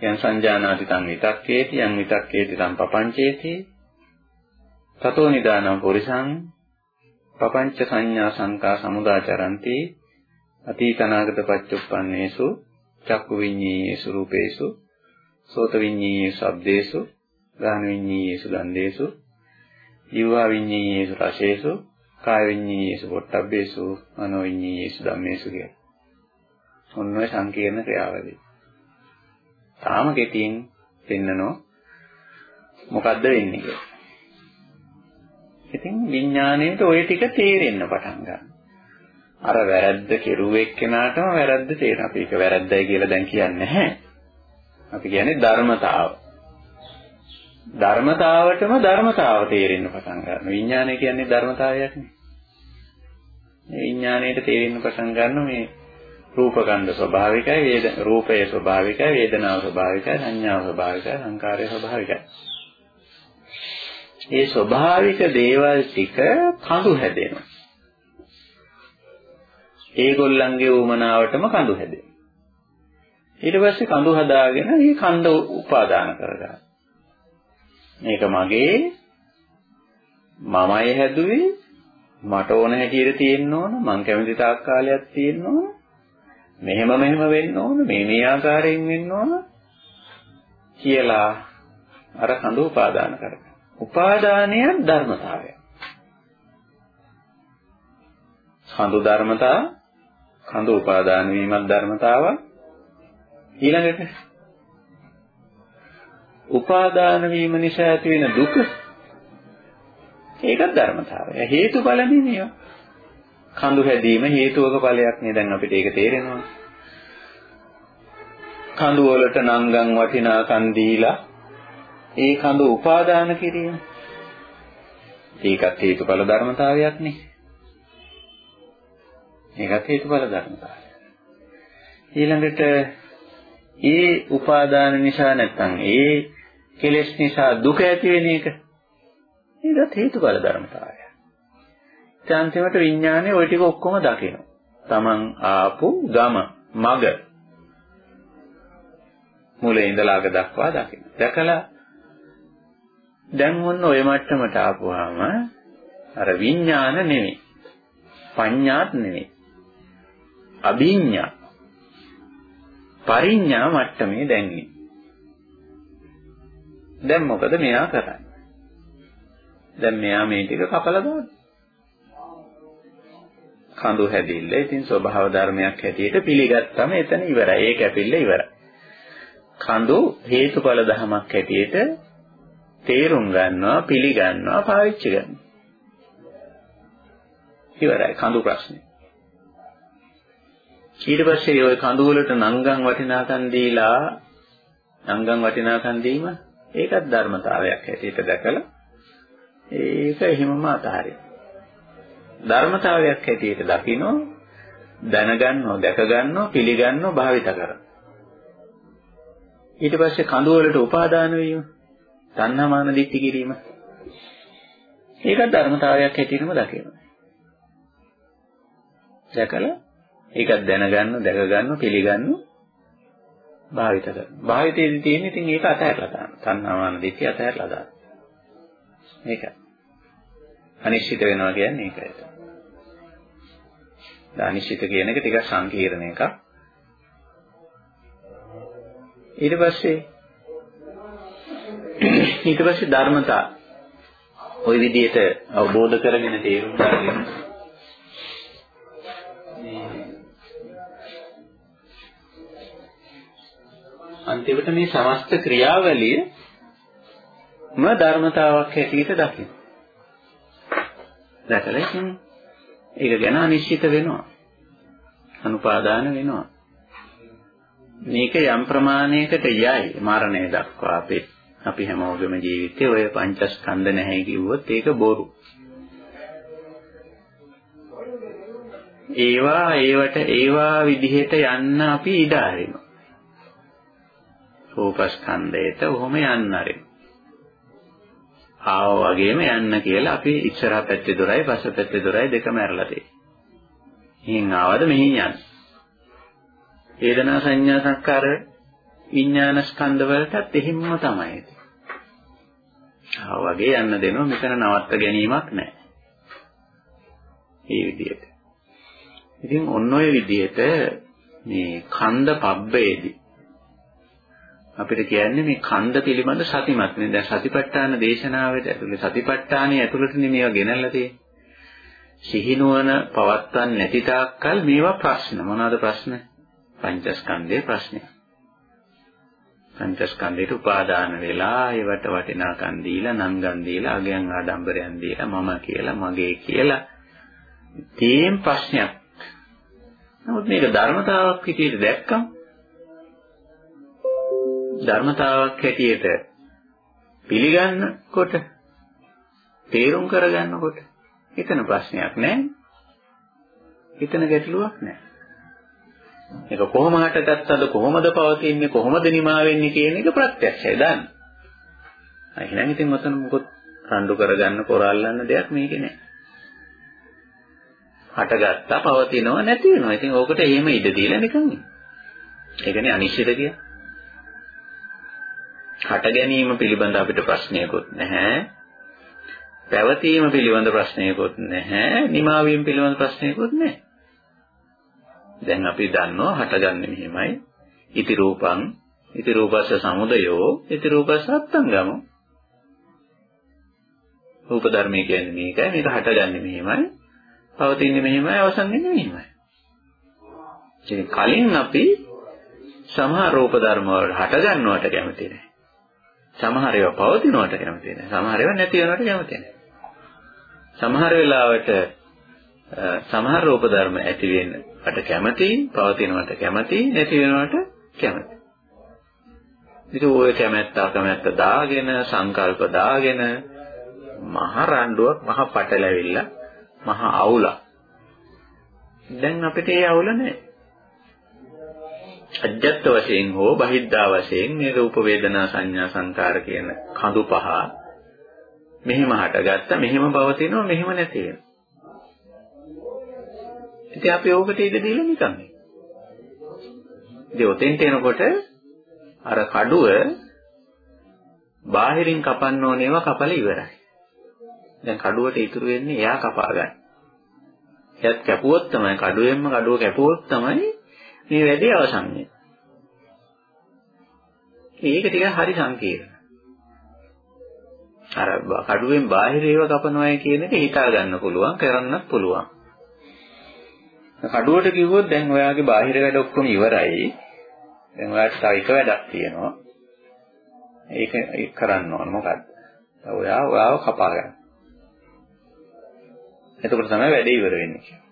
යං සංජානාති තං විතක්කේති යං විතක්කේති තං පපංචේති තතෝ නිදානං පුරිසං පපංච සංඥා සංකා සමුදාචරಂತಿ අතීතනාගත පච්චුප්පන්නේසු චක්කු විඤ්ඤීයේසු රූපේසු සෝත විඤ්ඤීයේ ශබ්දේසු ගාන විඤ්ඤේයේසු ගන්ධේසු ජීවා විඤ්ඤේයේසු රසේසු කාය විඤ්ඤේයේසු පොට්ටබ්බේසු මනෝ විඤ්ඤේයේසු ධම්මේසු කිය. ඔන්න ඔය සංකීර්ණ ක්‍රියාවලිය. තාම කෙටියෙන් පෙන්නනෝ මොකද්ද වෙන්නේ කියලා. ඉතින් විඥාණයට ওই ටික තේරෙන්න පටන් ගන්නවා. අර වැරද්ද කෙරුවෙක් කෙනාටම වැරද්ද තේරෙනවා. අපි ඒක වැරද්දයි කියලා දැන් කියන්නේ නැහැ. අපි කියන්නේ ධර්මතාව. ධර්මතාවටම ධර්මතාව තේරෙන්න පටන් ගන්නවා. විඥානය කියන්නේ ධර්මතාවයක් නේ. මේ විඥාණයට තේරෙන්න පටන් ගන්නවා මේ රූපකන්ධ ස්වභාවිකයි වේද රූපය ස්වභාවිකයි වේදනාව ස්වභාවිකයි සංඥාව ස්වභාවිකයි සංකාරය ස්වභාවිකයි මේ ස්වභාවික දේවල් ටික කඳු හැදෙනවා ඒගොල්ලන්ගේ උමනාවටම කඳු හැදෙනවා ඊට පස්සේ කඳු හදාගෙන මේ කන්ද උපාදාන කරගන්න මේක මගේ මමයි හැදුවේ. මට ඕන හැටියට තියෙන්න ඕන. මං කැමති තාක් කාලයක් තියෙන්න ඕන. මෙහෙම මෙහෙම වෙන්න ඕන. මේ මේ ආකාරයෙන් වෙන්න ඕන කියලා අර කඳු උපාදාන කරගන්න. උපාදානය ධර්මතාවය. කඳු ධර්මතා කඳු උපාදාන වීමක් ධර්මතාව ඊළඟට උපාදාන වීම නිසා ඇති වෙන දුක ඒකත් ධර්මතාවය. හේතුඵල නෙමෙයි. කඳු හැදීම හේතුවක ඵලයක් නේ දැන් අපිට ඒක තේරෙනවා. කඳු වලට නංගන් වටිනාකම් දීලා ඒ කඳු උපාදාන කිරීම. ඒකත් හේතුඵල ධර්මතාවයක් නේ. ඒකත් හේතුඵල ධර්මතාවය. ඊළඟට ඒ උපාදාන නිසා නැත්තම් ඒ කෙලෙස් නිසා දුක ඇති වෙන එක. ඒකත් හේතුඵල ධර්මතාවය. අන්තිමට විඥානේ ওই ටික ඔක්කොම දකිනවා. Taman ආපු ගම මග මුලින් ඉඳලා අග දක්වා දකින්න. දැකලා දැන් මොන ඔය මට්ටමට ආපුවාම අර විඥාන නෙමෙයි. පඤ්ඤාත් නෙමෙයි. අභිඥා. පරිඥා මට්ටමේ දැන් දැන් මොකද මෙයා කරන්නේ? දැන් මෙයා මේ ටික කපලා දානවා. කඳු හැදිල්ල. ඉතින් ස්වභාව ධර්මයක් හැටියට පිළිගත්තම එතන ඉවරයි. ඒ කැපිල්ල ඉවරයි. කඳු හේතුඵල ධමයක් හැටියට තේරුම් ගන්නවා, පිළිගන්නවා, පාවිච්චි කරනවා. ඉවරයි කඳු ප්‍රශ්නේ. ඊට පස්සේ ওই කඳු වලට නංගන් වටිනාකම් දීලා නංගන් වටිනාකම් දීම ඒකත් ධර්මතාවයක් හැටියට දැකලා ඒක එහෙමම අතහරිනවා. ධර්මතාවයක් හැටියට දකිනවා දැනගන්නවා දැකගන්නවා පිළිගන්නවා භාවිත කරනවා. ඊට පස්සේ කඳු වලට උපාදාන වීම තණ්හාමාන දිට්ඨි කිරීම. ඒකත් ධර්මතාවයක් හැටියටම දකිනවා. දැකලා ඒකත් දැනගන්න දැකගන්න පිළිගන්න භාවිත කරනවා භාවිතයේදී තියෙන ඉතින් ඒක අතහැරලා දාන්න. තණ්හාමාන දිට්ඨි අතහැරලා දාන්න. මේකයි. අනිශ්චිත වෙනවා කියන්නේ ඒකයි. අනිශ්චිත කියන එක ටිකක් සංකීර්ණ එකක්. ඊට පස්සේ ඊට පස්සේ ධර්මතා ওই විදිහට අවබෝධ කරගෙන තේරුම් ගන්න අන්තිමට මේ සමස්ත ක්‍රියාවලිය ම ධර්මතාවක් හැටියට දකින්න. දැකලා ඉතින් ඒක ගැන අනිශ්චිත වෙනවා. අනුපාදාන වෙනවා. මේක යම් ප්‍රමාණයකට යයි මරණය දක්වා අපේ අපි හැමෝගෙම ජීවිතේ ඔය පංචස්කන්ධ නැහැ කිව්වොත් ඒක බොරු. ඒවා ඒවට ඒවා විදිහට යන්න අපි ඉඩ අරිනවා. රූපස්කන්ධයට ඔහොම යන්න අරිනවා. ආව වගේම යන්න කියලා අපි ඉස්සරහ පැත්තේ දොරයි පස්ස පැත්තේ දොරයි දෙකම ඇරලා තියෙනවා. එහෙන් ආවද මෙහින් යන්න. වේදනා සංඥා සංස්කාර විඥාන ස්කන්ධ වලටත් එහෙම්ම තමයි. ආව වගේ යන්න දෙනවා මෙතන නවත්ත ගැනීමක් නැහැ. මේ විදිහට. ඉතින් ඔන්න ඔය විදිහට මේ කන්ද පබ්බේදී අපිට කියන්නේ මේ කන්ද පිළිබඳ සතිමත් නේ. දැන් සතිපට්ඨාන දේශනාවට ඇතුළේ සතිපට්ඨානයේ ඇතුළතනේ මේවා ගෙනල්ලා තියෙන්නේ. සිහිනුවන පවත්වන් නැති තාක්කල් මේවා ප්‍රශ්න. මොනවාද ප්‍රශ්න? පංචස්කන්ධයේ ප්‍රශ්නය. පංචස්කන්ධයට උපාදාන වෙලා ඒවට වටිනාකම් දීලා නංගන් දීලා අගයන් ආඩම්බරයන් දීලා මම කියලා මගේ කියලා තේම් ප්‍රශ්නයක්. නමුත් මේක ධර්මතාවක් විදිහට දැක්කම ධර්මතාවක් හැටියට පිළිගන්නකොට තේරුම් කරගන්නකොට එතන ප්‍රශ්නයක් නැහැ. එතන ගැටලුවක් නැහැ. ඒක කොහොම හටගත්තද කොහොමද පවතින්නේ කොහොමද නිමා වෙන්නේ කියන එක ප්‍රත්‍යක්ෂයි දන්න. එහෙනම් ඉතින් මතන මොකොත් රණ්ඩු කරගන්න කොරල්ලන්න දෙයක් මේකේ නැහැ. හටගත්තා පවතිනවා නැති වෙනවා. ඉතින් ඕකට එහෙම ඉඩ දීලා නිකන් ඉන්න. ඒකනේ අනිශ්චිත කියන්නේ. හට ගැනීම පිළිබඳ අපිට ප්‍රශ්නයකුත් නැහැ. පැවතීම පිළිබඳ ප්‍රශ්නයකුත් නැහැ. නිමා වීම පිළිබඳ ප්‍රශ්නයකුත් නැහැ. දැන් අපි දන්නවා හටගන්නේ මෙහෙමයි. ඉති රූපං ඉති රූපස්ස සමුදයෝ ඉති රූපස්ස අත්තංගම. රූප ධර්මය කියන්නේ මේකයි. මේක හටගන්නේ මෙහෙමයි. පවතින්නේ මෙහෙමයි. අවසන් වෙන්නේ මෙහෙමයි. ඉතින් කලින් අපි සමහර රූප ධර්ම වල හටගන්නවට කැමති නැහැ. සමහර ඒවා පවතිනවට කැමති නැහැ. සමහර ඒවා නැති වෙනවට කැමති නැහැ. සමහර වෙලාවට සමහර රූප ධර්ම ඇති වෙන්නට කැමති, පවතිනවට කැමති, නැති වෙනවට කැමති. ඉතින් ඔය කැමැත්ත අකමැත්ත දාගෙන සංකල්ප දාගෙන මහ රණ්ඩුවක් මහ පටලැවිල්ල මහ අවුලක්. දැන් අපිට ඒ අවුල නැහැ. අජ්ජත් වශයෙන් හෝ බහිද්ධා වශයෙන් මේ රූප වේදනා සංඥා සංකාර කියන කඳු පහ මෙහෙම හටගත්ත මෙහෙම පවතිනවා මෙහෙම නැති වෙනවා. ඉතින් අපි ඕකට ඉඩ දීලා නිකන්. ඉතින් ඔතෙන්ට එනකොට අර කඩුව බාහිරින් කපන්න ඕනේව කපලා ඉවරයි. දැන් කඩුවට ඉතුරු වෙන්නේ එයා කපා ගන්න. එයත් කැපුවොත් තමයි කඩුවෙන්ම කඩුව කැපුවොත් තමයි මේ වැඩේ අවසන් වෙන්නේ. මේක ටිකක් හරි සංකීර්ණ. අර කඩුවෙන් බාහිර ඒවා කපනවායි කියන එක හිතා ගන්න පුළුවන් කරන්නත් පුළුවන්. කඩුවට කිව්වොත් දැන් ඔයාගේ බාහිර වැඩ ඔක්කොම ඉවරයි. දැන් ඔයාට තව එක වැඩක් තියෙනවා. ඒක ඒක කරන්න ඕන මොකද්ද? ඔයා ඔයාව කපා ගන්න. එතකොට තමයි වැඩේ ඉවර වෙන්නේ.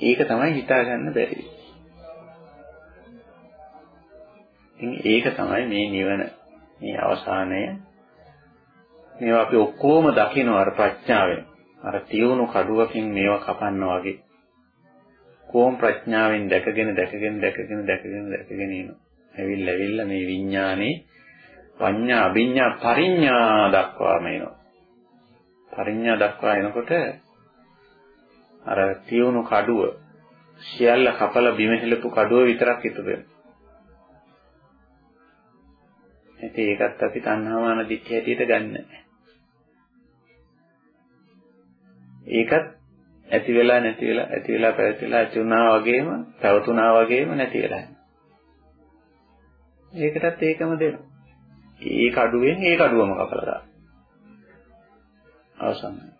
ඒක තමයි හිතා ගන්න බැරි. ඉතින් ඒක තමයි මේ නිවන මේ අවසානය. මේවා අපි ඔක්කොම දකින්න අර ප්‍රඥාවෙන්. අර තියුණු කඩුවකින් මේවා කපන්නා වගේ. කොහොම ප්‍රඥාවෙන් දැකගෙන දැකගෙන දැකගෙන දැකගෙන දැකගෙන එන. ඇවිල්ලා ඇවිල්ලා මේ විඥානේ පඤ්ඤා අභිඥා පරිඥා දක්වාම එනවා. පරිඥා දක්වා එනකොට අර තියුණු කඩුව සියල්ල කපලා බිම හෙලපු කඩුව විතරක් ඉතුරු වෙනවා. ඉතින් ඒකත් අපි තණ්හාමාන දිට්ඨිය හැටියට ගන්න. ඒකත් ඇති වෙලා නැති වෙලා ඇති වෙලා පැවතිලා ඇති වුණා වගේම පැවතුණා වගේම නැති වෙලා ඒකටත් ඒකම දෙනවා. ඒ කඩුවෙන් ඒ කඩුවම කපලා දාන්න. අවසන්යි.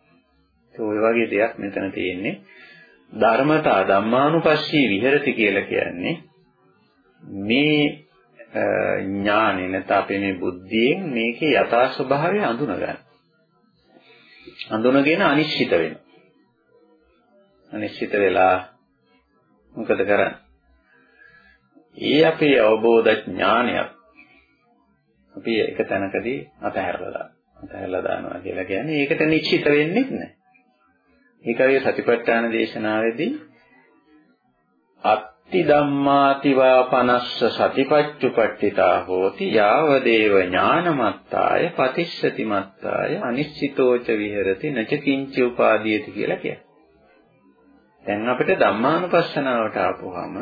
ඒ ඔය වගේ දෙයක් මෙතන තියෙන්නේ. ධර්මතා ධම්මානුපස්සී විහෙරති කියලා කියන්නේ මේ ඥානෙ නැත්නම් අපේ මේ බුද්ධියෙන් මේකේ යථා ස්වභාවය අඳුනගන්න. අඳුනගෙන අනිශ්චිත වෙනවා. අනිශ්චිත වෙලා මොකද කරන්නේ? ඒ අපේ අවබෝධ ඥානයක් අපි එක තැනකදී අතහැරලා දානවා. අතහැරලා දානවා කියලා කියන්නේ ඒකට නිශ්චිත වෙන්නේ නැහැ. ඒකයි සතිපට්ඨාන දේශනාවේදී අත්ති ධම්මාතිවා පනස්ස සතිපච්චුපට්ඨිතා හෝති යාව දේව ඥානමත්තාය පතිස්සති මත්තාය අනිශ්චිතෝච විහෙරති නච කිංච උපාදීයති කියලා කියනවා. දැන් අපිට ධම්මානුපස්සනාවට ආපුවාම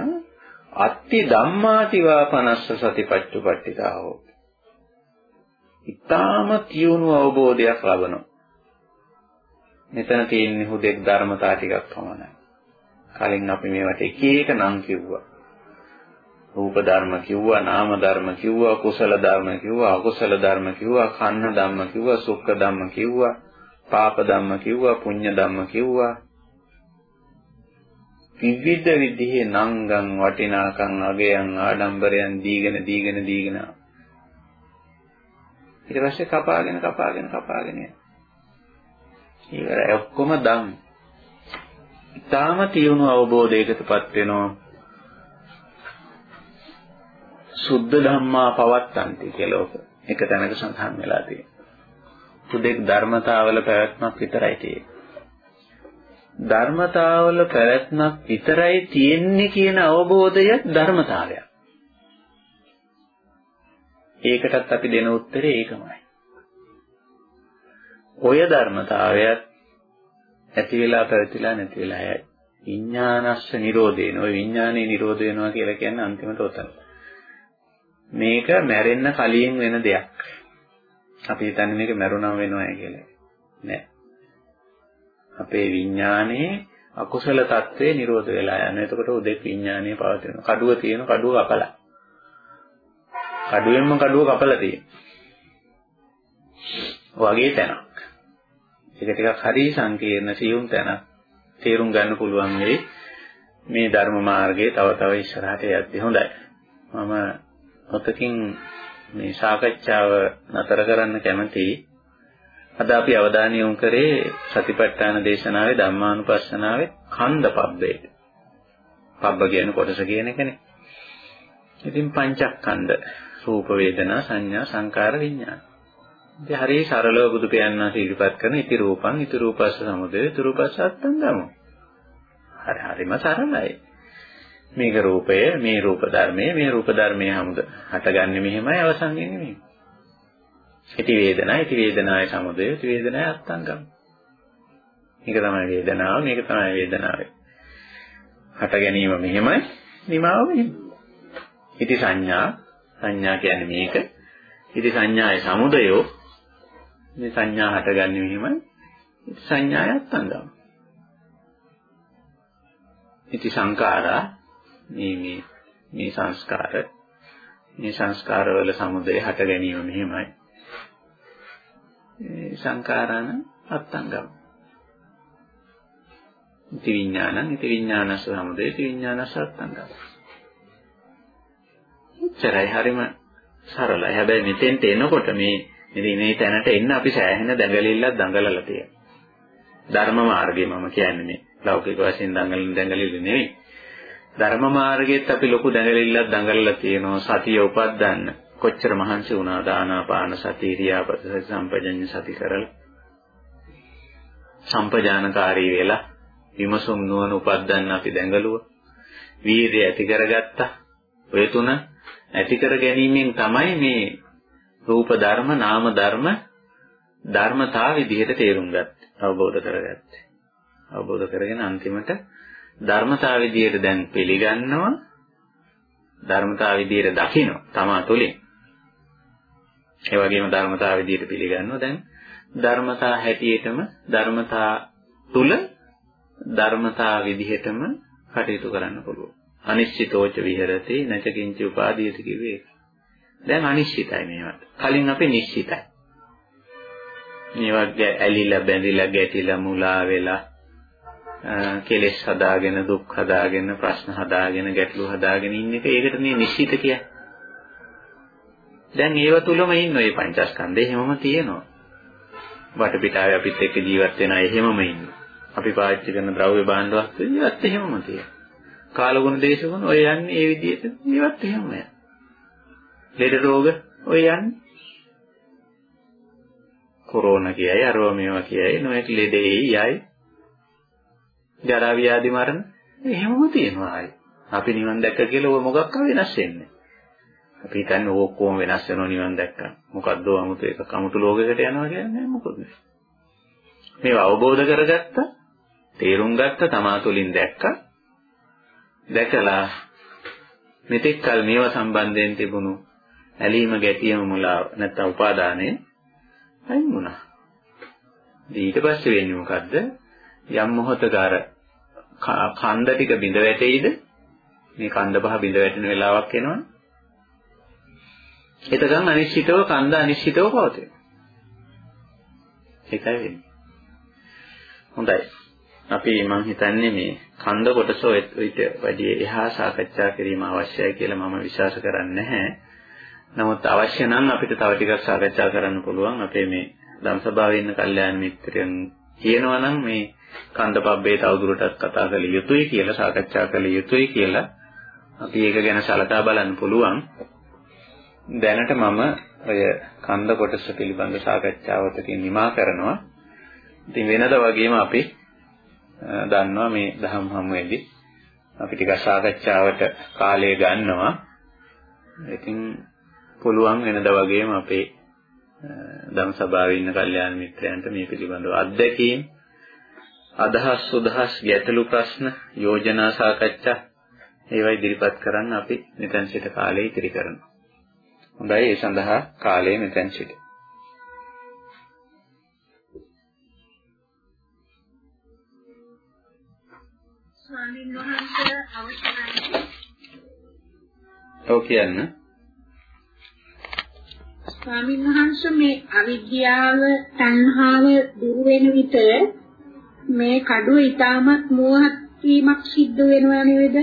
අත්ති ධම්මාතිවා පනස්ස සතිපච්චුපට්ඨිතා හෝති. ඊටාම තියුණු අවබෝධයක් ලබනවා. මෙතන තියෙන්නේ හුදෙක් ධර්මතා ටිකක් පමණයි. කලින් අපි මේවට එක එක නම් කිව්වා. රූප ධර්ම කිව්වා, නාම ධර්ම කිව්වා, කුසල ධර්ම කිව්වා, අකුසල ධර්ම කිව්වා, කන්න ධම්ම කිව්වා, සුඛ ධම්ම කිව්වා, පාප ධම්ම කිව්වා, පුඤ්ඤ ධම්ම කිව්වා. විවිධ විදිහේ නංගන් වටිනාකම් අගයන් ආඩම්බරයන් දීගෙන දීගෙන දීගෙන ඊට පස්සේ කපාගෙන කපාගෙන කපාගෙන ඉවරයි ඔක්කොම දම්. ඊටාම තියුණු අවබෝධයකටපත් වෙනවා. සුද්ධ ධම්මා පවත්තන්ති කියලා ඔක එක තැනක සඳහන් වෙලා තියෙනවා. සුදෙක් ධර්මතාවල පැවැත්මක් විතරයි තියෙන්නේ. ධර්මතාවල පැවැත්මක් විතරයි තියෙන්නේ කියන අවබෝධය ධර්මතාවයක්. ඒකටත් අපි දෙන උත්තරේ ඒකමයි. ඔය ධර්මතාවයත් ඇති වෙලා පැවතිලා නැති වෙලා යයි. විඥානස්ස නිරෝධේන ඔය විඥානේ නිරෝධ වෙනවා කියලා කියන්නේ අන්තිමට උතන. මේක මැරෙන්න කලින් වෙන දෙයක්. අපි හිතන්නේ මේක මැරුණම වෙනවයි කියලා. නෑ. අපේ විඥානයේ අකුසල తත්වේ නිරෝධ වෙලා යනවා. එතකොට උදෙක් විඥානයේ පවතිනවා. කඩුව තියෙන කඩුව කපලා. කඩුවෙන්ම කඩුව කපලා තියෙනවා. වගේ තැනක්. ඒක ටිකක් හරි සංකීර්ණ සියුම් තැනක්. තේරුම් ගන්න පුළුවන් වෙයි. මේ ධර්ම මාර්ගයේ තව තව ඉස්සරහට යද්දී හොඳයි. මම ඔතකින් මේ සාකච්ඡාව නතර කරන්න කැමතියි. අද අපි අවධානය යොමු කරේ සතිපට්ඨාන දේශනාවේ ධම්මානුපස්සනාවේ කන්ද පබ්බේට. පබ්බ කියන කොටස කියන එකනේ. ඉතින් පංචස්කන්ධ රූප වේදනා සංඥා සංකාර විඥාන. ඉතින් හරිය සරලව බුදු පියාණන් ඉදිරිපත් කරන ඉති රූපං ඉති රූපස්ස සමුදය ඉති රූපස්ස අත්තංගම. හරි හරිම සරලයි. මේක රූපය මේ රූප ධර්මය මේ රූප ධර්මයේ හැමද හටගන්නේ මෙහෙමයි අවසන් වෙන්නේ මෙහෙම. ඉති වේදනා ඉති වේදනාය සමුදය ඉති වේදනාය අත්තංගම. මේක තමයි වේදනාව මේක තමයි වේදනාවේ. හට ගැනීම මෙහෙමයි නිමාව මෙහෙම. ඉති සංඥා සංඥා කියන්නේ මේක. ඉති සංඥායේ සමුදයෝ මේ සංඥා හටගන්නේ මෙහෙමයි. ඉති සංඥාය අත්තංගම. ඉති සංඛාරා මේ මේ මේ සංස්කාර මේ සංස්කාරවල සමුදය හට ගැනීම මෙහෙමයි. සංකාරණ අත්තංගම. ඉති විඥානං ඉති විඥානස්ස සමුදය ඉති විඥානස්ස අත්තංගම. එච්චරයි හරිම සරලයි. හැබැයි මෙතෙන්ට එනකොට මේ ඉතින් මේ තැනට එන්න අපි සෑහෙන දැඟලිල්ලක් දඟලලා තියෙනවා. ධර්ම මාර්ගය මම කියන්නේ මේ ලෞකික වශයෙන් දඟලින් දැඟලිල්ල නෙවෙයි. ධර්ම මාර්ගයේත් අපි ලොකු දැඟලිල්ලක් දඟලලා තියෙනවා සතිය උපද්දන්න. කොච්චර මහන්සි වුණාද ආනාපාන සති ඉරියාපත සති සම්පජඤ්ඤ සති කරලා. සම්පජානකාරී වෙලා විමසුම් නුවණ උපද්දන්න අපි දැඟලුවා. වීර්යය ඇති කරගත්තා. ඔය තුන ඇති කර ගැනීමෙන් තමයි මේ රූප ධර්ම නාම ධර්ම ධර්මතා විදිහට තේරුම් ගත්තේ අවබෝධ කරගත්තේ. අවබෝධ කරගෙන අන්තිමට ධර්මතා විදිහට දැන් පිළිගන්නවා ධර්මතා විදිහට දකින්න තමා තුළින්. ඒ වගේම ධර්මතා විදිහට පිළිගන්නවා. දැන් ධර්මතා හැටියටම ධර්මතා තුල ධර්මතා විදිහටම කටයුතු කරන්න පුළුවන්. අනිශ්චිතෝච විහෙරති නැචකින්ච උපාදීයති කිව්වේ. දැන් අනිශ්චිතයි මේවට. කලින් අපි නිශ්චිතයි. මේවා ඇලිලා බැඳිලා ගැටිලා මුලා වෙලා කෙලෙස් හදාගෙන දුක් හදාගෙන ප්‍රශ්න හදාගෙන ගැටලු හදාගෙන ඉන්න එක ඒකට මේ නිශ්චිත කියන්නේ. දැන් ඒව තුලම ඉන්න ওই පංචස්කන්ධය එහෙමම තියෙනවා. වටපිටාවේ අපිත් එක්ක ජීවත් වෙන අය එහෙමම ඉන්නවා. අපි පාවිච්චි කරන ද්‍රව්‍ය භාණ්ඩ වස්තු ඒවත් එහෙමම තියෙනවා. කාලගුණ දේශගුණ ඔය යන්නේ ඒ විදිහට මේවත් එහෙමයි. ලෙඩ රෝග ඔය යන්නේ කොරෝනා කියයි අරව මේවා කියයි නොයෙක් ලෙඩේ යයි ජරා ව්‍යාධි මරණ එහෙමම තියෙනවා ආයි. අපි නිවන් දැක්ක කියලා ඔය මොකක්ද වෙනස් වෙන්නේ. අපි හිතන්නේ ඕක කොහොම වෙනස් වෙනව නිවන් දැක්කා. මොකද්ද 아무තු එක කමුතු ලෝකයකට යනවා කියන්නේ මොකද? මේව අවබෝධ කරගත්තා, තේරුම් ගත්තා, තමා තුළින් දැක්කා. දැකලා මෙතෙක් කල මේවා සම්බන්ධයෙන් තිබුණු ඇලීම ගැටීම මුලාව නැත්නම් උපාදානය අයින් වුණා. ඊට පස්සේ වෙන්නේ මොකද්ද? යම් මොහොතක අර කන්ද ටික බිඳ වැටෙයිද? මේ කන්ද පහ බිඳ වැටෙන වෙලාවක් එනවනේ. එතකන් අනිශ්චිතව කන්ද අනිශ්චිතව පවතී. ඒකයි වෙන්නේ. හොඳයි. අපි මම හිතන්නේ මේ කන්ද කොටස ඊට වැඩි එහා සාකච්ඡා කිරීම අවශ්‍යයි කියලා මම විශ්වාස කරන්නේ නැහැ. නමුත් අවශ්‍ය නම් අපිට තව ටිකක් සාකච්ඡා කරන්න පුළුවන්. අපේ මේ ධම්සභාවේ ඉන්න කල්යාණ මිත්‍රයන් කියනවා නම් මේ කන්දපබ්බේ තවදුරටත් කතා කළ යුතුයි කියලා සාකච්ඡා කළ යුතුයි කියලා අපි ඒක ගැන සලකා බලන්න පුළුවන්. දැනට මම ඔය කන්ද කොටස පිළිබඳ සාකච්ඡාවතකින් නිමා කරනවා. ඉතින් වෙනද වගේම අපි දන්නවා මේ දහම් හමුවේදී අපි ටිකක් සාකච්ඡාවට කාලය ගන්නවා. ඉතින් පුළුවන් වෙනද වගේම අපේ ධම් සභාවේ ඉන්න කල්යාණ මිත්‍රයන්ට මේ පිළිබඳව අත්දැකීම් අදහස් සුදහස් ගැටලු ප්‍රශ්න යෝජනා සාකච්ඡා ඒවා ඉදිරිපත් කරන්න අපි මෙතෙන් සිට කාලය ඉතිරි කරනවා. හොඳයි ඒ සඳහා කාලය මෙතෙන් සිට. ස්වාමීන් වහන්සේ අවසරයි. ඔව් කියන්න. ස්වාමීන් වහන්සේ මේ අවිද්‍යාව, තණ්හාව දුරු වෙන විට මේ කඩුව ඊටමත් මෝහත් වීමක් සිද්ධ වෙනවා නේද?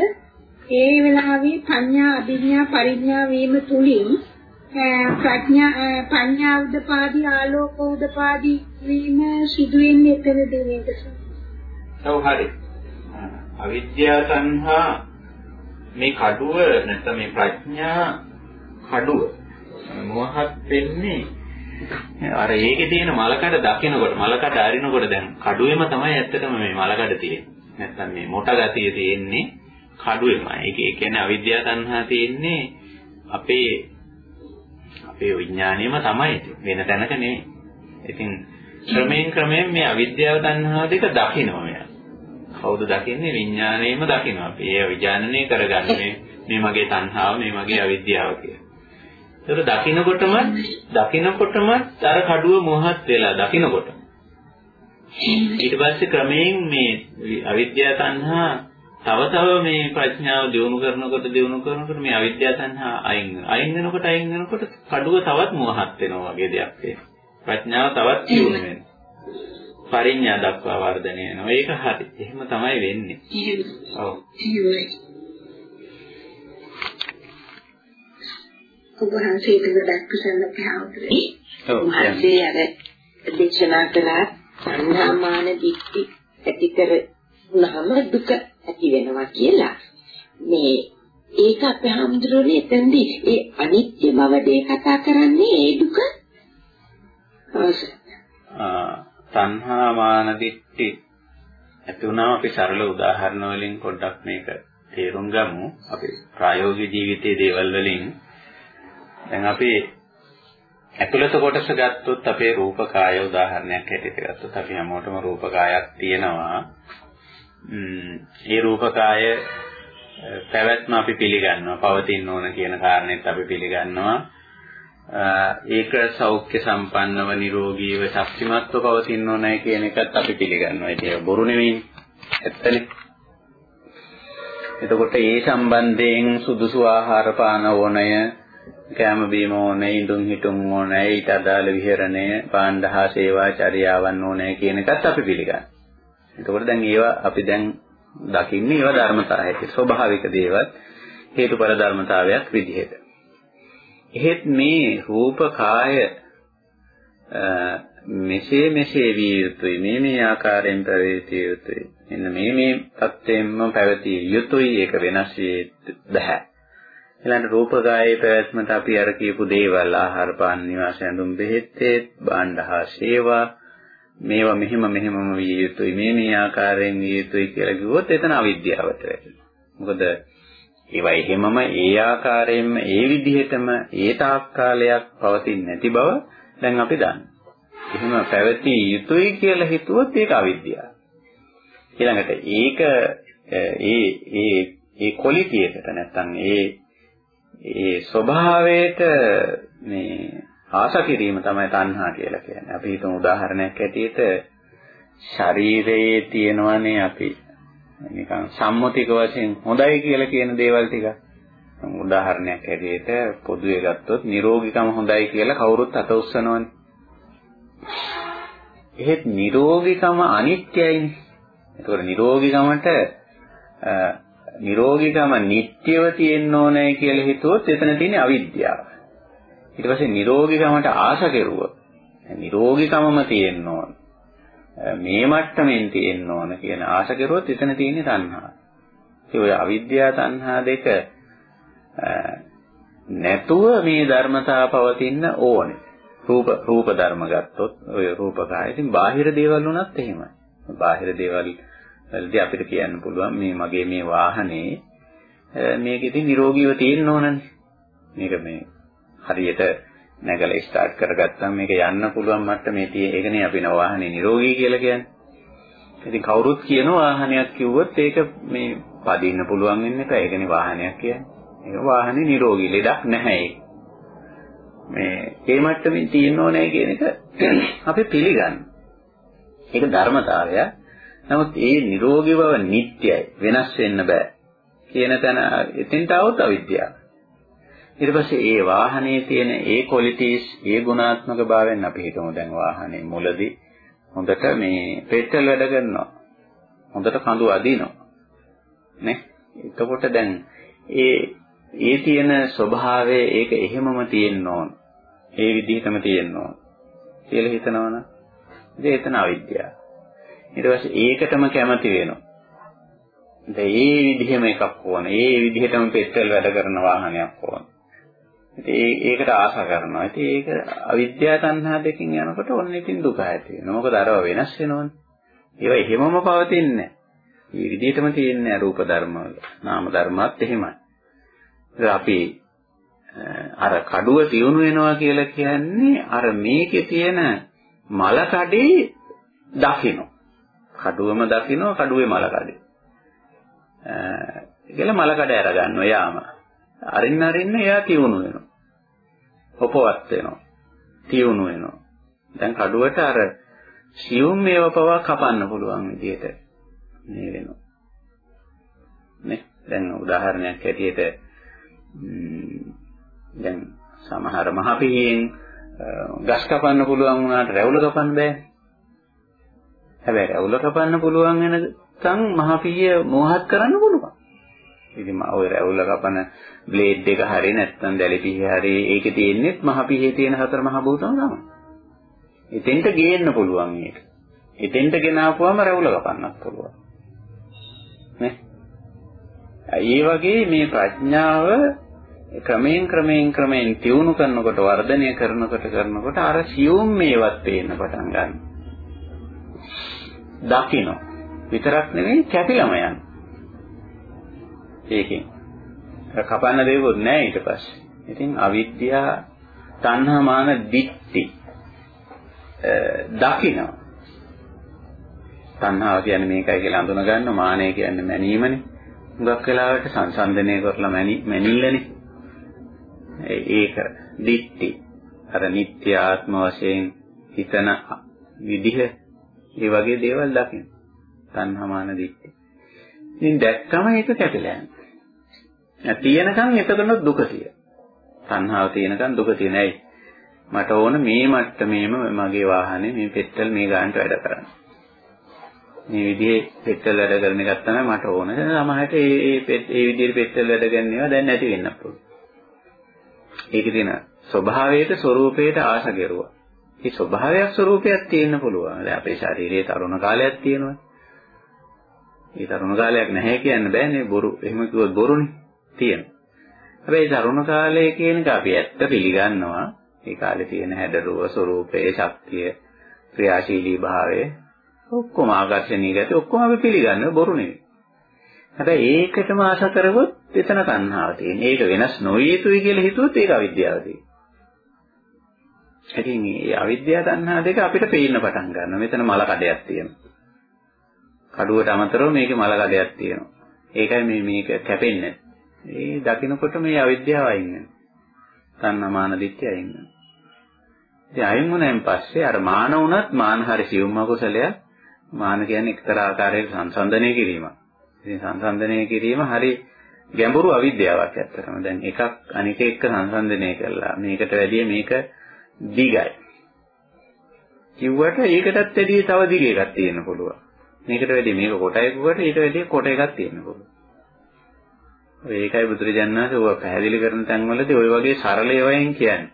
ඒ වෙලාවේ පඤ්ඤා, අභිඥා, පරිඥා වීම තුලින් ප්‍රඥා පඤ්ඤා උදපාදි ආලෝක උදපාදි වීම සිදු වෙන්නේ එතනද නේද? ඔව් හරි. අවිද්‍යා සංහා මේ කඩුව නැත්නම් මේ ප්‍රඥා කඩුව මොහත් වෙන්නේ. අර ඒකේ තියෙන මලකඩ දකිනකොට මලකඩ අරිනකොට දැන් කඩුවෙම තමයි ඇත්තටම මේ මලකඩ තියෙන්නේ. නැත්නම් මේ මොට ගතිය තියෙන්නේ කඩුවෙමයි. ඒක ඒ කියන්නේ අවිද්‍යා තණ්හා තියෙන්නේ අපේ අපේ විඥාණයම තමයි වෙන තැනක නෙවෙයි. ඉතින් ක්‍රමයෙන් ක්‍රමයෙන් මේ අවිද්‍යාව තණ්හාව දෙක දකිනවා මෙයා. කවුද දකින්නේ? විඥාණයම දකිනවා. අපි ඒ විඥානනය කරගන්නේ මේ මගේ තණ්හාව, මේ මගේ අවිද්‍යාව කියලා. ඒක දකින්නකොටම දකින්නකොටම අර කඩුව මොහත් වෙලා දකින්නකොට. ඊට පස්සේ ක්‍රමයෙන් මේ අවිද්‍යාව තණ්හා තව තව මේ ප්‍රඥාව දියුණු කරනකොට දියුණු කරනකොට මේ අවිද්‍යාව තණ්හා අයින් අයින් වෙනකොට අයින් වෙනකොට කඩුව තවත් මොහත් වෙනවා වගේ දෙයක් වෙනවා. ප්‍රඥාව තවත් දියුණු වෙනවා. පරිඥා දක්වා වර්ධනය වෙනවා. ඒක හරි. එහෙම තමයි වෙන්නේ. ඔව්. ඔබ වහන්සේට ගොඩක් කුසල පහවුතරේ. ඔව්. වහන්සේ අර දේශනා කළා සංහාමාන දික්ටි ඇති කර වුණාම දුක ඇති වෙනවා කියලා. මේ ඒක අපේ හැමදෙරෝනේ එතෙන්දී ඒ අනිත්‍ය බව දෙය කතා කරන්නේ ඒ දුක. තණ්හා මාන දිට්ඨි ඇති වුණාම අපි සරල උදාහරණ වලින් පොඩ්ඩක් මේක තේරුම් ගමු. අපි ප්‍රායෝගික ජීවිතයේ දේවල් වලින් දැන් අපි ඇතුළත කොටස ගත්තොත් අපේ රූප කාය උදාහරණයක් හැටියට ගත්තොත් අපි හැමෝටම රූප කායක් තියෙනවා. ඒ රූප කාය පැවැත්ම අපි පිළිගන්නවා. පවතින්න ඕන කියන කාරණේත් අපි පිළිගන්නවා. ඒක සෞඛ්‍ය සම්පන්නව නිරෝගීව ශක්තිමත්ව පවතින්න ඕනයි කියන එකත් අපි පිළිගන්නවා. ඒක බොරු නෙවෙයි. ඇත්තනේ. එතකොට ඒ සම්බන්ධයෙන් සුදුසු ආහාර පාන ඕනය, කෑම බීම ඕනය, ඉඳුන් හිටුන් ඕනය, ඊට අදාළ විහරණය, පාණ්ඩහා සේවා චර්යාවන් ඕනය කියන එකත් අපි පිළිගන්නවා. එතකොට දැන් ඒවා අපි දැන් දකින්නේ ඒවා ධර්මතාවයක ස්වභාවික දේවල් හේතුඵල ධර්මතාවයක් විදිහට. එහෙත් මේ රූප කාය මෙසේ මෙසේ විය යුතුයි මේ මේ ආකාරයෙන් පැවතිය යුතුයි මෙන්න මේ මේ தත්වෙන්ම පැවතිය යුතුයි ඒක වෙනස් විය බෑ ඊළඟ රූප කායයේ පැවැත්මට අපි අර කියපු දේවල් ආහාර පාන නිවාස ඇඳුම් බෙහෙත්තේ භාණ්ඩහා සේවා මේවා මෙහෙම මෙහෙමම විය යුතුයි මේ මේ ආකාරයෙන් විය යුතුයි කියලා කිව්වොත් එතන අවිද්‍යාවට වැටෙනවා මොකද ඒවා එහෙමම ඒ ආකාරයෙන්ම ඒ විදිහටම ඒ තාක් කාලයක් පවතින්නේ නැති බව දැන් අපි දන්නවා. එහෙම පැවතිය යුතුයි කියලා හිතුවොත් ඒක අවිද්‍යාව. ඊළඟට ඒක ඒ ඒ ඒ ක්වොලිටියකට නැත්තම් ඒ ඒ ස්වභාවයට මේ ආශ කිරීම තමයි තණ්හා කියලා කියන්නේ. අපි හිතමු උදාහරණයක් ඇටියට ශරීරයේ තියෙනවනේ අපි නිකන් සම්මුතික වශයෙන් හොඳයි කියලා කියන දේවල් ටික උදාහරණයක් ඇරෙට පොදුවේ ගත්තොත් නිරෝගීකම හොඳයි කියලා කවුරුත් අත උස්සනවනේ. එහෙත් නිරෝගීකම අනිත්‍යයිනේ. එතකොට නිරෝගීකමට නිරෝගීකම නිට්ටයව තියෙන්න ඕනේ කියලා හිතුවොත් එතන තියෙන්නේ අවිද්‍යාව. ඊට පස්සේ නිරෝගීකමට ආශ කෙරුවොත් නිරෝගීකමම තියෙන්න ඕන. මේ මට්ටමින් තියෙන්න ඕන කියන ආශ කෙරුවොත් එතන තියෙන්නේ තණ්හාව. ඒ ඔය අවිද්‍යාව තණ්හා දෙක නැතුව මේ ධර්මතාව පවතින්න ඕනේ. රූප රූප ධර්ම ගත්තොත් ඔය රූප කාය. ඉතින් බාහිර දේවල් වුණත් එහෙමයි. බාහිර දේවල් වලදී අපිට කියන්න පුළුවන් මේ මගේ මේ වාහනේ මේක ඉතින් නිරෝගීව තියෙන්න ඕනනේ. මේක මේ හරියට නැගලා ස්ටාර්ට් කරගත්තම මේක යන්න පුළුවන් මට්ටමේ තියෙ ඒකනේ අපි නෝ වාහනේ නිරෝගී කියලා කියන්නේ. ඉතින් කවුරුත් කියන වාහනයක් කිව්වොත් ඒක මේ පදින්න පුළුවන් වෙන්න එපා. ඒකනේ වාහනයක් කියන්නේ. ඒක වාහනේ නිරෝගී ලෙඩක් නැහැ ඒක. මේ ඒ මට්ටමින් තියෙන්න ඕනේ කියන එක අපි පිළිගන්න. ඒක ධර්මතාවය. නමුත් ඒ නිරෝගී බව නිට්ටයයි වෙනස් වෙන්න බෑ. කියන තැන එතෙන්ට આવොත් අවිද්‍යාව. ඊට පස්සේ ඒ වාහනේ තියෙන ඒ ක්වොලිටිස් ඒ ගුණාත්මක භාවයෙන් අපි හිතමු දැන් වාහනේ මුලදී හොඳට මේ පෙට්‍රල් වැඩ කරනවා. හොඳට කඳු අදිනවා. නේ? එතකොට දැන් ඒ ඒ තියෙන ස්වභාවය ඒක එහෙමම තියෙන්න ඕන. ඒ විදිහටම තියෙන්න ඕන. කියලා හිතනවනම් ඉතින් එතන අවිද්‍යාව. ඊට පස්සේ ඒකටම කැමති වෙනවා. දැන් ඒ විදිහම එකක් ඕන. ඒ විදිහටම පෙට්‍රල් වැඩ කරන වාහනයක් ඕන. ඉතින් ඒකට ආශා කරනවා. ඉතින් ඒක අවිද්‍යාව තණ්හා දෙකකින් යනකොට ඔන්න ඉතින් දුක ඇති වෙනවා. මොකද අරව වෙනස් වෙනවනේ. ඒවා එහෙමම පවතින්නේ නැහැ. මේ විදිහටම තියෙන්නේ රූප ධර්ම වල. නාම ධර්මات එහෙමයි. අපි අර කඩුව තියුණු වෙනවා කියලා කියන්නේ අර මේකේ තියෙන මල කඩේ දකින්න. කඩුවම දකින්න කඩුවේ මල කඩේ. කියලා මල කඩ අරගන්නවා යාම. අරින්න අරින්න එයා තියුණු වෙනවා. උපවත් වෙනවා. තියුණු වෙනවා. දැන් කඩුවට අර සියුම් මේව පවා කපන්න පුළුවන් විදිහට මේ වෙනවා. නේ? දැන් උදාහරණයක් ඇටියට දැන් සමහර මහපිහියෙන් ගස් කපන්න පුළුවන් වුණාට රැවුල කපන්න බෑ. හැබැයි රැවුල කපන්න පුළුවන් වෙනකන් මහපිහිය මෝහත් කරන්න පුළුවන්. ඉතින් ඔය රැවුල කපන බ්ලේඩ් එක හරිය නැත්නම් දැලිපිහිය හරිය ඒකේ තියෙන්නේ මහපිහියේ තියෙන හතර මහ භූතම තමයි. එතෙන්ට ගේන්න පුළුවන් මේක. එතෙන්ට ගෙනාවුවම රැවුල කපන්නත් පුළුවන්. නේ? ඒ වගේ මේ ප්‍රඥාව ක්‍රමයෙන් ක්‍රමයෙන් ක්‍රමයෙන් තියුණු කරනකොට වර්ධනය කරනකොට කරනකොට අර සියුම් මේවත් පේන්න පටන් ගන්නවා. දකින්න. විතරක් නෙවෙයි කැපිලම යන. ඒකෙන්. කපන්න දෙයක්වත් නැහැ ඊට පස්සේ. ඉතින් අවිද්‍යා තණ්හා මාන දික්ටි දකින්න. තණ්හාව කියන්නේ මේකයි කියලා අඳුන ගන්න මානය කියන්නේ මැනීමනේ. හුඟක් වෙලාවට සංසන්දනය කරලා මැනිල්ලනේ. ඒක දිට්ටි අර නිත්‍ය ආත්ම වශයෙන් හිතන විදිහ ඒ වගේ දේවල් දකින්න. තණ්හාමාන දිට්ටි. ඉතින් දැක්කම ඒක කැපිලා යනවා. තියෙනකන් එතකොට දුක තියෙන. තණ්හාව තියෙනකන් දුක තියෙන. ඇයි? මට ඕන මේ මට්ටමේම මගේ වාහනේ මේ පෙට්‍රල් මේ ගානට වැඩ කරන්න. මේ විදිහේ පෙට්‍රල් වැඩ කරන එකක් තමයි මට ඕන. සමහරට ඒ ඒ ඒ විදිහේ පෙට්‍රල් වැඩ කරන ඒවා දැන් නැති වෙන්නත් පුළුවන්. ඒකේ තියෙන ස්වභාවයට ස්වરૂපයට ආශ කෙරුවා. මේ ස්වභාවයක් ස්වરૂපයක් තියෙන්න පුළුවන්. දැන් අපේ ශරීරයේ තරුණ කාලයක් තියෙනවා. ඒ තරුණ කාලයක් නැහැ කියන්න බෑනේ බොරු. එහෙම කිව්වොත් බොරුනේ. තියෙනවා. හැබැයි තරුණ කාලය කියන එක අපි ඇත්ත පිළිගන්නවා. ඒ කාලේ තියෙන හැඩරුව, ස්වરૂපය, ශක්තිය, ක්‍රියාශීලී භාවය ඔක්කොම ආකර්ෂණීය ගැති ඔක්කොම අපි පිළිගන්නවා බොරු නෙවෙයි. හැබැයි ඒකටම ආශ කරවොත් එතන තණ්හාව තියෙන්නේ. ඒක වෙනස් නොවිය යුතුයි කියලා හිතුවොත් ඒක අවිද්‍යාව තියෙන්නේ. ඉතින් මේ අවිද්‍යාව තණ්හා දෙක අපිට පේන්න පටන් ගන්නවා. මෙතන මල කඩයක් තියෙනවා. කඩුවට අමතරව මේකේ මල කඩයක් තියෙනවා. ඒකයි මේ මේක කැපෙන්නේ. ඒ දකින්නකොට මේ අවිද්‍යාව අයින් වෙනවා. තණ්හාමාන දිට්ඨිය අයින් වෙනවා. ඉතින් අයින් වුණාන් පස්සේ අර මාන වුණත් මාන හරි සියුම් අකුසලයක්. මාන කියන්නේ එක්තරා ආකාරයක සංසන්දනය කිරීමක්. ඉතින් සංසන්දනය කිරීම හරි ගැඹුරු අවිද්‍යාවක් ඇත්තටම. දැන් එකක් අනික එක්ක සංසන්දනය කළා. මේකට වැඩිය මේක දිගයි. කිව්වට ඒකටත් වැඩිය තව දිග එකක් තියෙන්න පුළුවන්. මේකට වැඩි මේක කොටයි කිව්වට ඊට වැඩි කොට එකක් තියෙන්න පුළුවන්. ඒකයි බුදුරජාණන් වහන්සේ ඔය පැහැදිලි කරන තැන්වලදී ওই වගේ සරල ඒවායින් කියන්නේ.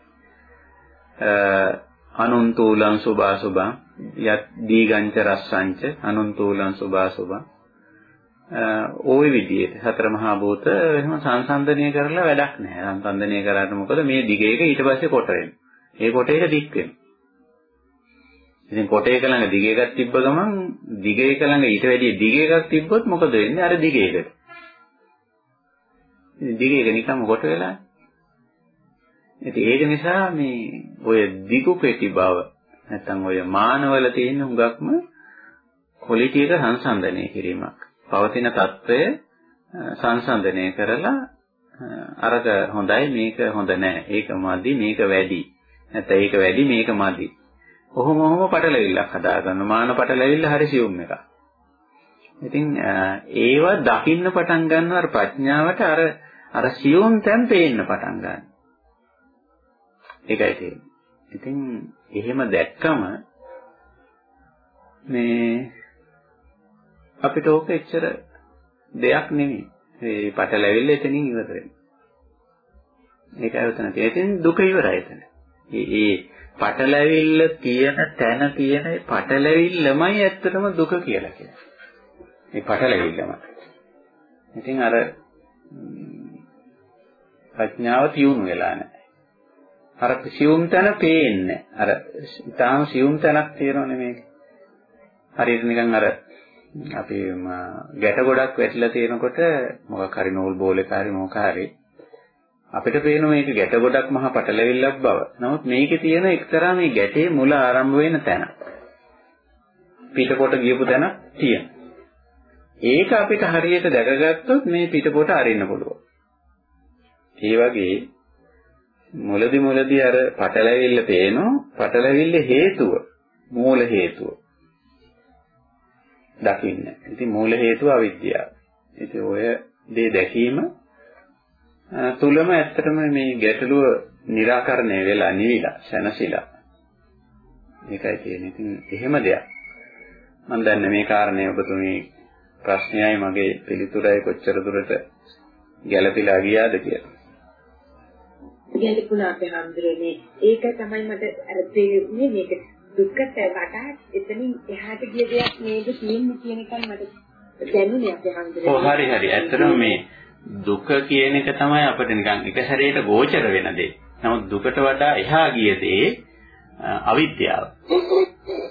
අනුන්තූලං සුභාසුභං යත් දීගංච රස්සංච අනුන්තූලං සුභාසුභං ওই විදිහට සතර මහා භූත එහෙම සංසන්දනය කරලා වැඩක් නැහැ. සංසන්දනය කරාට මොකද මේ දිගේක ඊට පස්සේ කොට වෙනවා. ඒ කොටේට දික් වෙනවා. ඉතින් කොටේක ළඟ දිග එකක් තිබ්බ ගමන් දිග එක ළඟ ඊට වැඩිය දිග එකක් තිබ්බොත් මොකද වෙන්නේ? අර දිග එකට. ඉතින් දිග එක නිකම්ම කොට වෙලා. ඉතින් ඒක නිසා මේ ඔය දිගු කෙටි බව නැත්තම් ඔය මානවල තියෙන හුඟක්ම ක්වොලිටි එක සංසන්දනය කිරීමක්. පවතින తত্ত্বය සංසන්දනය කරලා අරක හොඳයි මේක හොඳ නෑ. ඒක මදි මේක වැඩි. නැත්නම් ඒක වැඩි මේක මදි. කොහොම කොහොම පටලවිල්ලක් හදාගන්න. මාන පටලවිල්ල හරි සියුම් එකක්. ඉතින් ඒව දකින්න පටන් ගන්නවර ප්‍රඥාවට අර අර සියුම් තැන් පේන්න පටන් ගන්නවා. ඒකයි තියෙන්නේ. ඉතින් එහෙම දැක්කම මේ අපිට ඕක එච්චර දෙයක් නෙමෙයි. මේ පටලැවිල්ල එතනින් ඉවර වෙනවා. ඒකයි උතන තියෙන්නේ. දුක ඉවරයි එතන. ඒ ඒ පටලැවිල්ල තියෙන තැන තියෙන පටලැවිල්ලමයි ඇත්තටම දුක කියලා කියන්නේ. මේ පටලැවිල්ලම. ඉතින් අර ප්‍රඥාව තියුණු වෙලා නැහැ. අර සියුම් තැන පේන්නේ. අර ඊටාම සියුම් තැනක් තියෙනවනේ මේක. හරියට නිකන් අර අපි ගැට ගොඩක් වැටිලා තියෙනකොට මොකක් හරි නූල් බෝලයක හරි මොකක් හරි අපිට පේන මේක ගැට ගොඩක් මහ පටලැවිල්ලක් බව. නමුත් මේකේ තියෙන එක්තරා මේ ගැටේ මුල ආරම්භ වෙන තැන. පිටකොට ගියපු තැන තියෙන. ඒක අපිට හරියට දැකගත්තොත් මේ පිටකොට අරින්න පුළුවන්. ඒ වගේ මුලදි මුලදි අර පටලැවිල්ල පේනවා පටලැවිල්ල හේතුව මූල හේතුව දකින්න. ඉතින් මූල හේතුව අවිද්‍යාව. ඉතින් ඔය දේ දැකීම තුලම ඇත්තටම මේ ගැටලුව निराකරණය වෙලා නිවිලා සැනසিলা. මේකයි තියෙන්නේ. ඉතින් එහෙම දෙයක්. මම දන්නේ මේ කාරණේ ඔබතුමී ප්‍රශ්නයයි මගේ පිළිතුරයි කොච්චර දුරට ගැළපීලා ගියාද කියලා. ගැළපුණා අපේ හැඳුරනේ. ඒක තමයි මට අර තේරුනේ මේක දුක්කට වඩා එතනින් එහාට ගිය දෙයක් නේද කියන්නේ කියන එකයි මට දැනුනේ අපේ හැඳුරනේ. ඔව් හරි හරි. ඇත්තටම මේ දුක කියන එක තමයි අපිට නිකන් එක සැරේට ගෝචර වෙන දේ. නමුත් දුකට වඩා එහා ගිය දේ අවිද්‍යාව.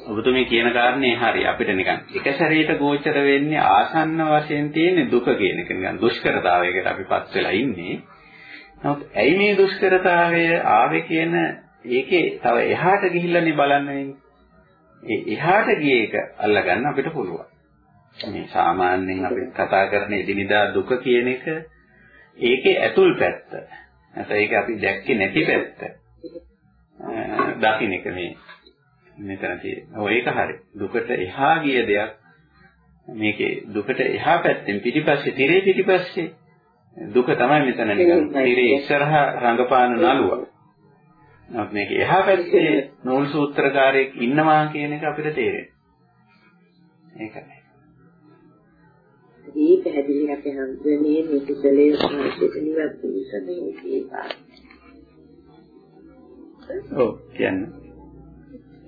ඔබතුමී කියන කාරණේ හරි අපිට නිකන් එක සැරේට ගෝචර වෙන්නේ ආසන්න වශයෙන් තියෙන දුක කියන එක නිකන් දුෂ්කරතාවයකට අපිපත් වෙලා ඉන්නේ. නමුත් ඇයි මේ දුෂ්කරතාවය ආවේ කියන ඒකේ තව එහාට ගිහිල්ලානේ බලන්න වෙන්නේ. ඒ එහාට ගිය එක අල්ලගන්න අපිට පුළුවන්. මේ සාමාන්‍යයෙන් අපි කතා කරන එදිනිදා දුක කියන එක ඒකේ ඇතුල් පැත්ත. නැත්නම් ඒක අපි දැක්කේ නැති පැත්ත. දකින්න එක මේ මෙතන තියෙන. ඔය ඒක හරි. දුකට එහා ගිය දෙයක් මේකේ දුකට එහා පැත්තෙන් පිටිපස්සේ tire පිටිපස්සේ දුක තමයි මෙතන නිකන් tire ඉස්සරහා රංගපාන නළුව. නමුත් මේක එහා පැත්තේ නූල් සූත්‍රකාරයෙක් ඉන්නවා කියන එක අපිට තේරෙනවා. ඒකයි. ඒ පැහැදිලි අපේ හන්දනේ මේ කුසලයේ සමාජයට නිවත් පිළිසමේ කියපා. ඔව් කියන්නේ.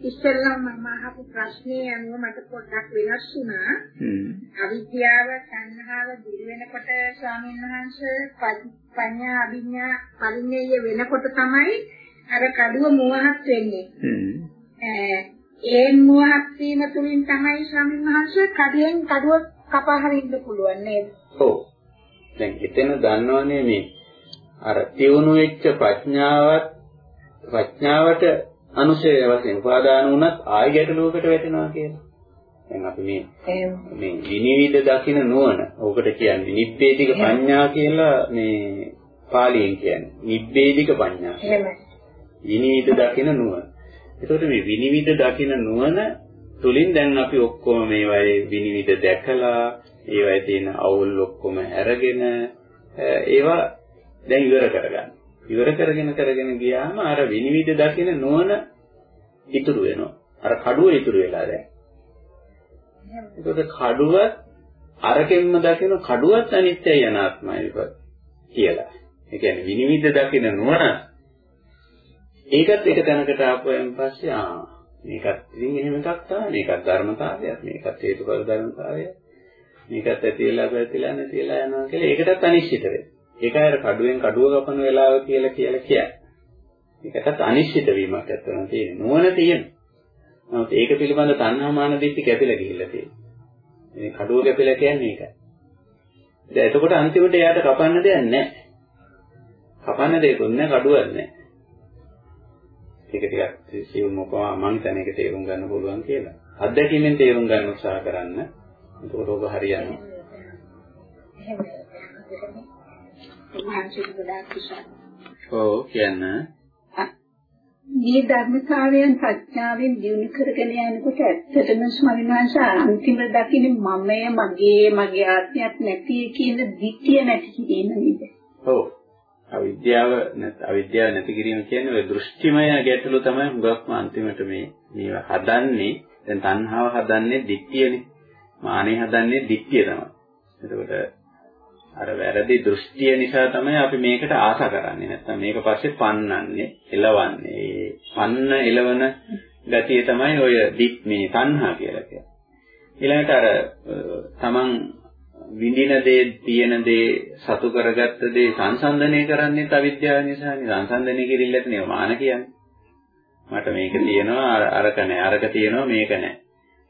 ඉස්සෙල්ලා මම අහපු ප්‍රශ්නේ අනුව මට පොඩ්ඩක් වෙනස් වුණා. අවිද්‍යාව, සංහාව දුර වෙනකොට ස්වාමීන් වහන්සේ පඤ්ඤා අභිඥා පරිණේය වෙනකොට තමයි අර කඩුව මුවහත් වෙන්නේ. ඒ මුවහත් වීම තුලින් තමයි ස්වාමීන් වහන්සේ කඩුවෙන් කඩුව කපා හරින්න පුළුවන් නේද? ඔව්. දැන් එතන දන්නවනේ මේ අර තියුණු වෙච්ච ප්‍රඥාවත් ප්‍රඥාවට අනුශය වශයෙන් උපාදාන වුණත් ආය ගැටලුවකට වැටෙනවා කියලා. දැන් අපි මේ මේ විනිවිද දකින නුවණ. ඕකට කියන්නේ නිබ්බේධික පඤ්ඤා කියලා මේ පාලියෙන් කියන්නේ. නිබ්බේධික පඤ්ඤා. එහෙමයි. විනිවිද දකින නුවණ. ඒකට මේ විනිවිද දකින නුවණ තුලින් දැන් අපි ඔක්කොම මේවායේ විනිවිද දැකලා ඒවායේ තියෙන අවුල් ඔක්කොම අරගෙන ඒවා දැන් ඉවර කරගන්න. ඉවර කරගෙන කරගෙන ගියාම අර විනිවිද දකින නුවණ ඉතුරු වෙනවා. අර කඩුව ඉතුරු වෙලා දැන්. ඒකට කඩුවත් අරකින්ම දකින කඩුවත් අනිත්‍යයි අනාත්මයි කියලා. ඒ කියන්නේ විනිවිද දකින නුවණ ඒකත් එක තැනකට ආපුවෙන් පස්සේ ආ මේකත් ඉතින් එහෙම එකක් තමයි මේකත් ධර්මතාවයක් මේකත් හේතුඵල ධර්මතාවයක් මේකත් ඇතිලා පැතිලා නැතිලා යනවා කියලා ඒකටත් අනිශ්චිත වෙනවා. ඒකයි අර කඩුවෙන් කඩුව කපන වෙලාව කියලා කියලා කියන්නේ. ඒකටත් අනිශ්චිත වීමක් ඇත්තම තියෙන. නුවණ තියෙන. නමුත් ඒක පිළිබඳ තණ්හා මාන දිට්ඨි කැපිලා ගිහිල්ලා තියෙනවා. මේ කඩුව කැපිලා කියන්නේ ඒකයි. දැන් එතකොට අන්තිමට එයාට කපන්න දෙයක් නැහැ. කපන්න දෙයක්වත් නැහැ කඩුවක් නැහැ. ඒක ටිකක් සියුම් මොකවා මං හිතන්නේ ඒක තේරුම් ගන්න පුළුවන් කියලා. අත්දැකීමෙන් තේරුම් ගන්න උත්සාහ කරන්න. එතකොට ඔබ හරියන්නේ. ඔව් කියන්න. මේ ධර්මතාවයන් ප්‍රඥාවෙන් දිනු කරගෙන යනකොට ඇත්තටම ස්වාමීන් වහන්සේ අන්තිම දකින්නේ මමය මගේ මගේ ආත්මයක් නැති කියන ධිට්ඨිය නැති කිරීම නේද? ඔව්. අවිද්‍යාව නැත් අවිද්‍යාව නැති කිරීම කියන්නේ ඔය දෘෂ්ටිමය ගැටලු තමයි හුඟක්ම අන්තිමට මේ මේවා හදන්නේ. දැන් තණ්හාව හදන්නේ ධිට්ඨියනේ. මානෙ හදන්නේ ධිට්ඨිය තමයි. එතකොට අර වැරදි දෘෂ්ටිය නිසා තමයි අපි මේකට ආස කරන්නේ. නැත්නම් මේක පස්සේ පන්නන්නේ, එලවන්නේ. පන්න එලවන ගතිය තමයි ඔය දික් මේ තණ්හා කියලා කියන්නේ. ඊළඟට අර තමන් විඳින දේ, තියෙන දේ, සතු කරගත්ත දේ සංසන්දනය කරන්නේ අවිද්‍යාව නිසානේ. සංසන්දනය කිරිල්ලට නේ මාන කියන්නේ. මට මේක තියෙනවා අරක නැහැ. අරක තියෙනවා මේක නැහැ.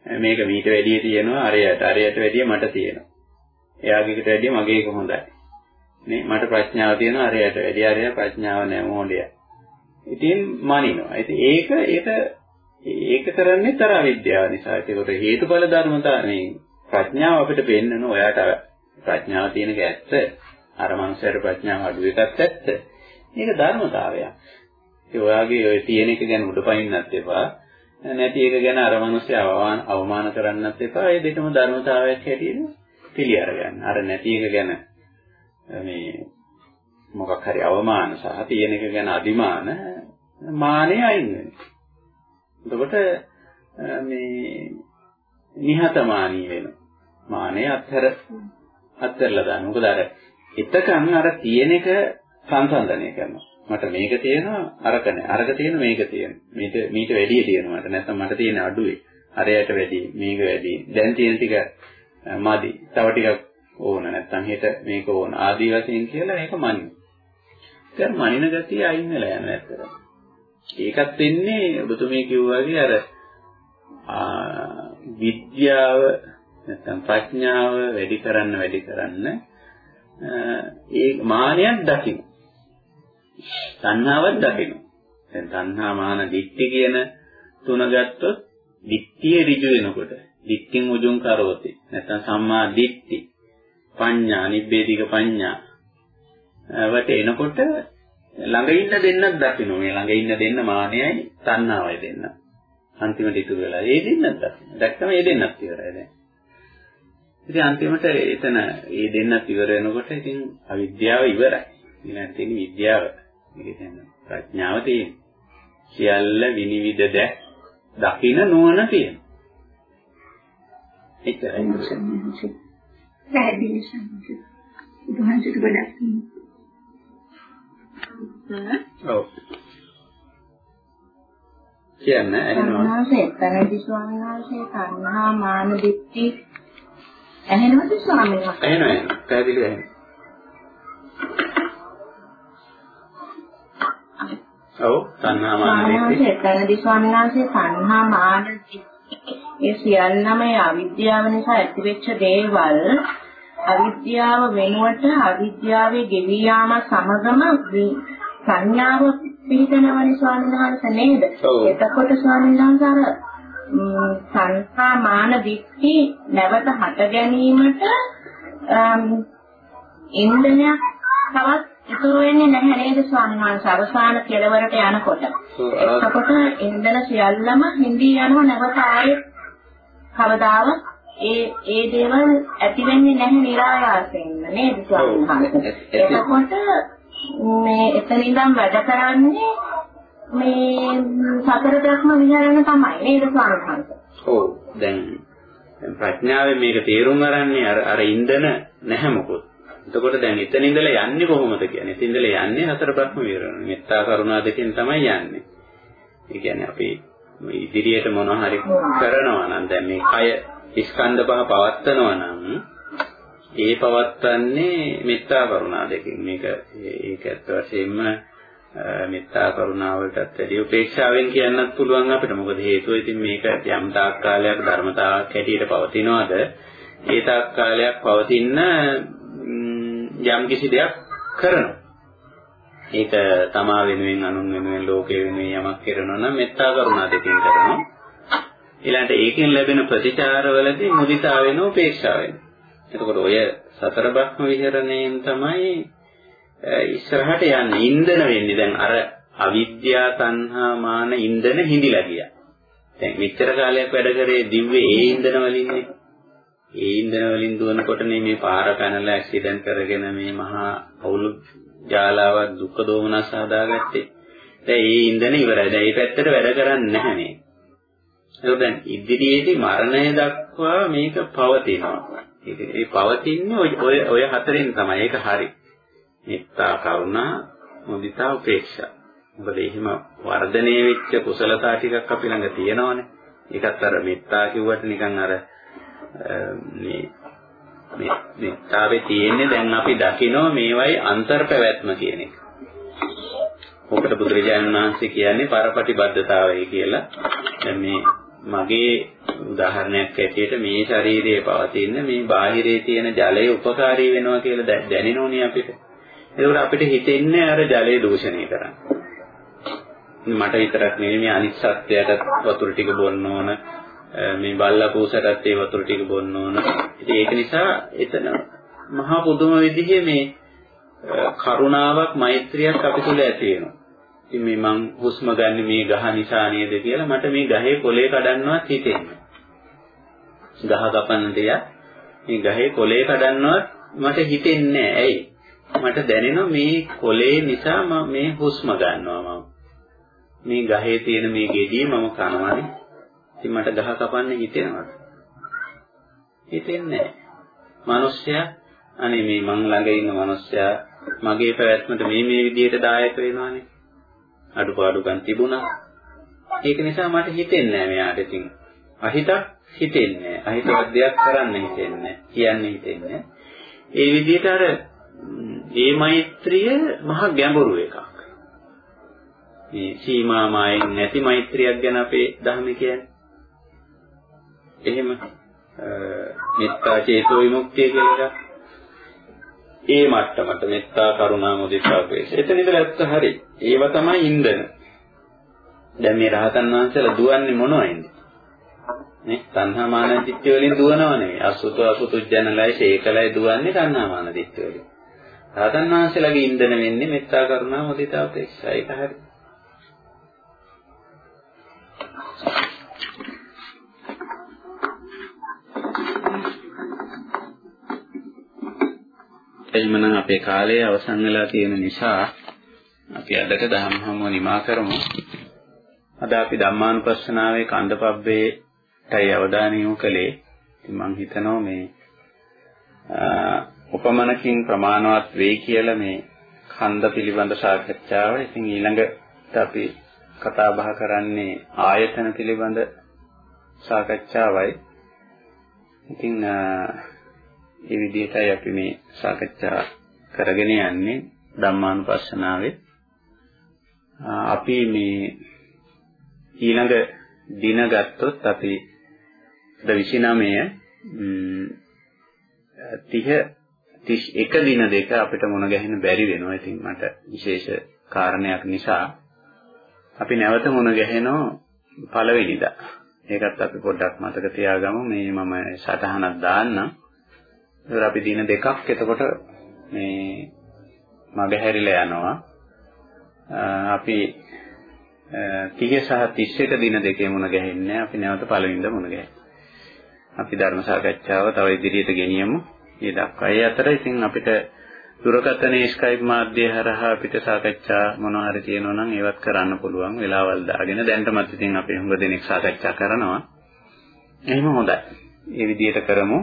මේක මීට වැඩිය තියෙනවා අරයට අරයට වැඩිය මට තියෙනවා. එයාගේකට වැඩිය මගේ එක හොඳයි. නේ මට ප්‍රඥාව තියෙනවා අරයට වැඩිය අරය ප්‍රඥාව නැහැ මොඩිය. ඉතින් මනිනවා. ඉතින් ඒක ඒක ඒක කරන්නේ තර අවිද්‍යාව නිසා. ඒකට හේතුඵල ධර්මතා මේ ප්‍රඥාව අපිට පෙන්නන ඔයාට ප්‍රඥාව තියෙන එක ඇත්ත. අර මනුස්සයාට ප්‍රඥාව අඩු එකක් ඇත්ත. මේක ධර්මතාවයක්. ඒ ඔයාගේ ඔය තියෙන එක ගැන උඩපයින්නත් එපා. නැති එක ගැන අර මිනිස්සයා අවමාන කරන්නත් එපා. ඒ දෙකම ධර්මතාවයක් හැටියට පිළි අරගන්න. අර නැති එක ගැන මේ මොකක් හරි අවමාන සහ තියෙන එක ගැන අදිමාන මානෙ අයින් වෙනවා. එතකොට මේ නිහතමානී වෙනවා. මානෙ අත්හැර අත්හැරලා දාන්න. මොකද අර එතකන් අර තියෙන එක සංසන්දනය කරනවා. මට මේක තියෙනවා අරක නැහැ. අරක තියෙන මේක තියෙන. මේක මීට වැඩිය තියෙනවා මට. නැත්නම් මට තියෙන අඩුවේ. අරයට වැඩි මේක වැඩි. දැන් තියෙන ටික මදි. තව ටිකක් ඕන නැත්නම් හෙට මේක ඕන. ආදී වශයෙන් කියලා මේක මනින. දැන් මනින ගතිය අයින් වෙලා යනවා ඇත්තටම. ඒකත් වෙන්නේ ඔබතුමී කිව්වා වගේ අර විද්‍යාව නැත්නම් ප්‍රඥාව වැඩි කරන්න වැඩි කරන්න ඒ මානයක් දකින්න. තණ්හාවක් දකින්න. දැන් තණ්හා මාන දික්ටි කියන තුන ගත්තොත් දික්තිය ඍජු වෙනකොට දික්තින් උජුං කරවති. නැත්නම් සම්මා දිට්ඨි පඤ්ඤා නිබ්බේධික පඤ්ඤා වට එනකොට ළඟ ඉන්න දෙන්නක් දකින්න මේ ළඟ ඉන්න දෙන්න මානයයි තණ්හාවයි දෙන්න. අන්තිමට ඉතුරු වෙලා ඒ දෙන්නක් දකින්න. දැක්කම ඒ දෙන්නක් ඉවරයි දැන්. ඉතින් අන්තිමට එතන ඒ දෙන්නත් ඉවර වෙනකොට ඉතින් අවිද්‍යාව ඉවරයි. ඊළඟට තියෙන විද්‍යාව. මේක කියන්නේ ප්‍රඥාව තියෙන. සියල්ල විනිවිද දැක් දකින නුවණ තියෙන. එච්චරයි. පැහැදිලි සම්පූර්ණ. උදාහරණයක් ගොඩක් ඔව්. කියන්න ඇහෙනවා. ස්වාමීන් වහන්සේ තණ්හා මාන දිට්ඨි ඇහෙනවද ස්වාමීන් වහන්සේ? ඇහෙනවා ඇහෙනවා. පැහැදිලි ඇහෙනවා. ඔව් තණ්හා මාන දිට්ඨි. පැහැදිලි ස්වාමීන් වහන්සේ තණ්හා මාන ඒ සියල්ලම අවිද්‍යාව නිසා ඇතිවෙච්ච දේවල් අවිද්‍යාව වෙනුවට අවිද්‍යාවේ ගෙවි යාම සමගම සංඥාව පිළිතනවනි ස්වාමීන් වහන්සේ නේද? එතකොට ස්වාමීන් වහන්සේ සංඛා මාන දික්ටි නැවත හට ගැනීමට ඉන්ද්‍රණයක් තවත් ඉතුරු වෙන්නේ නැහැ නේද ස්වාමීන් වහන්සේ අවසාන කෙලවරට යනකොට. එතකොට ඉන්ද්‍රණ සියල්ලම හිඳී යනවා නැවත ආයේ කවදාවත් ඒ ඒ දේවල් ඇති වෙන්නේ නැහැ નિરાයාසයෙන්ම නේද ස්වාමීන් වහන්සේ. එතකොට මේ එතන ඉඳන් වැඩ කරන්නේ මේ සතර බ්‍රහ්ම විහරණ තමයි නේද ස්වාමීන් වහන්සේ. ඔව් දැන් ප්‍රඥාවෙන් මේක තේරුම් ගන්නන්නේ අර අර ඉන්දන නැහැ මොකොත්. එතකොට දැන් එතන ඉඳලා යන්නේ කොහොමද කියන්නේ? එතන ඉඳලා යන්නේ හතර බ්‍රහ්ම විහරණ. මෙත්තා කරුණා දෙකෙන් තමයි යන්නේ. ඒ කියන්නේ අපි ඉදිරියට මොනවා හරි කරනවා නම් දැන් මේ කය ස්කන්ධ පහ පවත්නවා නම් ඒ පවත්න්නේ මෙත්තා කරුණා දෙකෙන්. මේක ඒක ඇත්ත වශයෙන්ම මෙත්තා කරුණා වලටත් වැඩි උපේක්ෂාවෙන් කියන්නත් පුළුවන් අපිට. මොකද හේතුව ඉතින් මේක යම් තාක් කාලයක් ධර්මතාවක් හැටියට පවතිනවද? ඒ තාක් කාලයක් පවතින යම් කිසි දෙයක් කරනවා. ඒක තමා වෙනුවෙන් අනුන් වෙනුවෙන් ලෝකෙ වෙනුවෙන් යමක් කරනවා නම් මෙත්තා කරුණා දෙකෙන් කරනවා. ඊළඟට ඒකෙන් ලැබෙන ප්‍රතිචාරවලදී මුදිතා වෙන උපේක්ෂා වෙන. එතකොට ඔය සතර බ්‍රහ්ම විහරණයෙන් තමයි ඉස්සරහට යන්නේ ඉන්දන වෙන්නේ දැන් අර අවිද්‍යා තණ්හා මාන ඉන්දන හිඳිලා ගියා. දැන් මෙච්චර කාලයක් වැඩ කරේ දිව්වේ ඒ ඉන්දන වලින්නේ. ඒ ඉන්දන වලින් දුවනකොටනේ මේ පාර පැනලා ඇක්සිඩන්ට් කරගෙන මේ මහා අවුල් ජාලාවක් දුක් දෝමනස් හදාගත්තේ. දැන් ඒ ඉන්දන ඉවරයි. දැන් මේ පැත්තට වැඩ කරන්නේ නැහැ මේ. ඒක දැන් ඉදිරියේදී මරණය දක්වා මේක පවතිනවා. ඒ පවතින්නේ ඔය ඔය හතරෙන් තමයි. ඒක හරි. මෙත්තා කරුණා මුදිතා උපේක්ෂා. මොකද එහෙම වර්ධනය වෙච්ච කුසලතා ටිකක් අපි ළඟ තියෙනවනේ. ඒකත් අර මෙත්තා කිව්වට නිකන් අර මේ මේ මෙත්තාවේ තියෙන්නේ දැන් අපි දකිනවා මේවයි අන්තර් පැවැත්ම කියන එක. ඔකට බුදුරජාණන් වහන්සේ කියන්නේ පරපටිබද්ධතාවය කියලා. දැන් මේ මගේ උදාහරණයක් ඇටියට මේ ශරීරයේ පවතින මේ බාහිරේ තියෙන ජලය උපකාරී වෙනවා කියලා දැනෙනෝනේ අපිට. ඒකට අපිට හිතෙන්නේ අර ජලය දූෂණය කරන්න. මට විතරක් නෙවෙයි අනිත් සත්‍යයට වතුර ටික බොන්න ඕන. මේ බල්ලා පූසටත් ඒ වතුර ටික බොන්න ඕන. ඉතින් ඒක නිසා එතන මහා පුදුම විදිහේ මේ කරුණාවක් මෛත්‍රියක් අපි තුල ඇති වෙනවා. ඉතින් මේ මං හුස්ම ගන්න මේ ගහ නිසා නේද කියලා මට මේ ගහේ කොලේ කඩන්නවත් හිතෙන්නේ. ගහ කපන්න දෙයක් මේ ගහේ කොලේ කඩන්නවත් මට හිතෙන්නේ නැහැ. ඇයි? මට දැනෙනවා මේ කොලේ නිසා මම මේ හුස්ම ගන්නවා මම. මේ ගහේ තියෙන මේ ගෙඩිය මම කනවානේ. ඉතින් මට ගහ කපන්න හිතෙනවද? හිතෙන්නේ නැහැ. මිනිස්සයා අනේ මේ මං ළඟ ඉන්න මිනිස්සයා මගේ පැවැත්මට මේ මේ විදිහට දායක වෙනවානේ. අඩුපාඩුකම් තිබුණා. ඒක නිසා මට හිතෙන්නේ නැහැ මෙයාට ඉතින්. අහිතක් හිතෙන්නේ නැහැ. අහිතවත් දෙයක් කරන්න හිතෙන්නේ නැහැ. කියන්න හිතෙන්නේ නැහැ. ඒ විදිහට අර ඒ මෛත්‍රිය මහ ගැඹුරු එකක්. මේ සීමා මායෙන් නැති මෛත්‍රියක් ගැන අපේ ධර්මයේ කියන්නේ. එහෙම මෙත්තා චේතෝ විමුක්තිය කියලා එකක්. ඒ මට්ටමට මෙත්තා කරුණා මුදිතා උපේක්ෂා. එතන ඉඳලා ඇත්ත හරි. ඒව තමයි ඉන්දන. දැන් මේ රහතන් වහන්සේලා දුවන්නේ මොනවයින්ද? නේ තණ්හා මාන දිට්ඨිය වලින් දුවනව නෙවෙයි. අසුත අසුතු ජනලයි ශේකලයි දුවන්නේ තණ්හා මාන දිට්ඨිය වලින්. රහතන් වහන්සේලාගේ ඉන්දන වෙන්නේ මෙත්තා කරුණා මුදිතා උපේක්ෂා. ඒක හරි. එහෙමනම් අපේ කාලය අවසන් වෙලා තියෙන නිසා අපි අදට දහම් හමුව නිමා කරමු. අද අපි ධම්මානුපස්සනාවේ කන්දපබ්බේටයි අවධානය යොමු කළේ. ඉතින් මම හිතනවා මේ උපමනකින් ප්‍රමාණවත් වෙයි කියලා මේ කන්ද පිළිබඳ සාකච්ඡාව. ඉතින් ඊළඟට අපි කතා බහ කරන්නේ ආයතන පිළිබඳ සාකච්ඡාවයි. ඉතින් ඒ විදිහටයි අපි මේ සාකච්ඡා කරගෙන යන්නේ ධම්මානුපස්සනාවේ. අපි මේ ඊළඟ දින ගත්තොත් අපි 29 30 31 දින දෙක අපිට මුණ ගැහෙන්න බැරි වෙනවා. ඉතින් මට විශේෂ කාරණයක් නිසා අපි නැවත මුණ ගැහෙනවා පළවෙනිදා. ඒකත් අපි පොඩ්ඩක් මතක තියාගමු. මේ මම සටහනක් දාන්නම්. ඒතර අපි දින දෙකක් එතකොට මේ මගහැරිලා යනවා. අපි 30 සහ 31 දින දෙකේ මුණ ගැහෙන්නේ අපි නැවත පළවෙනිද මුණ ගැහෙන්නේ. අපි ධර්ම සාකච්ඡාව තව ඉදිරියට ගෙනියමු. මේ දක්වා. ඒ අතර ඉතින් අපිට දුරකථනයේ Skype මාධ්‍යය හරහා අපිට සාකච්ඡා මොනවා හරි තියෙනවා නම් ඒවත් කරන්න පුළුවන් වෙලාවල් දාගෙන දැන්ටමත් ඉතින් අපි හුඟ දෙනෙක් සාකච්ඡා කරනවා. එහෙම හොඳයි. ඒ විදිහට කරමු.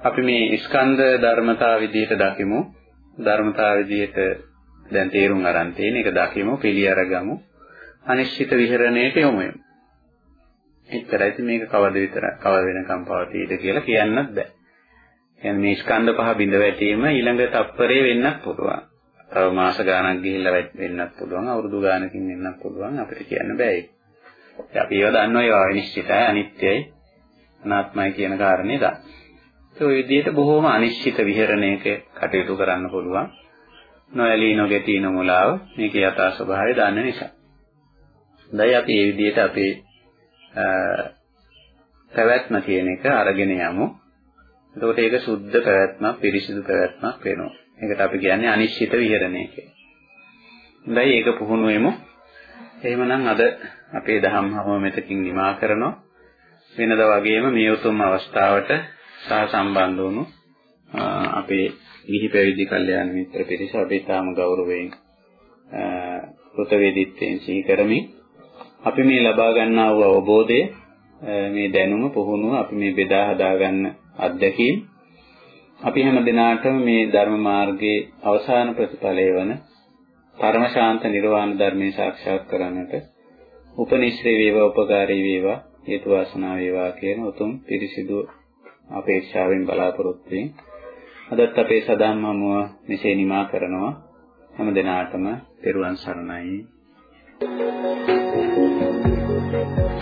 අපි මේ ස්කන්ධ ධර්මතා විදිහට දකිමු. ධර්මතා විදිහට දැන් තේරුම් අරන් තියෙන එක දකිමු, පිළි අරගමු. අනිශ්චිත විහරණයට යොමු වෙමු. එච්චරයි ඉතින් මේක කවද විතර කවද වෙනකම් පවතීද කියලා කියන්නත් බෑ. කියන්නේ මේ ස්කන්ධ පහ බිඳ වැටීම ඊළඟ තප්පරේ වෙන්නත් පුළුවන්. තව මාස ගාණක් ගිහිල්ලා වෙන්නත් පුළුවන්, අවුරුදු ගාණකින් වෙන්නත් පුළුවන් අපිට කියන්න බෑ ඒක. අපි ඒවා දන්නවා ඒවා අනිශ්චිතයි, අනිත්‍යයි, අනාත්මයි කියන කාරණේ දන්න. ඒ විදිහට බොහොම අනිශ්චිත විහරණයක කටයුතු කරන්න පුළුවන්. නොඇලී නොගැටී නොමුලාව මේකේ යථා ස්වභාවය දන්න නිසා. දැන් අපි මේ විදිහට අපේ පැවැත්ම කියන එක අරගෙන යමු. එතකොට ඒක සුද්ධ පැවැත්මක්, පිරිසිදු පැවැත්මක් වෙනවා. ඒකට අපි කියන්නේ අනිශ්චිත විහරණය කියලා. හොඳයි ඒක පුහුණු වෙමු. එහෙමනම් අද අපේ දහම් හමුව මෙතකින් නිමා කරනවා. වෙනද වගේම මේ උතුම් අවස්ථාවට සහ සම්බන්ධ වුණු අපේ ගිහි පැවිදි කල්යාණ මිත්‍ර පිරිස අපි තාම ගෞරවයෙන් කෘතවේදීත්වයෙන් සිහි කරමින් අපි මේ ලබා ගන්නා වූ අවබෝධය මේ දැනුම පුහුණුව අපි මේ බෙදා හදා ගන්න අත්දැකීම් අපි හැම දිනාටම මේ ධර්ම මාර්ගයේ අවසාන ප්‍රතිඵලය වන පරම ශාන්ත නිර්වාණ ධර්මයේ සාක්ෂාත් කරගන්නට උපනිශ්‍රේ වේවා උපකාරී වේවා හේතු වාසනා වේවා කියන උතුම් පිරිසිදු අපේක්ෂාවෙන් බලාපොරොත්තු වෙමින් අදත් අපේ සදාම් හමුව මෙසේ නිමා කරනවා හැම දිනාටම පෙරුවන් සරණයි Thank you.